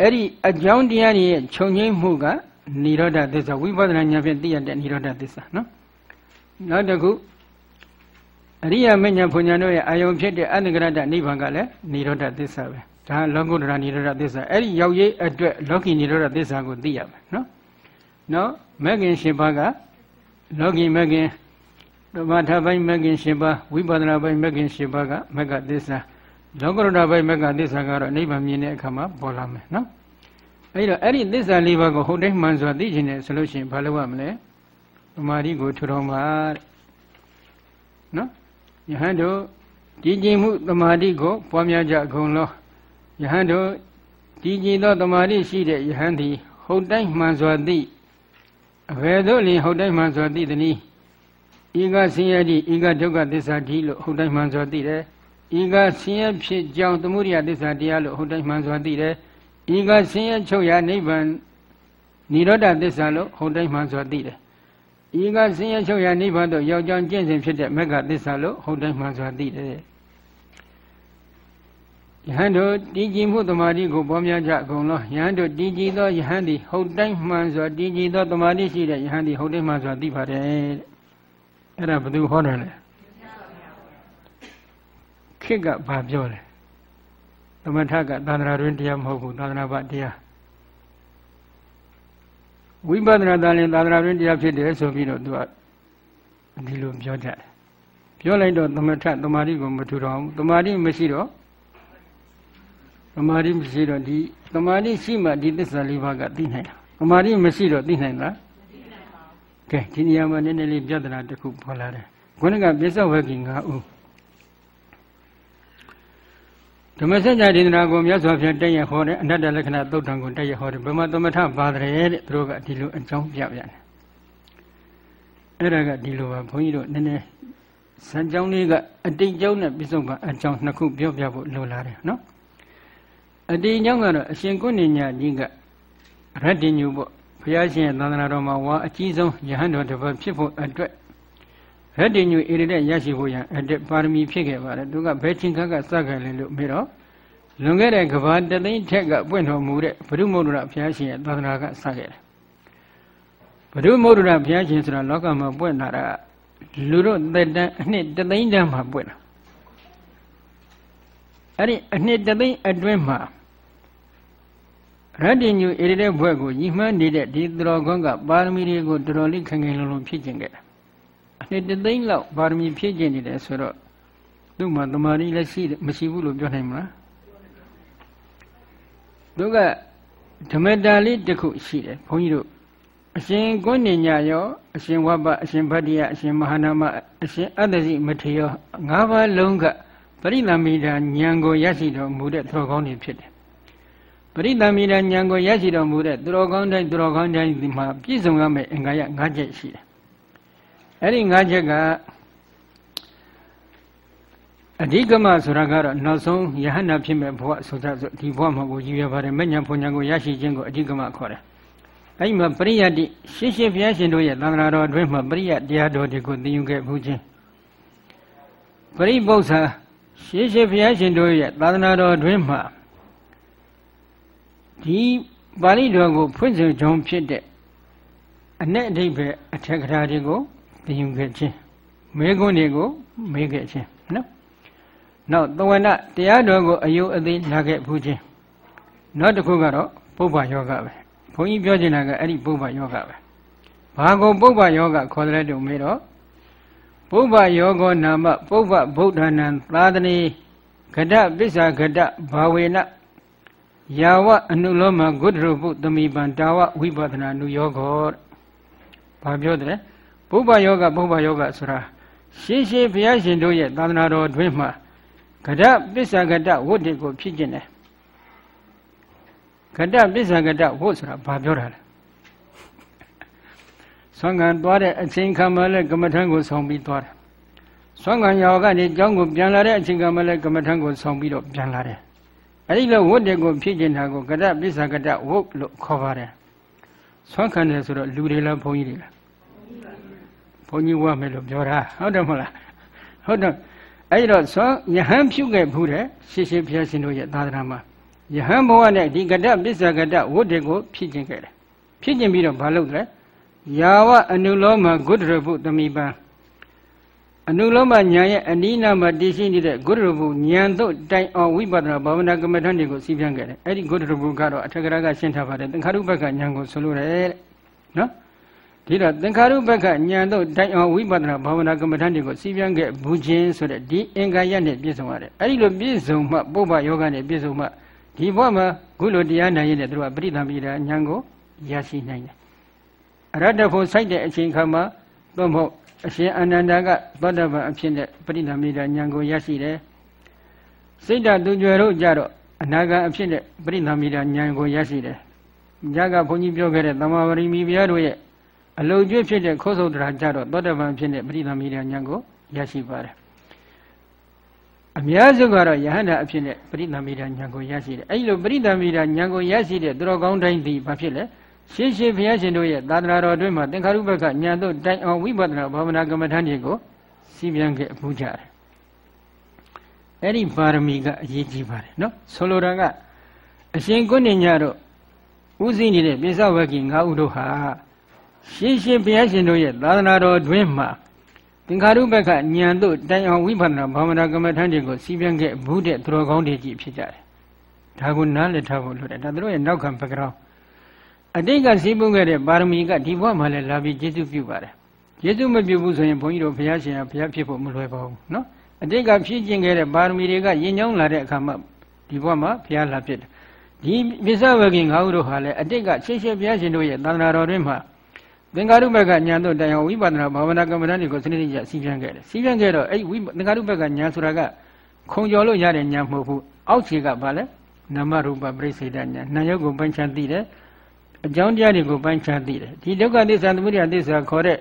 Speaker 1: အဲ့ဒီအကြောင်းတရားတွေရဲ့ခြုံငိမ့်မှုက နိရောဓသစ္စာဝိပဿနာဉာဏ်ဖြင့်သိရတဲ့နိရောဓသစ္စာနော်နောက်တစ်ခုအရိယာမဉ္ဇဏ်ဖွဉ္ဇဏ်တို့ရဲ့အာယုံဖြစ်တဲ့အနန္တရတနိဗ္ဗာန်ကလည်းနိရောဓသစ္စာပဲဒါလောကုတ္တရာနိရောဓသစ္စာအဲ့ဒီရောက်ရေးအတွက်လောကီနိရောဓသစ္စာကိုသိရမယ်နော်နော်မဂ္ဂင်ရှင်ပါးကလောကီမဂ္ဂင်ဓမ္မထပိုင်းမဂ္ဂင်ရှင်ပါးဝိပဿနာပိုင်းမဂ္ဂင်ရှင်ပါးကမဂ္ဂသစ္စာလောကုတ္တရာပိုင်းမဂ္ဂသစ္စာကတော့နိဗ္ဗာန်မြင်တဲ့အခါမှာပေါ်လာမယ်နော် အဲ့တော့အဲ့ဒီသစ္စာလေးပါးကိုဟုတ်တိုင်းမှန်စွာသိခြင်းနဲ့ဆိုလို့ရှိရင်ဘာလုပ်ရမလဲသမာဓိကိုထူထောင်ပါတဲ့နော်ယဟန်တို့ကြည်ကြည်မှုသမာဓိကိုပွားများကြအကုန်လုံးယဟန်တို့ကြည်ကြည်သောသမာဓိရှိတဲ့ယဟန်သည်ဟုတ်တိုင်းမှန်စွာသိအဘယ်သို့လင်ဟုတ်တိုင်းမှန်စွာသိသည်။ဤကဆင်းရဲတိဤကဒုက္ခသစ္စာတိလို့ဟုတ်တိုင်းမှန်စွာသိတယ်။ဤကဆင်းရဲဖြစ်ကြောင်းသမုဒိယသစ္စာတရားလို့ဟုတ်တိုင်းမှန်စွာသိတယ်။ ဤကဆင်းရဲချုပ်ရာနိဗ္ဗာန်និရောဓသစ္စာလို့ဟောတိုင်းမှန်စွာသိတယ်။ဤကဆင်းရဲချုပ်ရာနိဗ္ဗာန်တို့ရောက်ကြောင်းကျင့်စဉ်ဖြစ်တဲ့မဂ္ဂသစ္စာလို့ဟောတိုင်းမှန်စွာသိတယ်။ယဟန်တို့တည်ကြည်မှုတမာတိကိုပေါ်များကြအကုန်လုံးယဟန်တို့တည်ကြည်သောယဟန်သည်ဟုတ်တိုင်းမှန်စွာတည်ကြည်သောတမာတိရှိတဲ့ယဟန်သည်ဟုတ်တိုင်းမှန်စွာသိပါတယ်တဲ့။အဲ့ဒါဘယ်သူဟောတယ်လဲ။ခေတ်ကဘာပြောလဲ။ သမထကသာသနာတွင်တရားမဟုတ်ဘူးသာသနာ့ဘတရားဝိပဿနာသာလင်သာသနာတွင်တရားဖြစ်တယ်ဆိုပြီးတော့သူကဒီလိုပြောကြတယ်ပြောလိုက်တော့သမထသမာဓိကိုမထူထောင်ဘူးသမာဓိမရှိတော့သမာဓိမရှိတော့ဒီသမာဓိရှိမှဒီသစ္စာလေးပါးကသိနိုင်တာသမာဓိမရှိတော့သိနိုင်လားကဲဒီနေရာမှာနည်းနည်းလေးပြဿနာတစ်ခုပေါ်လာတယ်ခုနကပြစ္ဆောဝဂီ9ဦး ဓမ္မစကြာဒေသနာကိုမြတ်စွာဘုရားတက်ရဟောတယ်အနတ္တလက္ခဏာသုတ်တံကိုတက်ရဟောတယ်ဘယ်မှာသမထပါတယ်တဲ့သူတို့ကဒီလိုအကြောင်းပြပြန်တယ်အဲ့ဒါကဒီလိုပါဘုန်းကြီးတို့နည်းနည်းစံကြောင်းလေးကအတိတ်ကြောင်းနဲ့ပြစ္ဆုတ်ပါအကြောင်းနှစ်ခုပြောပြဖို့လိုလာတယ်နော်အတိတ်ကြောင်းကတော့အရှင်ကုဏ္ဏညကြီးကရတ္တိညုပေါ့ဘုရားရှင်သန္တနာတော်မှာဝါအကြီးဆုံးယဟန်တော်တစ်ပါးဖြစ်ဖို့အတွက် ရတ္တိညုဣရိတဲ့ရရှိဖို့ရန်အတွက်ပါရမီဖြစ်ခဲ့ပါတယ်သူကဘယ်ချင်းခက်ကစခဲ့လဲလို့မေးတော့လွန်ခဲ့တဲ့ကဘာတသိန်းထက်ကပွင့်တော်မူတဲ့ဘုရုမုဒ္ဒရာဘုရားရှင်ရဲ့သာသနာကစခဲ့တယ်ဘုရုမုဒ္ဒရာဘုရားရှင်ဆိုတာလောကမှာပွင့်လာတာလူတို့သက်တမ်းအနှစ်တသိန်းတန်းမှာပွင့်တာအဲ့ဒီအနှစ်တသိန်းအတွင်းမှာရတ္တိညုဣရိတဲ့ဘွဲ့ကိုညီမှန်းနေတဲ့ဒီသူတော်ကောင်းကပါရမီတွေကိုတော်တော်လေးခင်ခင်လုံလုံဖြည့်ကျင်ခဲ့တယ် နှစ်တသိန်းလောက်ပါရမီဖြည့်ကျင်နေတယ်ဆိုတော့သူ့မှာတမာရီလည်းရှိမရှိဘူးလို့ပြောနိုင်မလားသူကဓမ္မတာလေးတစ်ခုရှိတယ်ဘုန်းကြီးတို့အရှင်ကွန်းညညရောအရှင်ဝဘအရှင်ဗတ္တိယအရှင်မဟာနာမအရှင်အတ္တစီမထေရငါးပါးလုံးကပရိသမီတာဉာဏ်ကိုရရှိတော်မူတဲ့သူတော်ကောင်းတွေဖြစ်တယ်ပရိသမီတာဉာဏ်ကိုရရှိတော်မူတဲ့သူတော်ကောင်းတိုင်းသူတော်ကောင်းတိုင်းဒီမှာပြည့်စုံရမယ့်အင်္ဂါရ၅ချက်ရှိတယ် အဲ့ဒီ၅ချက်ကအဓိကမဆိုတာကတော့နောက်ဆုံးယဟန္တာဖြစ်မဲ့ဘဝဆိုတဲ့ဒီဘဝမှာကိုရည်ရပါတယ်မဉ္ဇဉ်ဘုံညာကိုရရှိခြင်းကိုအဓိကမခေါ်တယ်။အဲဒီမှာပရိယတ်တိရှင်းရှင်းဘုရားရှင်တို့ရဲ့သံဃာတော်အတွင်းမှာပရိယတ်တရားတော်တွေကိုသင်ယူခဲ့မှုချင်းပရိပု္ပ္ပာရှင်းရှင်းဘုရားရှင်တို့ရဲ့သာသနာတော်အတွင်းမှာဒီပါဠိတော်ကိုဖွင့်ဆိုကြောင်းဖြစ်တဲ့အ내အဓိပ္ပာယ်အထက်ကထာတွေကို သင်ယူခဲ့ခြင်းမေခွန်းတွေကိုမေးခဲ့ခြင်းနော်နောက်သဝနတရားတော်ကိုအယုအသေးလာခဲ့ဘူးခြင်းနောက်တစ်ခုကတော့ပုဗ္ဗယောဂပဲဘုန်းကြီးပြောချင်တာကအဲ့ဒီပုဗ္ဗယောဂပဲဘာကိုပုဗ္ဗယောဂခေါ်တယ်တုံမေးတော့ပုဗ္ဗယောဂောနာမပုဗ္ဗဗုဒ္ဓနာသာသနေဂဒပစ္စာဂဒဘာဝေနယာဝအနုလောမဂုတ္တရုပုသမိပံတာဝဝိပဒနာနုယောဂောဘာပြောတယ် ပုဗ္ဗယောဂပုဗ္ဗယောဂဆိုတာရှင်းရှင်းဘုရားရှင်တို့ရဲ့သာသနာတော်တွင်မှာကဒပစ္ဆကတဝတ်တွေကိုဖြစ်ကျင်တယ်ကဒပစ္ဆကတဝတ်ဆိုတာဘာပြောတာလဲဆွမ်းခံသွားတဲ့အချိန်ခါမှလည်းကမ္မထံကိုဆောင်ပြီးသွားတယ်ဆွမ်းခံရောကနေကျောင်းကိုပြန်လာတဲ့အချိန်ခါမှလည်းကမ္မထံကိုဆောင်ပြီးတော့ပြန်လာတယ်အဲဒီလိုဝတ်တွေကိုဖြစ်ကျင်တာကိုကဒပစ္ဆကတဝတ်လို့ခေါ်ပါတယ်ဆွမ်းခံတယ်ဆိုတော့လူတွေလားဘုန်းကြီးတွေလား ဘုန်းကြီးဝတ်မယ်လို့ပြောတာဟုတ်တယ်မဟုတ်လားဟုတ်တယ်အဲဒီတော့သောယဟန်ဖြုခဲ့ဘူးတဲ့ရှေးရှေးဘုရားရှင်တို့ရဲ့သာသနာမှာယဟန်ဘဝနဲ့ဒီကတပစ္ဆကတဝတ်တွေကိုဖြစ်ကျင်ခဲ့တယ်ဖြစ်ကျင်ပြီးတော့ဘာလုပ်လဲယာဝအနုလောမဂုတ္တရပုသမိပံအနုလောမညာရဲ့အနိနာမှာတည်ရှိနေတဲ့ဂုတ္တရပုဉာဏ်တို့တိုင်အောင်ဝိပဿနာဘာဝနာကမ္မထန်တွေကိုစီးပြန်ခဲ့တယ်အဲ့ဒီဂုတ္တရပုကတော့အထက်ကရာကရှင်းထားပါတယ်သင်္ခါရုပ္ပကဉာဏ်ကိုဆိုလိုတယ်တဲ့နော် ဒီတော့သင်္ခါရုပ္ပကဉာဏ်တို့တိုင်အောင်ဝိပဿနာဘာဝနာကမ္မထန်တွေကိုစီးပြန်ခဲ့ဘူးခြင်းဆိုတဲ့ဒီအင်္ဂါရနဲ့ပြည့်စုံရတယ်အဲ့ဒီလိုပြည့်စုံမှပုဗ္ဗယောဂနဲ့ပြည့်စုံမှဒီဘဝမှာခုလိုတရားနိုင်ရတဲ့သူတို့ကပရိသမိတာဉာဏ်ကိုရရှိနိုင်တယ်အရတ္တဖို့စိုက်တဲ့အချိန်ခါမှာသို့မဟုတ်အရှင်အနန္ဒာကသောတပန်အဖြစ်နဲ့ပရိသမိတာဉာဏ်ကိုရရှိတယ်စိတ်ဓာတ်သူကြွယ်တို့ကြတော့အနာဂတ်အဖြစ်နဲ့ပရိသမိတာဉာဏ်ကိုရရှိတယ်ညကဘုန်းကြီးပြောခဲ့တဲ့သမာဝရိမီဘုရားတို့ရဲ့ အလုံးကျွေးဖြစ်တဲ့ခိုးဆုတ်တရာကြတော့သောတပန်ဖြစ်တဲ့ပရိသမိတာဉာဏ်ကိုရရှိပါတယ်အများစုကတော့ယဟန္တာအဖြစ်နဲ့ပရိသမီတာဉာဏ်ကိုရရှိတယ်အဲဒီလိုပရိသမီတာဉာဏ်ကိုရရှိတဲ့သူတော်ကောင်းတိုင်းဒီဘာဖြစ်လဲရှင်းရှင်းဘုရားရှင်တို့ရဲ့သာသနာတော်အတွင်းမှာသင်္ခါရုပ္ပကဉာဏ်တို့တိုင်အောင်ဝိပဿနာဘာဝနာကမ္မဋ္ဌာန်းတွေကိုစီးပြန်ခဲ့အမှုကြတယ်အဲ့ဒီပါရမီကအရေးကြီးပါတယ်နော်ဆိုလိုတာကအရှင်ကုဏ္ဏညတို့ဥသိနေတဲ့ပိဿဝဂ္ဂီ၅ဦးတို့ဟာ ရှင်းရှင်းဘုရားရှင်တို့ရဲ့သာသနာတော်အတွင်းမှာသင်္ခါရုပ္ပကဉာဏ်တို့တိုင်အောင်ဝိပဿနာဘာဝနာကမ္မဋ္ဌာန်းတွေကိုစီးပြန်ခဲ့ဘူးတဲ့သူတော်ကောင်းတွေကြီးဖြစ်ကြတယ်ဒါကိုနားလည်ထားဖို့လိုတယ်ဒါတို့ရဲ့နောက်ခံ background အတိတ်ကစီးပုခဲ့တဲ့ပါရမီကဒီဘဝမှာလည်းလာပြီးကျေးဇူးပြုပါတယ်ကျေးဇူးမပြုဘူးဆိုရင်ဘုန်းကြီးတို့ဘုရားရှင်ကဘုရားဖြစ်ဖို့မလွယ်ပါဘူးနော်အတိတ်ကဖြည့်ကျင်ခဲ့တဲ့ပါရမီတွေကရင်ကြောင်းလာတဲ့အခါမှာဒီဘဝမှာဘုရားလာဖြစ်တယ်ဒီပစ္စဝဂင်ငါးဦးတို့ဟာလည်းအတိတ်ကရှေ့ရှေ့ဘုရားရှင်တို့ရဲ့သာသနာတော်တွင်မှာ သင်္ကာရုပ္ပကညာတို့တရားဝိပဿနာဘာဝနာကမ္မဋ္ဌာန်းတွေကိုစနစ်တကျစီးပြန်ခဲ့တယ်စီးပြန်ခဲ့တော့အဲ့ဒီသင်္ကာရုပ္ပကညာဆိုတာကခုံကျော်လို့ရတဲ့ညာမဟုတ်ဘူးအောက်ခြေကဘာလဲနာမရူပပရိစေတညာနာယုတ်ကိုပိုင်းခြားသိတယ်အကြောင်းတရားတွေကိုပိုင်းခြားသိတယ်ဒီဒုက္ခသစ္စာသမုဒယသစ္စာခေါ်တဲ့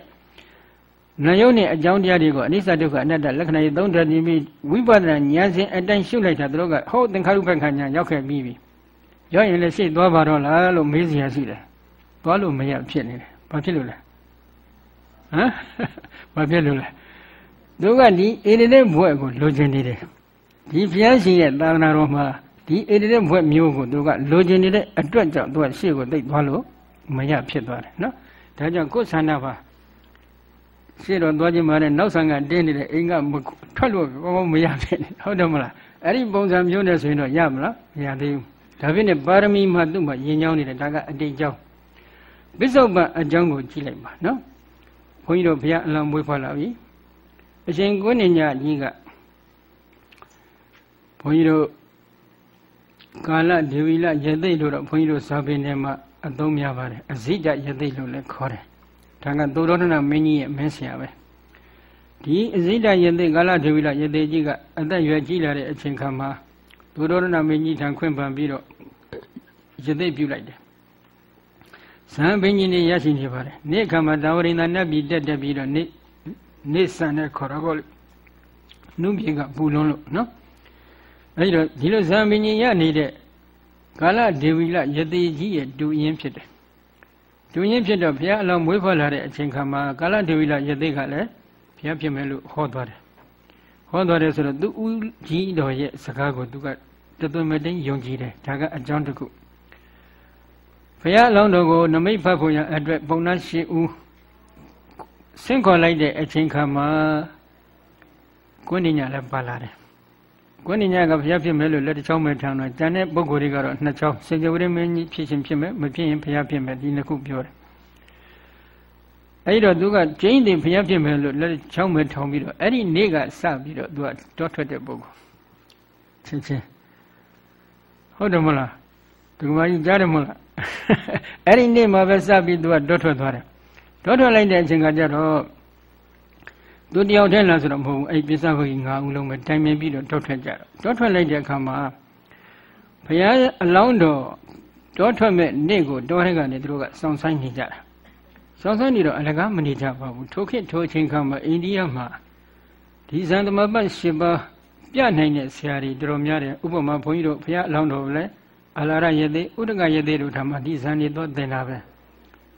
Speaker 1: နာယုတ်နဲ့အကြောင်းတရားတွေကိုအနိစ္စဒုက္ခအနတ္တလက္ခဏာတွေသုံးထပ်ပြီးဝိပဿနာဉာဏ်စဉ်အတိုင်းရှုလိုက်တာတို့ကဟောသင်္ခါရုပ္ပကညာရောက်ခဲ့ပြီးပြီရောက်ရင်လည်းရှေ့သွားပါတော့လားလို့မေးစရာရှိတယ်သွားလို့မရဖြစ်နေတယ် ဘာဖြစ်လို့လဲဟမ်ဘာဖြစ်လို့လဲသူကဒီအေရတဲ့ဘွဲ့ကိုလိုချင်နေတယ်ဒီဘုရားရှင်ရဲ့သာသနာတော်မှာဒီအေရတဲ့ဘွဲ့မျိုးကိုသူကလိုချင်နေတဲ့အတွက်ကြောင့်သူကရှေ့ကိုသိသွားလို့မရဖြစ်သွားတယ်နော်ဒါကြောင့်ကိုယ်ဆန္ဒပါရှေ့တော့သွားခြင်းမှာနဲ့နောက်ဆံကတင်းနေတဲ့အိမ်ကထွက်လို့ကောင်းမရဖြစ်နေဟုတ်တယ်မလားအဲ့ဒီပုံစံမျိုးနဲ့ဆိုရင်တော့ရမလားမရသေးဘူးဒါဖြစ်နေပါရမီမှာသူ့မှာရင်ကြောင်းနေတယ်ဒါကအတိတ်ကြောင်း ပစ္စုပန်အကြောင်းကိုကြည့်လိုက်ပါနော်ဘုန်းကြီးတို့ဘုရားအလောင်းမွေးဖွားလာပြီအရှင်ကိုနေညကြီးကဘုန်းကြီးတို့ကာလဒေဝီလယသိလို့တော့ဘုန်းကြီးတို့ဇာပင်ထဲမှာအသုံးများပါတယ်အဇိတယသိလို့လည်းခေါ်တယ်ဒါကသုဒ္ဓနာမင်းကြီးရဲ့မင်းဆရာပဲဒီအဇိတယသိကာလဒေဝီလယသိကြီးကအသက်ရွယ်ကြီးလာတဲ့အချိန်ခါမှာသုဒ္ဓနာမင်းကြီးထံခွင့်ပန်ပြီးတော့ယသိပြုလိုက်တယ် ဇံဘိညာဉ်တွေရရှိနေပါတယ်နေ့ခါမှာတာဝရိန္ဒနတ်ပြည်တက်တက်ပြီးတော့နေ့နေ့ဆန်နဲ့ခေါ်တော့ဘောလို့နုပြေကပူလွန်းလို့နော်အဲဒီတော့ဒီလိုဇံဘိညာဉ်ရနေတဲ့ကာလဒေဝီလယတိကြီးရဲ့တူရင်းဖြစ်တယ်တူရင်းဖြစ်တော့ဘုရားအလောင်းမွေးဖွားလာတဲ့အချိန်ခါမှာကာလဒေဝီလယတိကလည်းဘုရားဖြစ်မယ်လို့ဟောသွားတယ်ဟောသွားတယ်ဆိုတော့သူဦးကြီးတော်ရဲ့စကားကိုသူကတသွင်မတိန်ယုံကြည်တယ်ဒါကအကြောင်းတစ်ခု ဘုရားအလောင်းတော်ကိုနမိတ်ဖတ်ဖို့ရအတွက်ပုံနာရှိဦးဆင့်ခေါ်လိုက်တဲ့အချိန်ခါမှာကိုဏိညာလည်းပါလာတယ်ကိုဏိညာကဘုရားဖြစ်မယ်လို့လက်တစ်ချောင်းပဲထမ်းတော့ကျန်တဲ့ပုဂ္ဂိုလ်တွေကတော့နှစ်ချောင်းစေကြဝဠာမင်းကြီးဖြစ်ခြင်းဖြစ်မယ်မဖြစ်ရင်ဘုရားဖြစ်မယ်ဒီနှစ်ခုပြောတယ်အဲ့တော့သူကကျင်းတင်ဘုရားဖြစ်မယ်လို့လက်ချောင်းပဲထောင်ပြီးတော့အဲ့ဒီနေ့ကစပြီးတော့သူကတောထွက်တဲ့ပုဂ္ဂိုလ်ချင်းချင်းဟုတ်တယ်မလားဒီကမကြီးကြားတယ်မလား အဲ့ဒီနေ့မှာပဲစပြီးသူကတောထွက်သွားတယ်တောထွက်လိုက်တဲ့အချိန်ကကျတော့သူတယောက်တည်းလားဆိုတော့မဟုတ်ဘူးအဲ့ပစ္စဝဂီ၅ဦးလုံးပဲတိုင်ပင်ပြီးတော့တောထွက်ကြတော့တောထွက်လိုက်တဲ့အခါမှာဘုရားအလောင်းတော်တောထွက်မဲ့နေ့ကိုတောထဲကနေသူတို့ကစောင့်ဆိုင်နေကြတာစောင့်ဆိုင်နေတော့အလကားမနေကြပါဘူးထိုခေတ်ထိုအချိန်ခါမှာအိန္ဒိယမှာဒီဇန်သမပတ်၈ပါးပြနိုင်တဲ့ဆရာတွေတော်တော်များတယ်ဥပမာဘုန်းကြီးတို့ဘုရားအလောင်းတော်လည်း အလာရယသိဥဒကယသိတို့ထမှာဒီဇန်နေတော့သင်တာပဲ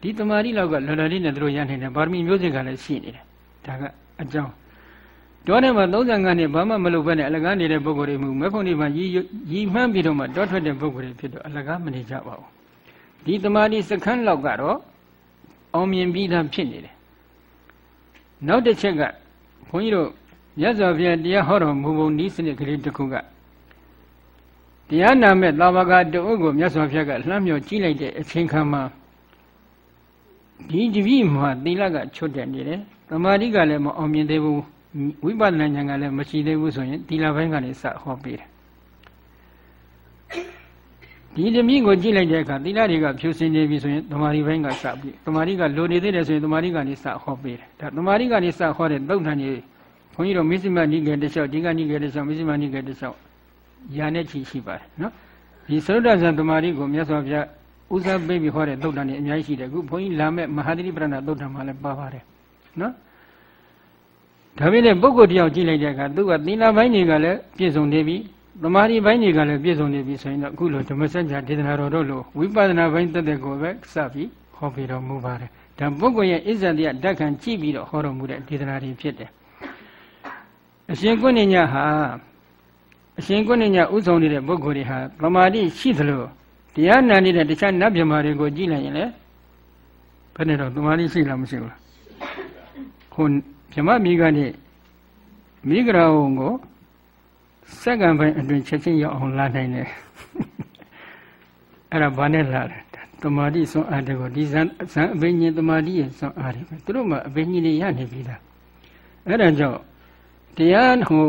Speaker 1: ဒီတမာရီလောက်ကလော်လော်လေးနဲ့သူတို့ရနိုင်တယ်ပါရမီမျိုးစင်ကလည်းရှိနေတယ်ဒါကအကြောင်းတောထဲမှာ35နှစ်ဘာမှမလုပ်ဘဲနဲ့အလကားနေတဲ့ပုဂ္ဂိုလ်တွေမှုမဖို့နေမှာရည်ရည်မှန်းပြီးတော့မှတောထွက်တဲ့ပုဂ္ဂိုလ်တွေဖြစ်တော့အလကားမနေကြပါဘူးဒီတမာရီစခန်းလောက်ကတော့အောင်မြင်ပြီးသားဖြစ်နေတယ်နောက်တစ်ချက်ကဘုန်းကြီးတို့မြတ်စွာဘုရားတရားဟောတော်မူပုံဤစနစ်ကလေးတစ်ခုက တရားနာမဲ့သာဝကတအုပ်ကိုမြတ်စွာဘုရားကလှမ်းမြော်ကြည့်လိုက်တဲ့အချိန်ခါမှာဒီတပည့်မှာသီလကချွတ်တက်နေတယ်။တမာတိကလည်းမအောင်မြင်သေးဘူး။ဝိပဿနာဉာဏ်ကလည်းမရှိသေးဘူးဆိုရင်သီလဘိုင်းကနေစဟောပေးတယ်။ဒီတပည့်ကိုကြည့်လိုက်တဲ့အခါသီလတွေကဖြူစင်နေပြီဆိုရင်တမာတိဘိုင်းကစပြီးတမာတိကလိုနေသေးတယ်ဆိုရင်တမာတိကနေစဟောပေးတယ်။ဒါတမာတိကနေစဟောတဲ့သုတ်ထန်ကြီးဘုန်းကြီးတို့မစ္စည်းမနိကေတလျှောက်ဒီကနိကေတလျှောက်မစ္စည်းမနိကေတလျှောက် ယာနဲ့ချီရှိပါတယ်နော်ဒီသရုတ်တဇံတမာရီကိုမြတ်စွာဘုရားဥစားပေးပြီးဟောတဲ့သုတ်တန်တွေအများကြီးရှိတယ်အခုဘုန်းကြီးလာမဲ့မဟာသတိပရဏသုတ်တန်မှာလည်းပါပါတယ်နော်ဒါပေမဲ့ပုဂ္ဂိုလ်တယောက်ကြည့်လိုက်တဲ့အခါသူကသီလပိုင်းတွေကလည်းပြည့်စုံနေပြီတမာရီပိုင်းတွေကလည်းပြည့်စုံနေပြီဆိုရင်တော့အခုလိုဓမ္မစကြာဒေသနာတော်တို့လိုဝိပဿနာပိုင်းတက်တဲ့ကိုပဲစပြီးဟောပြတော်မူပါတယ်ဒါပုဂ္ဂိုလ်ရဲ့အစ္ဆန္ဒရဓာတ်ခံကြည့်ပြီးတော့ဟောတော်မူတဲ့ဒေသနာတွေဖြစ်တယ်အရှင်ကုဏ္ဏညဟာ အရှင်ကုဏ္ဏညဥဆောင်နေတဲ့ပုဂ္ဂိုလ်တွေဟာသမာဓိရှိသလိုတရားနာနေတဲ့တခြားနတ်မြမာတွေကိုကြည့်လိုက်ရင်လေဘယ်နဲ့တော့သမာဓိရှိလားမရှိဘူးလားခုမြမမိကနေမိဂရာဝုံကိုစက္ကန့်ပိုင်းအတွင်းချက်ချင်းရောက်အောင်လာနိုင်တယ်အဲ့ဒါဘာနဲ့လာလဲသမာဓိစွမ်းအားတွေကိုဒီဇန်ဇန်အဘိညာဉ်သမာဓိရဲ့စွမ်းအားတွေပဲသူတို့မှအဘိညာဉ်တွေရနေပြီလားအဲ့ဒါကြောင့်တရားဟို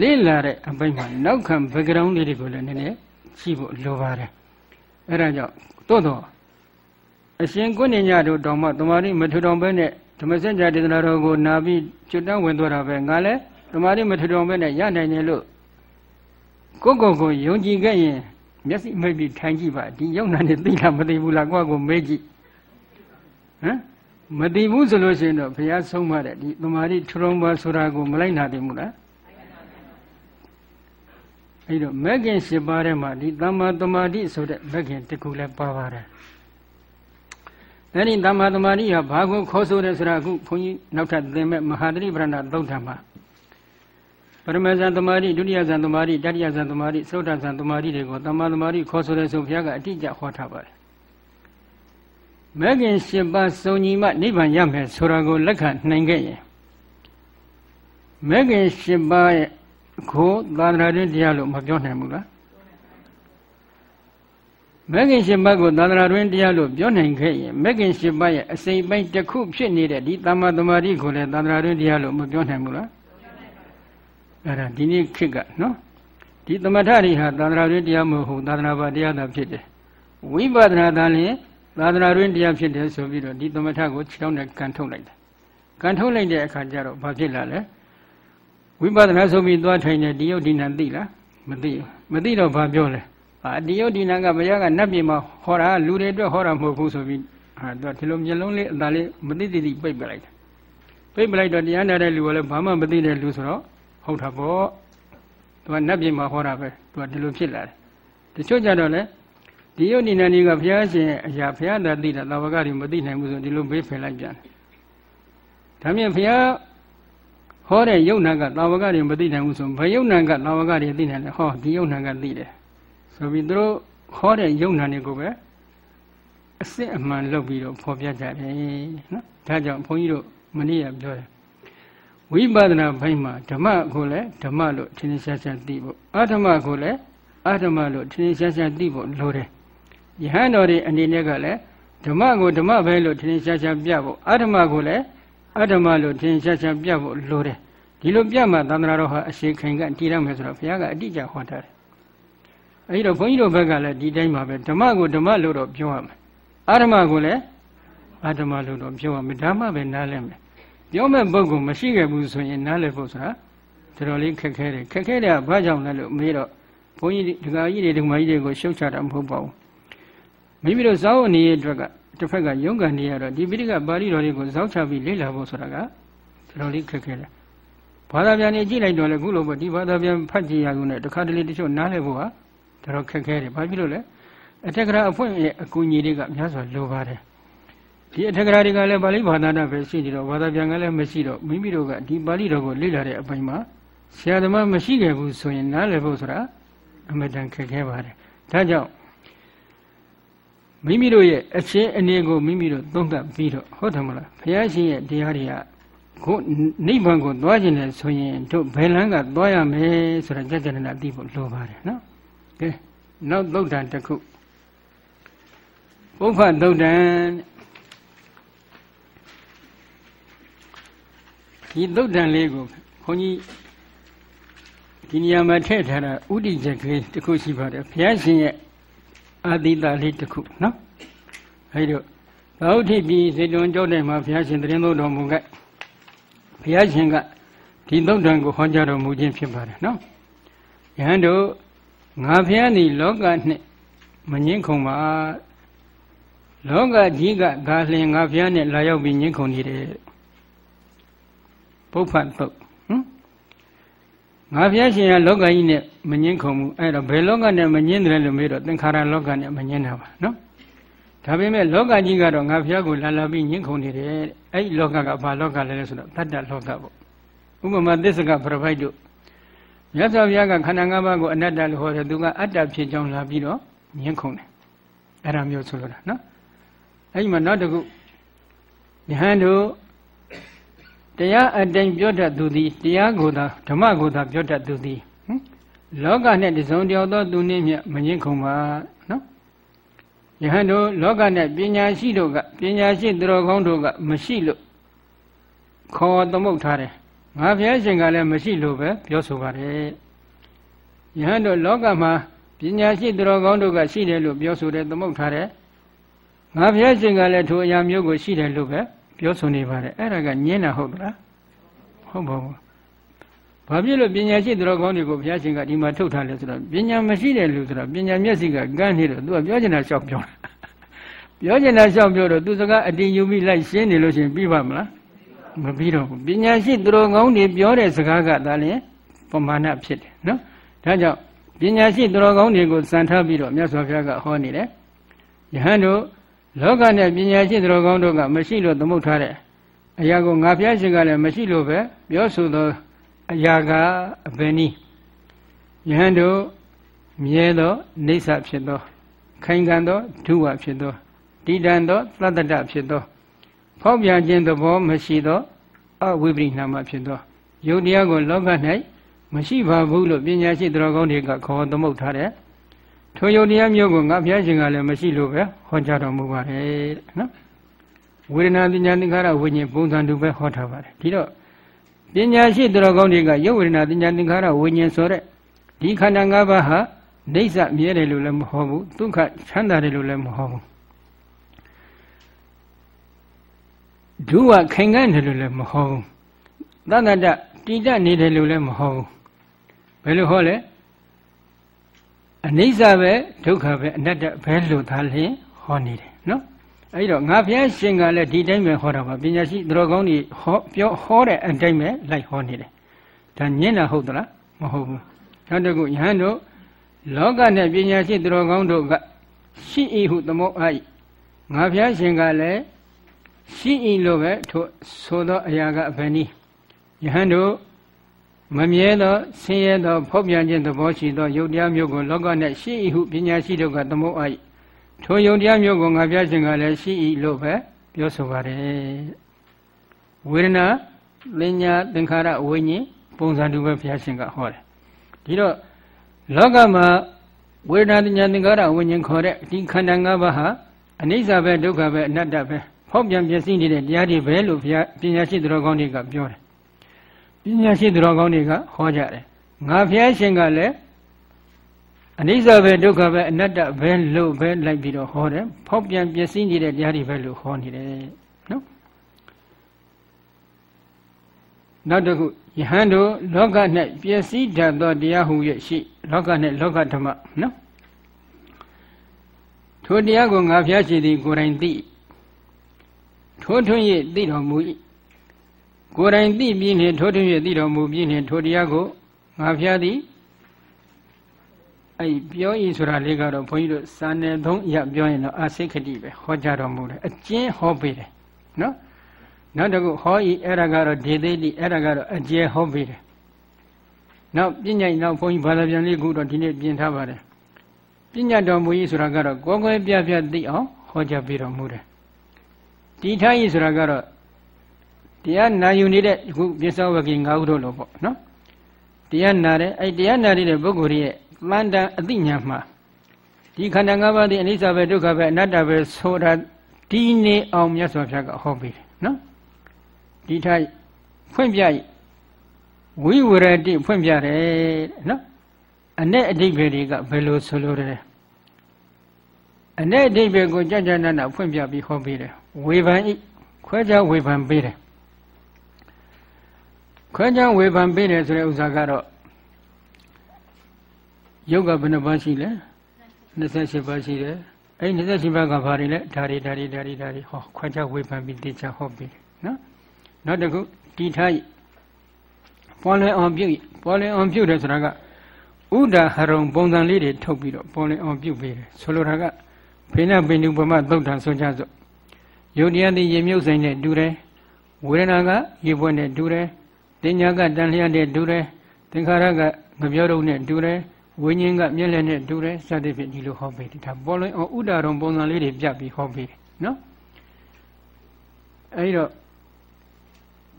Speaker 1: လေ့လာတဲ့အပိုင်းမှာနောက်ခံ background လေးတွေကိုလည်းနည်းနည်းကြည့်ဖို့လိုပါတယ်အဲ့ဒါကြောင့်သို့တော့အရှင်ကုဏ္ဏညတို့တောင်မှတမာရီမထူထောင်ပဲနဲ့ဓမ္မစကြာဒေသနာတော်ကိုနာပြီးကျွတ်တန်းဝင်သွားတာပဲငါလည်းတမာရီမထူထောင်ပဲနဲ့ရနိုင်တယ်လို့ကိုယ့်ကိုယ်ကိုယုံကြည်ခဲ့ရင်မျက်စိမိတ်ပြီးထိုင်ကြည့်ပါဒီယုံနာနဲ့သိလားမသိဘူးလားကိုယ့်ကိုမေးကြည့်ဟမ်မသိဘူးဆိုလို့ရှိရင်တော့ဘုရားဆုံးမတဲ့ဒီတမာရီထူထောင်ပါဆိုတာကိုမလိုက်နာတယ်မို့လား အဲ့တော့မဂ္ဂင်၈ပါးထဲမှာဒီသမ္မာသမာဓိဆိုတဲ့မဂ္ဂင်တစ်ခုလည်းပါပါတယ်။အဲ့ဒီသမ္မာသမာဓိဟာဘာကိုခေါ်ဆိုတယ်ဆိုတာအခုဘုန်းကြီးနောက်ထပ်သင်မဲ့မဟာသတိပရဏသုတ်ထံမှာပရမဇန်သမာဓိဒုတိယဇန်သမာဓိတတိယဇန်သမာဓိသုဒ္ဓဇန်သမာဓိတွေကိုသမ္မာသမာဓိခေါ်ဆိုတယ်ဆိုဘုရားကအတိအကျဟောထားပါတယ်။မဂ္ဂင်၈ပါးစုံညီမှနိဗ္ဗာန်ရမယ်ဆိုတာကိုလက်ခံနိုင်ခဲ့ရင်မဂ္ဂင်၈ပါးရဲ့ ကိုသာသနာ့တရားလို့မပြောနိုင်ဘူးလားမဂ္ဂင်ရှင်ဘတ်ကိုသာသနာ့တွင်တရားလို့ပြောနိုင်ခဲ့ရင်မဂ္ဂင်ရှင်ဘတ်ရဲ့အစိမ့်ပိုင်းတစ်ခုဖြစ်နေတဲ့ဒီသမ္မာသမာဓိကိုလည်းသာသနာ့တွင်တရားလို့မပြောနိုင်ဘူးလားအဲ့ဒါဒီနေ့ခေတ်ကနော်ဒီသမထတွေဟာသာသနာ့တွင်တရားမဟုတ်သာသနာ့ဘာတရားသာဖြစ်တယ်ဝိပဿနာသာလျှင်သာသနာ့တွင်တရားဖြစ်တယ်ဆိုပြီးတော့ဒီသမထကိုခြေထောက်နဲ့ကန်ထုတ်လိုက်တယ်ကန်ထုတ်လိုက်တဲ့အခါကျတော့ဘာဖြစ်လာလဲ ဝိပဿနာဆိုပြီးသွားထိုင်တဲ့ဒီယုတ်ဒီနံသိလားမသိဘူးမသိတော့ဘာပြောလဲအာဒီယုတ်ဒီနံကဘုရားကနတ်ပြည်မှာဟောတာလူတွေအတွက်ဟောတာမဟုတ်ဘူးဆိုပြီးဟာသူကဒီလိုမျက်လုံးလေးအသာလေးမသိသိသိပိတ်ပလိုက်တယ်ပိတ်ပလိုက်တော့တရားနာတဲ့လူကလည်းဘာမှမသိတဲ့လူဆိုတော့ဟုတ်တာပေါ့သူကနတ်ပြည်မှာဟောတာပဲသူကဒီလိုဖြစ်လာတယ်တချို့ကြတော့လေဒီယုတ်ဒီနံကြီးကဘုရားရှင်အရာဘုရားသာသိတာသာဝကတွေမသိနိုင်ဘူးဆိုဒီလိုဘေးဖယ်လိုက်ပြန်ဒါမြင်ဘုရား ဟောတဲ့ယုံနာကတာဝကတွေမသိနိုင်ဘူးဆိုဘယ်ယုံနာကတာဝကတွေသိနိုင်လဲဟောဒီယုံနာကသိတယ်ဆိုပြီးသူတို့ဟောတဲ့ယုံနာတွေကိုပဲအစစ်အမှန်လုပ်ပြီးတော့ဖော်ပြကြတယ်နော်ဒါကြောင့်ဘုန်းကြီးတို့မနေ့ကပြောတယ်ဝိပဿနာဘိုင်းမှာဓမ္မကိုလည်းဓမ္မလို့ထင်ထင်ရှားရှားသိဖို့အဓမ္မကိုလည်းအဓမ္မလို့ထင်ထင်ရှားရှားသိဖို့လိုတယ်ယဟန်တော်တွေအနေနဲ့ကလည်းဓမ္မကိုဓမ္မပဲလို့ထင်ထင်ရှားရှားပြဖို့အဓမ္မကိုလည်း အဓမ္မလို့ထင်ရှားရှားပြဖို့လိုတယ်ဒီလိုပြမှသန္တရာတော်ဟာအရှိခိုင်ကတည်ရမယ်ဆိုတော့ဘုရားကအတိအကျဟောထားတယ်အဲဒီတော့ဘုန်းကြီးတို့ဘက်ကလည်းဒီတိုင်းပါပဲဓမ္မကိုဓမ္မလို့တော့ပြောရမယ်အဓမ္မကိုလည်းအဓမ္မလို့တော့ပြောရမယ်ဓမ္မပဲနားလည်မယ်ပြောမဲ့ပုဂ္ဂိုလ်မရှိခဲ့ဘူးဆိုရင်နားလည်ဖို့ဆိုတာတော်တော်လေးခက်ခဲတယ်ခက်ခဲတယ်ကဘာကြောင့်လဲလို့မေးတော့ဘုန်းကြီးဒကာကြီးတွေဒကာမကြီးတွေကိုရှုတ်ချတာမဟုတ်ပါဘူးမိမိတို့ဇောင်းအနေရဲ့အတွက်က တစ်ဖက်ကရုန်းကန်နေရတော့ဒီပိဋကပါဠိတော်တွေကိုဇောက်ချပြီးလေ့လာဖို့ဆိုတာကတော်တော်လေးခက်ခဲတယ်ဘာသာပြန်နေကြည့်လိုက်တော့လေခုလိုပေါ့ဒီဘာသာပြန်ဖတ်ကြည့်ရကုန်နဲ့တခါတလေတချို့နားလည်ဖို့ဟာတော်တော်ခက်ခဲတယ်ဘာဖြစ်လို့လဲအထက်ကရာအဖွင့်ရဲ့အကူအညီတွေကများစွာလိုပါတယ်ဒီအထက်ကရာတွေကလည်းပါဠိဘာသာနာပဲရှိနေတော့ဘာသာပြန်ကလည်းမရှိတော့မိမိတို့ကဒီပါဠိတော်ကိုလေ့လာတဲ့အပိုင်းမှာဆရာသမားမရှိခဲ့ဘူးဆိုရင်နားလည်ဖို့ဆိုတာအမတန်ခက်ခဲပါတယ်ဒါကြောင့် မိမိတို့ရဲ့အချင်းအနေကိုမိမိတို့သုံးသပ်ပြီးတော့ဟုတ်တယ်မလားဘုရားရှင်ရဲ့တရားတွေကကိုနိဗ္ဗာန်ကိုသွားခြင်းနဲ့ဆိုရင်တို့ဘယ်လမ်းကသွားရမယ်ဆိုတာကြကြနနာသိဖို့လိုပါတယ်နော်ကဲနောက်သုတ်တန်တစ်ခုပုပ္ဖသုတ်တန်ဒီသုတ်တန်လေးကိုခွန်ကြီးဒီနေရာမှာထည့်ထားတာဥဒိချက်ကလေးတစ်ခုရှိပါတယ်ဘုရားရှင်ရဲ့ အာတိတလေးတစ်ခုနော်အဲဒီတော့သာဝတိပြည်စေတုံကျောင်းထဲမှာဘုရားရှင်တရင်သုံးတော်မူခဲ့ဘုရားရှင်ကဒီသုတ်တံကိုဟောကြားတော်မူခြင်းဖြစ်ပါတယ်နော်ယဟန်တို့ငါဘုရားသည်လောကနှင့်မငင်းခုံပါလောကကြီးကဒါလျင်ငါဘုရားနဲ့လာရောက်ပြီးငင်းခုံနေတယ်ပုပ္ဖတ်သုတ်ဟမ် ငါဘုရားရှင်ကလောကကြီးနဲ့မငင်းခုံဘူးအဲ့တော့ဘယ်လောကနဲ့မငင်းတယ်လို့မေးတော့သင်္ခါရလောကနဲ့မငင်းတာပါနော်ဒါပေမဲ့လောကကြီးကတော့ငါဘုရားကိုလာလာပြီးငင်းခုန်နေတယ်အဲ့ဒီလောကကဘာလောကလဲဆိုတော့တတ္တလောကပေါ့ဥပမာသစ္စကပြပိုက်တို့မြတ်စွာဘုရားကခန္ဓာ၅ပါးကိုအနတ္တလို့ဟောတယ်သူကအတ္တဖြစ်ကြောင်းလာပြီးတော့ငင်းခုန်တယ်အဲ့ဒါမျိုးဆိုလိုတာနော်အဲ့ဒီမှာနောက်တစ်ခုယဟန်တို့ တရားအတိုင်းပြောတတ်သူသည်တရားကိုသာဓမ္မကိုသာပြောတတ်သူသည်ဟင်လောကနဲ့တစုံတယောက်သောသူနှင့်မြတ်မငင်းခုံပါနော်ယဟန်တို့လောကနဲ့ပညာရှိတို့ကပညာရှိသူတော်ကောင်းတို့ကမရှိလို့ခေါ်သမုတ်ထားတယ်ငါဘုရားရှင်ကလည်းမရှိလို့ပဲပြောဆိုပါတယ်ယဟန်တို့လောကမှာပညာရှိသူတော်ကောင်းတို့ကရှိတယ်လို့ပြောဆိုတယ်သမုတ်ထားတယ်ငါဘုရားရှင်ကလည်းထိုအရာမျိုးကိုရှိတယ်လို့ပဲ ပြောဆိုနေပါတယ်အဲ့ဒါကညင်းတာဟုတ်လားဟုတ်ပါဘူးဘာဖြစ်လို့ပညာရှိသူတော်ကောင်းတွေကိုဘုရားရှင်ကဒီမှာထုတ်ထားလဲဆိုတော့ပညာမရှိတဲ့လူဆိုတော့ပညာမျက်စိကကန်းနေတော့သူကပြောချင်တာရှောက်ပြောတာပြောချင်တာရှောက်ပြောတော့သူစကားအတင်ယူပြီးလိုက်ရှင်းနေလို့ရှင်ပြီးပါမလားမပြီးတော့ဘူးပညာရှိသူတော်ကောင်းတွေပြောတဲ့စကားကဒါလည်းပမာဏဖြစ်တယ်နော်ဒါကြောင့်ပညာရှိသူတော်ကောင်းတွေကိုစံထားပြီးတော့မြတ်စွာဘုရားကဟောနေတယ်ယဟန်တို့ လောကနဲ့ပညာရှိသူတော်ကောင်းတို့ကမရှိလို့သမုတ်ထားတဲ့အရာကိုငါဘုရားရှင်ကလည်းမရှိလို့ပဲပြောဆိုသောအရာကအဘယ်နည်းယဟန်တို့မြဲသောနေဆဖြစ်သော ခိုင်ခံသောဒုဝဖြစ်သောတည်တံသောသတ္တတဖြစ်သော ဖောက်ပြန်ခြင်းသဘောမရှိသောအဝိပရိနာမဖြစ်သောယုတ်တရားကိုလောက၌မရှိပါဘူးလို့ပညာရှိသူတော်ကောင်းတွေကခေါ်သမုတ်ထားတဲ့ ထိုယုတ်တရားမျိုးကိုငါဘုရားရှင်ကလည်းမရှိလို့ပဲဟောကြားတော်မူပါတယ်နော်ဝေဒနာပညာသင်္ခါရဝိညာဉ်ပုံစံတူပဲဟောထားပါတယ်ဒီတော့ပညာရှိသူတော်ကောင်းတွေကရုပ်ဝေဒနာပညာသင်္ခါရဝိညာဉ်ဆိုတဲ့ဒီခန္ဓာ၅ပါးဟာနေဆမြဲတယ်လို့လည်းမဟုတ်ဘူးဒုက္ခချမ်းသာတယ်လို့လည်းမဟုတ်ဘူးဒုဝခိုင်ခံ့တယ်လို့လည်းမဟုတ်ဘူးသတ္တတတိတနေတယ်လို့လည်းမဟုတ်ဘူးဘယ်လိုဟောလဲ အနိစ္စပဲဒုက္ခပဲအနတ္တပဲလို့သာလျှင်ဟောနေတယ်နော်အဲ့တော့ငါဘုရားရှင်ကလည်းဒီတိုင်းပဲဟောတာပါပညာရှိသူတော်ကောင်းကြီးဟောပြောဟောတဲ့အတိုင်းပဲလိုက်ဟောနေတယ်ဒါညင်တာဟုတ်သလားမဟုတ်ဘူးနောက်တစ်ခုယဟန်တို့လောကနဲ့ပညာရှိသူတော်ကောင်းတို့ကရှိ၏ဟုသမောအာငါဘုရားရှင်ကလည်းရှိ၏လို့ပဲထိုဆိုသောအရာကအဘယ်နည်းယဟန်တို့ မမြဲသောဆင်းရဲသောဖောက်ပြန်ခြင်းသဘောရှိသောယုတ်တရားမျိုးကိုလောက၌ရှိ၏ဟုပညာရှိတို့ကသမုတ်အာထိုယုံတရားမျိုးကိုငါပြခြင်းကလည်းရှိ၏လို့ပဲပြောဆိုပါတယ်ဝေဒနာပညာသင်္ခါရဝိညာဉ်ပုံစံတူပဲဘုရားရှင်ကဟောတယ်ဒီတော့လောကမှာဝေဒနာပညာသင်္ခါရဝိညာဉ်ခေါ်တဲ့ဒီခန္ဓာ၅ပါးဟာအနိစ္စပဲဒုက္ခပဲအနတ္တပဲဖောက်ပြန်ပြည့်စည်နေတဲ့တရားတွေပဲလို့ဘုရားပညာရှိသူတော်ကောင်းတွေကပြောတယ် ပညာရှိသူတော်ကောင်းတွေကဟောကြတယ်ငါဘုရားရှင်ကလည်းအနိစ္စပဲဒုက္ခပဲအနတ္တပဲလို့ပဲလိုက်ပြီးတော့ဟောတယ်ဖောက်ပြန်ပျက်စီးနေတဲ့တရားတွေပဲလို့ဟောနေတယ်နော်နောက်တစ်ခုယဟန်တို့လောက၌ပျက်စီးတတ်သောတရားဟု၍ရှိလောက၌လောကဓမ္မနော်ထိုတရားကိုငါဖျားရှိသည်ကိုယ်တိုင်သိထိုးထွင်း၍သိတော်မူ၏ ကိုယ်တိုင်သိပြီးနှင့်ထိုးထွင်း၍သိတော်မူပြီးနှင့်ထိုတရားကိုငါဖျားသည်အဲ့ပြောဤဆိုတာလေးကတော့ဘုန်းကြီးတို့စာနယ်သုံးရပြောရင်တော့အာစိခတိပဲဟောကြားတော်မူတယ်အကျဉ်းဟောပေးတယ်နော်နောက်တစ်ခုဟောဤအဲ့ဒါကတော့ဒေသိတိအဲ့ဒါကတော့အကျယ်ဟောပေးတယ်နောက်ပညာနောက်ဘုန်းကြီးဘာသာပြန်လေးခုတော့ဒီနေ့ပြင်ထားပါတယ်ပညာတော်မူဤဆိုတာကတော့ကိုယ်ကိုယ်ပြပြသိအောင်ဟောကြားပေးတော်မူတယ်ဒီထားဤဆိုတာကတော့ တရားနာယူနေတဲ့အခုပြစ္ဆောဝကိ၅ခုတို့လို့ပေါ့နော်တရားနာတဲ့အဲ့တရားနာနေတဲ့ပုဂ္ဂိုလ်ရဲ့တန်တန်အသိဉာဏ်မှာဒီခန္ဓာ၅ပါးဒီအနိစ္စပဲဒုက္ခပဲအနတ္တပဲဆိုတာဒီနေအောင်မြတ်စွာဘုရားကဟောပေးတယ်နော်ဒီထိုက်ဖွင့်ပြဝိဝရတိဖွင့်ပြတယ်နော်အ내အဓိပ္ပာယ်တွေကဘယ်လိုဆိုလိုတယ်အ내အဓိပ္ပာယ်ကိုကြကြနနဖွင့်ပြပြီးဟောပေးတယ်ဝေဖန်ဤခွဲခြားဝေဖန်ပေးတယ် ခွဲခြားဝေဖန်ပေးတယ်ဆိုတဲ့ဥစ္စာကတော့ယုတ်ကဘယ်နှပါးရှိလဲ28ပါးရှိတယ်အဲ့28ပါးကဘာတွေလဲဓာရီဓာရီဓာရီဓာရီဟောခွဲခြားဝေဖန်ပြီးတေချာဟောပြီးနော်နောက်တစ်ခုတီထားပေါ်လွင်အောင်ပြုပေါ်လွင်အောင်ပြုတယ်ဆိုတာကဥဒါဟရုံပုံစံလေးတွေထုတ်ပြီးတော့ပေါ်လွင်အောင်ပြုပေးတယ်ဆိုလိုတာကဖိနပိဏုပမသုတ်တံဆိုကြစို့ယုတ်တရားသည်ရေမြုပ်ဆိုင်နဲ့တူတယ်ဝေဒနာကရေပွက်နဲ့တူတယ် တင်ညာကတန်လျက်နဲ့တူတယ်သင်္ခါရကငပြောတုံနဲ့တူတယ်ဝိညာဉ်ကမျက်လက်နဲ့တူတယ်စသဖြင့်ဒီလိုဟောပေးတယ်ဒါပေါ်လွင်အောင်ဥဒါရုံပုံစံလေးတွေပြပြီးဟောပေးတယ်နော်အဲဒီတော့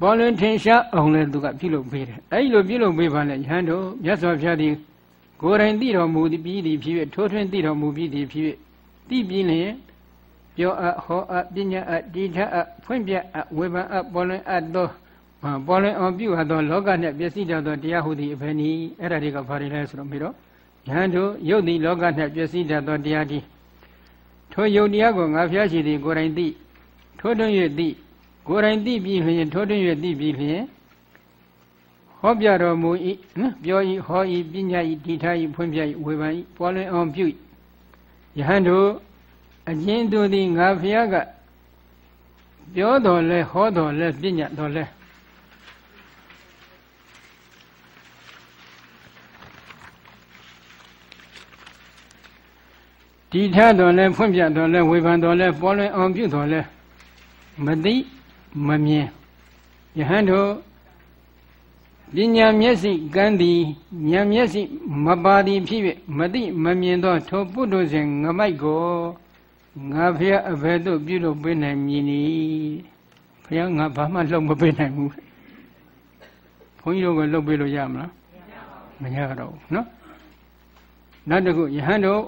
Speaker 1: ပေါ်လွင်ထင်ရှားအောင်လည်းသူကပြုလုပ်ပေးတယ်အဲဒီလိုပြုလုပ်ပေးပါလေယဟန်တို့မြတ်စွာဘုရားသည်ကိုယ်တိုင်သိတော်မူပြီးသည်ဖြစ်ဖြစ်ထိုးထွင်းသိတော်မူပြီးသည်ဖြစ်ဖြစ်သိပြီးလျင်ပြောအပ်ဟောအပ်ပညာအပ်တိထအပ်ဖွင့်ပြအပ်ဝေဖန်အပ်ပေါ်လွင်အပ်သော ပေါ်လွင်အောင်ပြုအပ်သောလောကနှင့်ပျက်စီးတတ်သောတရားဟုသည်အဘယ်နည်းအဲ့ဒါတွေကဘာတွေလဲဆိုတော့မေတော့ယဟန်တို့ယုတ်သည်လောကနှင့်ပျက်စီးတတ်သောတရားဒီထိုယုတ်တရားကိုငါဖျားရှိသည်ကိုယ်တိုင်သိထိုးထွင်း၍သိကိုယ်တိုင်သိပြီးလျင်ထိုးထွင်း၍သိပြီးလျင်ဟောပြတော်မူ၏နော်ပြော၏ဟော၏ပညာ၏ဒီထား၏ဖွင့်ပြ၏ဝေဖန်၏ပေါ်လွင်အောင်ပြုယဟန်တို့အကျဉ်းတို့သည်ငါဖျားကပြောတော်လဲဟောတော်လဲပညာတော်လဲ ဒီထတော်လဲဖွင့်ပြတော်လဲဝေဖန်တော်လဲပေါ်လွင်အောင်ပြုတော်လဲမသိမမြင်ယဟန်တို့ပညာမျက်စိကန်းသည်ဉာဏ်မျက်စိမပါသည်ဖြစ်၍မသိမမြင်သောထိုပုတ္တဇဉ်ငမိုက်ကိုငါဖះအဘယ်သို့ပြုလုပ်ပေးနိုင်မည်နည်းဖះငါဘာမှလှုပ်မပေးနိုင်ဘူးဘုန်းကြီးတို့ကလှုပ်ပေးလို့ရမလားမရတော့ဘူးနော်နောက်တစ်ခုယဟန်တို့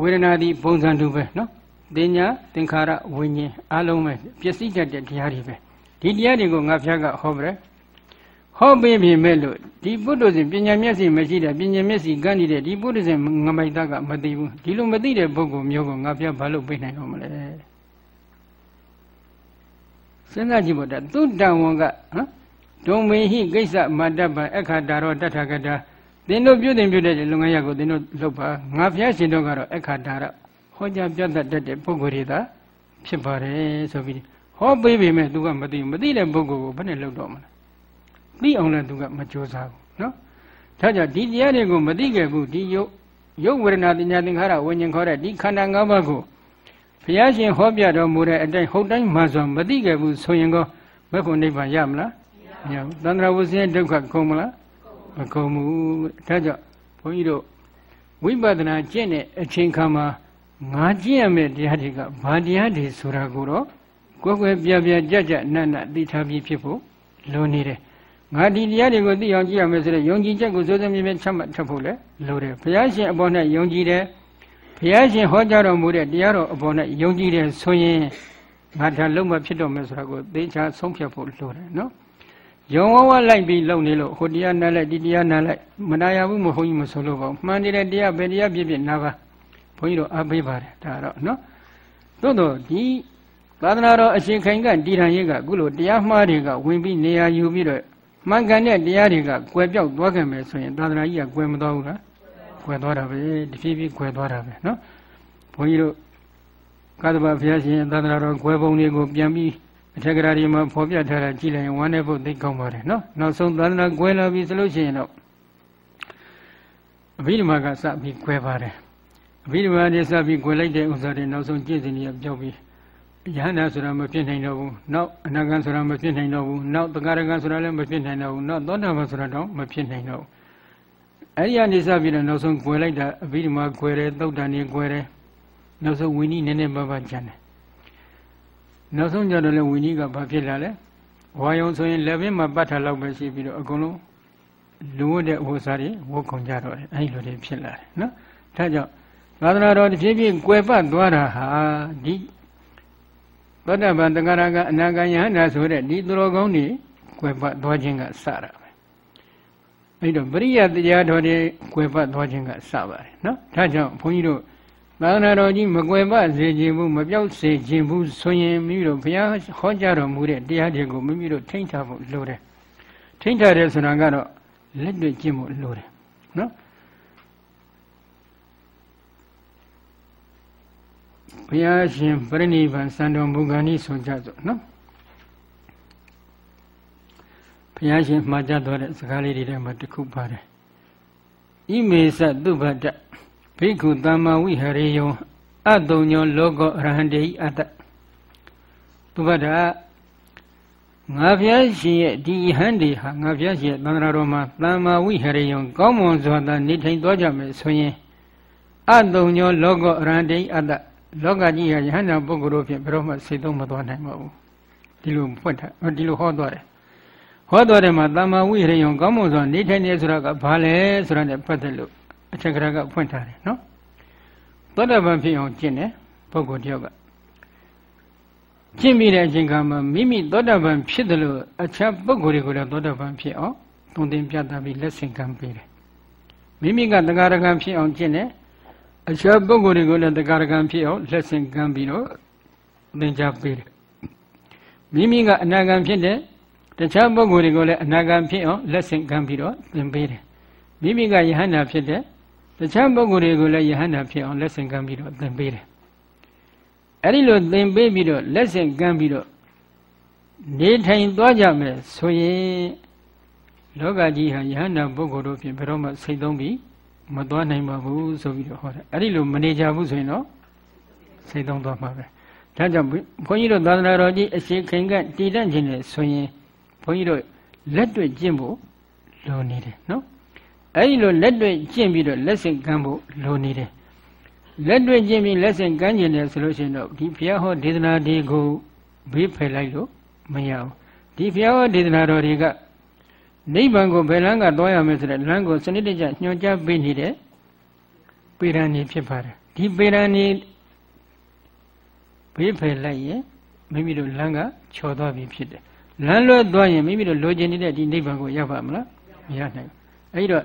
Speaker 1: ဝေဒနာသည်ပုံစံတူပဲနော်တင်ညာသင်္ခါရဝိညာဉ်အလုံးပဲပျက်စီးတတ်တဲ့တရားတွေပဲဒီတရားတွေကိုငါဖျားကဟောပြတယ်ဟောပေးပြီမဲ့လို့ဒီပုတ္တဇဉ်ပညာမျက်စိမရှိတဲ့ပညာမျက်စိကန်းနေတဲ့ဒီပုတ္တဇဉ်ငမိုက်သားကမသိဘူးဒီလိုမသိတဲ့ပုဂ္ဂိုလ်မျိုးကိုငါဖျားဘာလို့ပေးနိုင်တော့မလဲစဉ်းစားကြည့်ဖို့တသုတ္တဝံကဟမ်ဒုံမေဟိကိစ္စမတ္တပအခါတာရောတထကတာ သင်တို့ပြုတင်ပြုတဲ့လုပ်ငန်းရကိုသင်တို့လုပ်ပါငါဖျားရှင်တို့ကတော့အခါတာရဟောကြားပြတ်တတ်တဲ့ပုဂ္ဂိုလ်တွေသာဖြစ်ပါတယ်ဆိုပြီးဟောပေးပေမဲ့သူကမသိဘူးမသိတဲ့ပုဂ္ဂိုလ်ကိုဘယ်နဲ့လုပ်တော့မလဲသိအောင်လည်းသူကမကြိုးစားဘူးနော်ဒါကြောင့်ဒီတရားတွေကိုမသိခဲ့ဘူးဒီယုတ်ယုတ်ဝေဒနာတင်ညာသင်္ခါရဝิญဉ်ခေါ်တဲ့ဒီခန္ဓာ၅ပါးကိုဘုရားရှင်ဟောပြတော်မူတဲ့အတိုင်းဟုတ်တိုင်းမှဆိုမသိခဲ့ဘူးဆိုရင်ကောမက်ဖို့နိဗ္ဗာန်ရမလားမရဘူးသန္တရာဝဆင်းဒုက္ခကုန်မလား မကုန်ဘူးဒါကြောင့်ဘုန်းကြီးတို့ဝိပဿနာကျင့်တဲ့အချိန်ခါမှာငါကျင့်ရမယ့်တရားတွေကဘာတရားတွေဆိုတာကိုတော့ကွယ်ကွယ်ပြပြကြကြနတ်နတ်သိထားပြီးဖြစ်ဖို့လိုနေတယ်ငါဒီတရားတွေကိုသိအောင်ကြည့်ရမယ်ဆိုတော့ယုံကြည်ချက်ကိုစိုးစိုးမြဲမြဲချမှတ်ထပ်ဖို့လည်းလိုတယ်ဘုရားရှင်အပေါ်၌ယုံကြည်တယ်ဘုရားရှင်ဟောကြားတော်မူတဲ့တရားတော်အပေါ်၌ယုံကြည်တယ်ဆိုရင်ငါဒါလုံးမဖြစ်တော့မယ်ဆိုတာကိုသိချာဆုံးဖြတ်ဖို့လိုတယ်နော် ယုံဝဝလိုက်ပြီးလုံနေလို့ဟိုတရားနားလိုက်ဒီတရားနားလိုက်မနာရဘူးမဟုတ်ဘူးမဆိုလို့ပေါ့မှန်နေတဲ့တရားဘယ်တရားဖြစ်ဖြစ်နာပါဘုန်းကြီးတို့အားပေးပါတယ်ဒါတော့နော်သို့တော့ဒီသာသနာတော်အရှင်ခိုင်ကတည်ထံရေးကအခုလိုတရားမှားတွေကဝင်ပြီးနေရာယူပြီးတော့မှန်ကန်တဲ့တရားတွေကကွယ်ပြောက်သွားခဲ့မယ်ဆိုရင်သာသနာကြီးကကွယ်မသွားဘူးလားကွယ်သွားတာပဲတဖြည်းဖြည်းကွယ်သွားတာပဲနော်ဘုန်းကြီးတို့ကသဗ္ဗဘုရားရှင်သာသနာတော်ကွယ်ပုံတွေကိုပြန်ပြီး အထက်ကရာဒီမှာဖော်ပြထားတာကြည့်လိုက်ရင်ဝမ်းနဲ့ဖို့သိကောင်းပါတယ်နော်နောက်ဆုံးသာသနာကွဲလာပြီဆိုလို့ရှိရင်တော့အဘိဓမ္မာကစပြီးကွဲပါတယ်အဘိဓမ္မာနဲ့စပြီးကွယ်လိုက်တဲ့ဥစ္စာတွေနောက်ဆုံးကျင့်စဉ်တွေပြောက်ပြီးယဟနာဆိုတာမဖြစ်နိုင်တော့ဘူးနောက်အနာဂံဆိုတာမဖြစ်နိုင်တော့ဘူးနောက်တဂရကံဆိုတာလည်းမဖြစ်နိုင်တော့ဘူးနောက်သောတာပန်ဆိုတာတော့မဖြစ်နိုင်တော့ဘူးအဲ့ဒီကနေစပြီးတော့နောက်ဆုံးကွယ်လိုက်တာအဘိဓမ္မာကွယ်တယ်သုတ်တန်တွေကွယ်တယ်နောက်ဆုံးဝိနည်းနည်းပါးပါးကျန်တယ် နောက်ဆုံးကြတော့လေဝိနည်းကဘာဖြစ်လာလဲဝါယုံဆိုရင်လက်ဘင်းမှာပတ်ထားလောက်ပဲရှိပြီးတော့အကုန်လုံးလူဝတ်တဲ့ဝတ်စားတွေဝတ်ခုံကြတော့တယ်အဲ့ဒီလိုတွေဖြစ်လာတယ်နော်ဒါကြောင့်သာသနာတော်တဖြည်းဖြည်း꿰ပတ်သွားတာဟာဒီသောတပန်တဂရကအနာဂယဟန္တာဆိုတဲ့ဒီသူတော်ကောင်းတွေကွယ်ပတ်သွားခြင်းကစတာပဲအဲ့တော့ပရိယတရားတော်တွေကွယ်ပတ်သွားခြင်းကစပါတယ်နော်ဒါကြောင့်ဘုန်းကြီးတို့ သာသနာတော်ကြီးမကွယ်ပတ်စေခြင်းဘူးမပြောက်စေခြင်းဘူးဆိုရင်မိမိတို့ဘုရားဟောကြားတော်မူတဲ့တရားတွေကိုမိမိတို့ထိန်းထားဖို့လိုတယ်ထိန်းထားတယ်ဆိုတာကတော့လက်တွေ့ကျင့်ဖို့လိုတယ်နော်ဘုရားရှင်ပြိဋိဘံစံတော်မူကံဤဆိုကြစို့နော်ဘုရားရှင်မှာကြတော်တဲ့စကားလေးတွေထဲမှာတစ်ခုပါတယ်ဣမေသတုဗ္ဗတ ဘိက္ခုသမ္မာဝိဟရေယံအတုံညောလောကောအရဟံတေဟိအတ္တတုဗ္ဗတငါဘုရားရှင်ရဲ့ဒီယဟန်တွေဟာငါဘုရားရှင်ရဲ့သံဃာတော်မှာသမ္မာဝိဟရေယံကောင်းမွန်စွာသာနေထိုင်သွားကြမယ်ဆိုရင်အတုံညောလောကောအရဟံတေဟိအတ္တလောကကြီးဟာယဟန္တာပုဂ္ဂိုလ်တို့ဖြင့်ဘယ်တော့မှစိတ်သုံးမသွားနိုင်ပါဘူးဒီလိုဖွင့်ထားဒီလိုဟောသွားတယ်ဟောသွားတယ်မှာတမ္မာဝိရိယံကောင်းမွန်စွာနေထိုင်နေဆိုတာကဘာလဲဆိုတာနဲ့ပတ်သက်လို့ အထက်ကရာကဖွင့်ထားတယ်နော်သောတာပန်ဖြစ်အောင်ကျင့်တယ်ပုဂ္ဂိုလ်တယောက်ကကျင့်ပြီးတဲ့အချိန်ကမှမိမိသောတာပန်ဖြစ်တယ်လို့အခြားပုဂ္ဂိုလ်တွေကိုလည်းသောတာပန်ဖြစ်အောင်တုံသင်ပြသပြီးလက်ဆင့်ကမ်းပေးတယ်မိမိကတဂရကံဖြစ်အောင်ကျင့်တယ်အခြားပုဂ္ဂိုလ်တွေကိုလည်းတက္ကရကံဖြစ်အောင်လက်ဆင့်ကမ်းပြီးတော့သင်ကြားပေးတယ်မိမိကအနာဂံဖြစ်တဲ့တခြားပုဂ္ဂိုလ်တွေကိုလည်းအနာဂံဖြစ်အောင်လက်ဆင့်ကမ်းပြီးတော့သင်ပေးတယ်မိမိကယဟန္တာဖြစ်တဲ့ တခြားပုဂ္ဂိုလ်တွေကိုလည်းယဟန္တာဖြစ်အောင်လက်ဆင့်ကမ်းပြီးတော့သင်ပေးတယ်အဲ့ဒီလိုသင်ပေးပြီးတော့လက်ဆင့်ကမ်းပြီးတော့နေထိုင်သွားကြမယ်ဆိုရင်လောကကြီးဟာယဟန္တာပုဂ္ဂိုလ်တို့ဖြင့်ဘယ်တော့မှစိတ်သုံးပြီးမသွားနိုင်ပါဘူးဆိုပြီးတော့ဟောတယ်အဲ့ဒီလိုမနေကြဘူးဆိုရင်တော့စိတ်သုံးသွားမှာပဲဒါကြောင့်ဘုန်းကြီးတို့သာသနာတော်ကြီးအရှိခင်ကတည်တတ်ခြင်းနဲ့ဆိုရင်ဘုန်းကြီးတို့လက်တွေ့ကျင့်ဖို့လိုနေတယ်နော် အဲ့ဒီလိုလက်တွေ့ကျင့်ပြီးတော့လက်ဆင့်ကမ်းဖို့လိုနေတယ်လက်တွေ့ကျင့်ပြီးလက်ဆင့်ကမ်းခြင်းနဲ့ဆိုလို့ရှိရင်တော့ဒီဘုရားဟောဒေသနာတွေကိုဘေးဖယ်လိုက်လို့မရဘူးဒီဘုရားဟောဒေသနာတော်တွေကနိဗ္ဗာန်ကိုဘယ်လမ်းကသွားရမလဲဆိုတဲ့လမ်းကိုစနစ်တကျညွှန်ကြားပေးနေတဲ့ပေရန်နေဖြစ်ပါတယ်ဒီပေရန်နေဘေးဖယ်လိုက်ရင်မိမိတို့လမ်းကချော်သွားပြီဖြစ်တယ်လမ်းလွဲသွားရင်မိမိတို့လိုချင်နေတဲ့ဒီနိဗ္ဗာန်ကိုရပါမလားမရနိုင်ဘူးအဲဒီတော့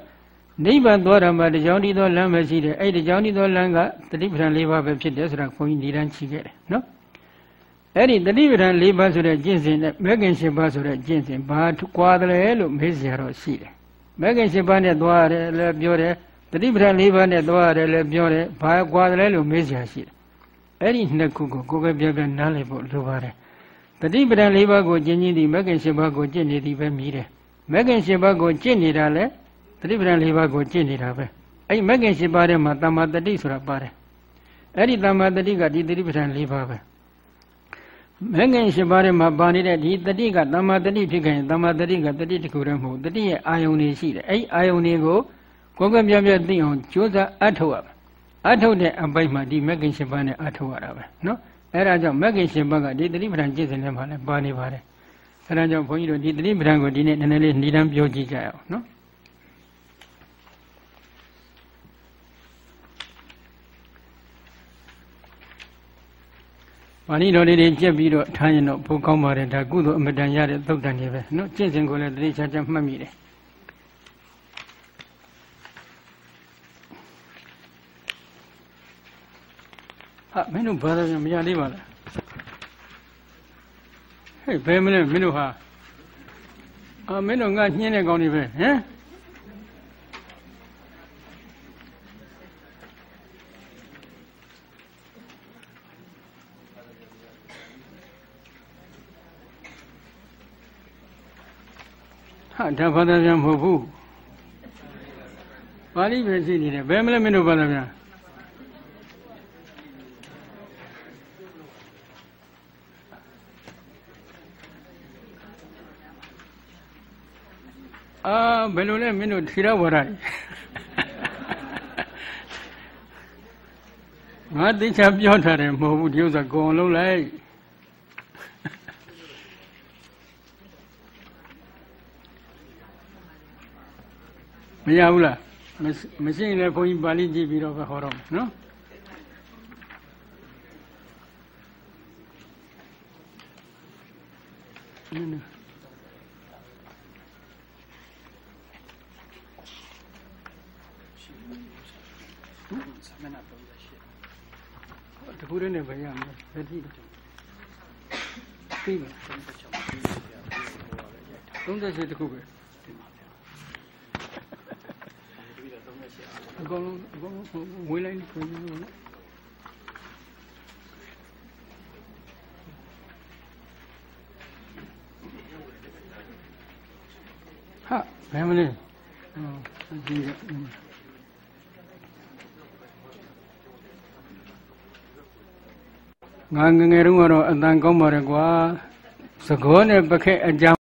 Speaker 1: နိဗ္ဗာန်သွားတာမှာတကြောင်တည်းသောလမ်းပဲရှိတယ်အဲဒီတကြောင်တည်းသောလမ်းကတတိပဌာန်၄ပါးပဲဖြစ်တယ်ဆိုတာခွန်ကြီးနေတန်းချီခဲ့တယ်နော်အဲ့ဒီတတိပဌာန်၄ပါးဆိုတဲ့ကျင့်စဉ်နဲ့မဂ္ဂင်၈ပါးဆိုတဲ့ကျင့်စဉ်ဘာကွာတယ်လို့မေးစရာတော့ရှိတယ်မဂ္ဂင်၈ပါးနဲ့သွားရတယ်လည်းပြောတယ်တတိပဌာန်၄ပါးနဲ့သွားရတယ်လည်းပြောတယ်ဘာကွာတယ်လို့မေးစရာရှိတယ်အဲ့ဒီနှစ်ခုကိုကိုယ်ပဲပြပြနားလည်ဖို့လိုပါတယ်တတိပဌာန်၄ပါးကိုကျင့်ခြင်းဒီမဂ္ဂင်၈ပါးကိုကျင့်နေသည်ပဲမြည်တယ်မဂ္ဂင်၈ပါးကိုကျင့်နေတာလဲ တတိပဌာန်၄ပါးကိုကျင့်နေတာပဲအဲ့ဒီမဂ္ဂင်၈ပါးထဲမှာတမ္မာတတိဆိုတာပါတယ်အဲ့ဒီတမ္မာတတိကဒီတတိပဌာန်၄ပါးပဲမဂ္ဂင်၈ပါးထဲမှာပါနေတဲ့ဒီတတိကတမ္မာတတိဖြစ်ခဲ့ရင်တမ္မာတတိကတတိတခုတည်းမဟုတ်တတိရဲ့အာယုန်တွေရှိတယ်အဲ့ဒီအာယုန်တွေကိုကိုယ်ကပြပြသိအောင်ကြိုးစားအထောက်ရမယ်အထုတ်တဲ့အပိုင်းမှာဒီမဂ္ဂင်၈ပါးနဲ့အထုတ်ရတာပဲနော်အဲ့ဒါကြောင့်မဂ္ဂင်၈ပါးကဒီတတိပဌာန်ကျင့်စဉ်ထဲမှာလည်းပါနေပါတယ်အဲ့ဒါကြောင့်ဘုန်းကြီးတို့ဒီတတိပဌာန်ကိုဒီနေ့နည်းနည်းလေးနှီးတမ်းပြောကြည့်ကြရအောင်နော် ပါဠိတော်လေးတွေကြက်ပြီးတော့ထားရင်တော့ဘုကောင်းပါတယ်ဒါကုသိုလ်အမတန်ရတဲ့သုတ်တန်တွေပဲနော်ကျင့်စဉ်ကိုလည်းတတိချာချာမှတ်မိတယ်ဟာမင်းတို့ဘာသာပြန်မရသေးပါလားဟဲ့ဘယ်မလဲမင်းတို့ဟာအာမင်းတို့ငါညှင်းတဲ့ကောင်းနေပဲဟမ် ဟာဒါဘာသာပြန်မဟုတ်ဘူးပါဠိပဲရှိနေတယ်ဘယ်မလဲမင်းတို့ဘာသာပြန်အာဘယ်လိုလဲမင်းတို့ထီရဝရတွေငါသိချာပြောထားတယ်မဟုတ်ဘူးဒီဥစ္စာကိုအောင်လုံးလိုက် မရဘူးလားမရှိမရှိရင်လည်းဘုန်းကြီးပါဠိကြည့်ပြီးတော့ပဲဟောတော့မယ်နော်နည်းနည်းတခုတည်းနဲ့ပဲရမယ်ဘယ်တိလဲပြီးပါ38တခုပဲ အကောင်လုံးအကောင်လုံးဝေးလိုက်ခွင့်လို့ဟာဘယ်မလဲဟောဒီကငါငယ်ငယ်တုန်းကတော့အတန်ကောင်းပါရဲ့ကွာသကောနဲ့ပခက်အကြောင်း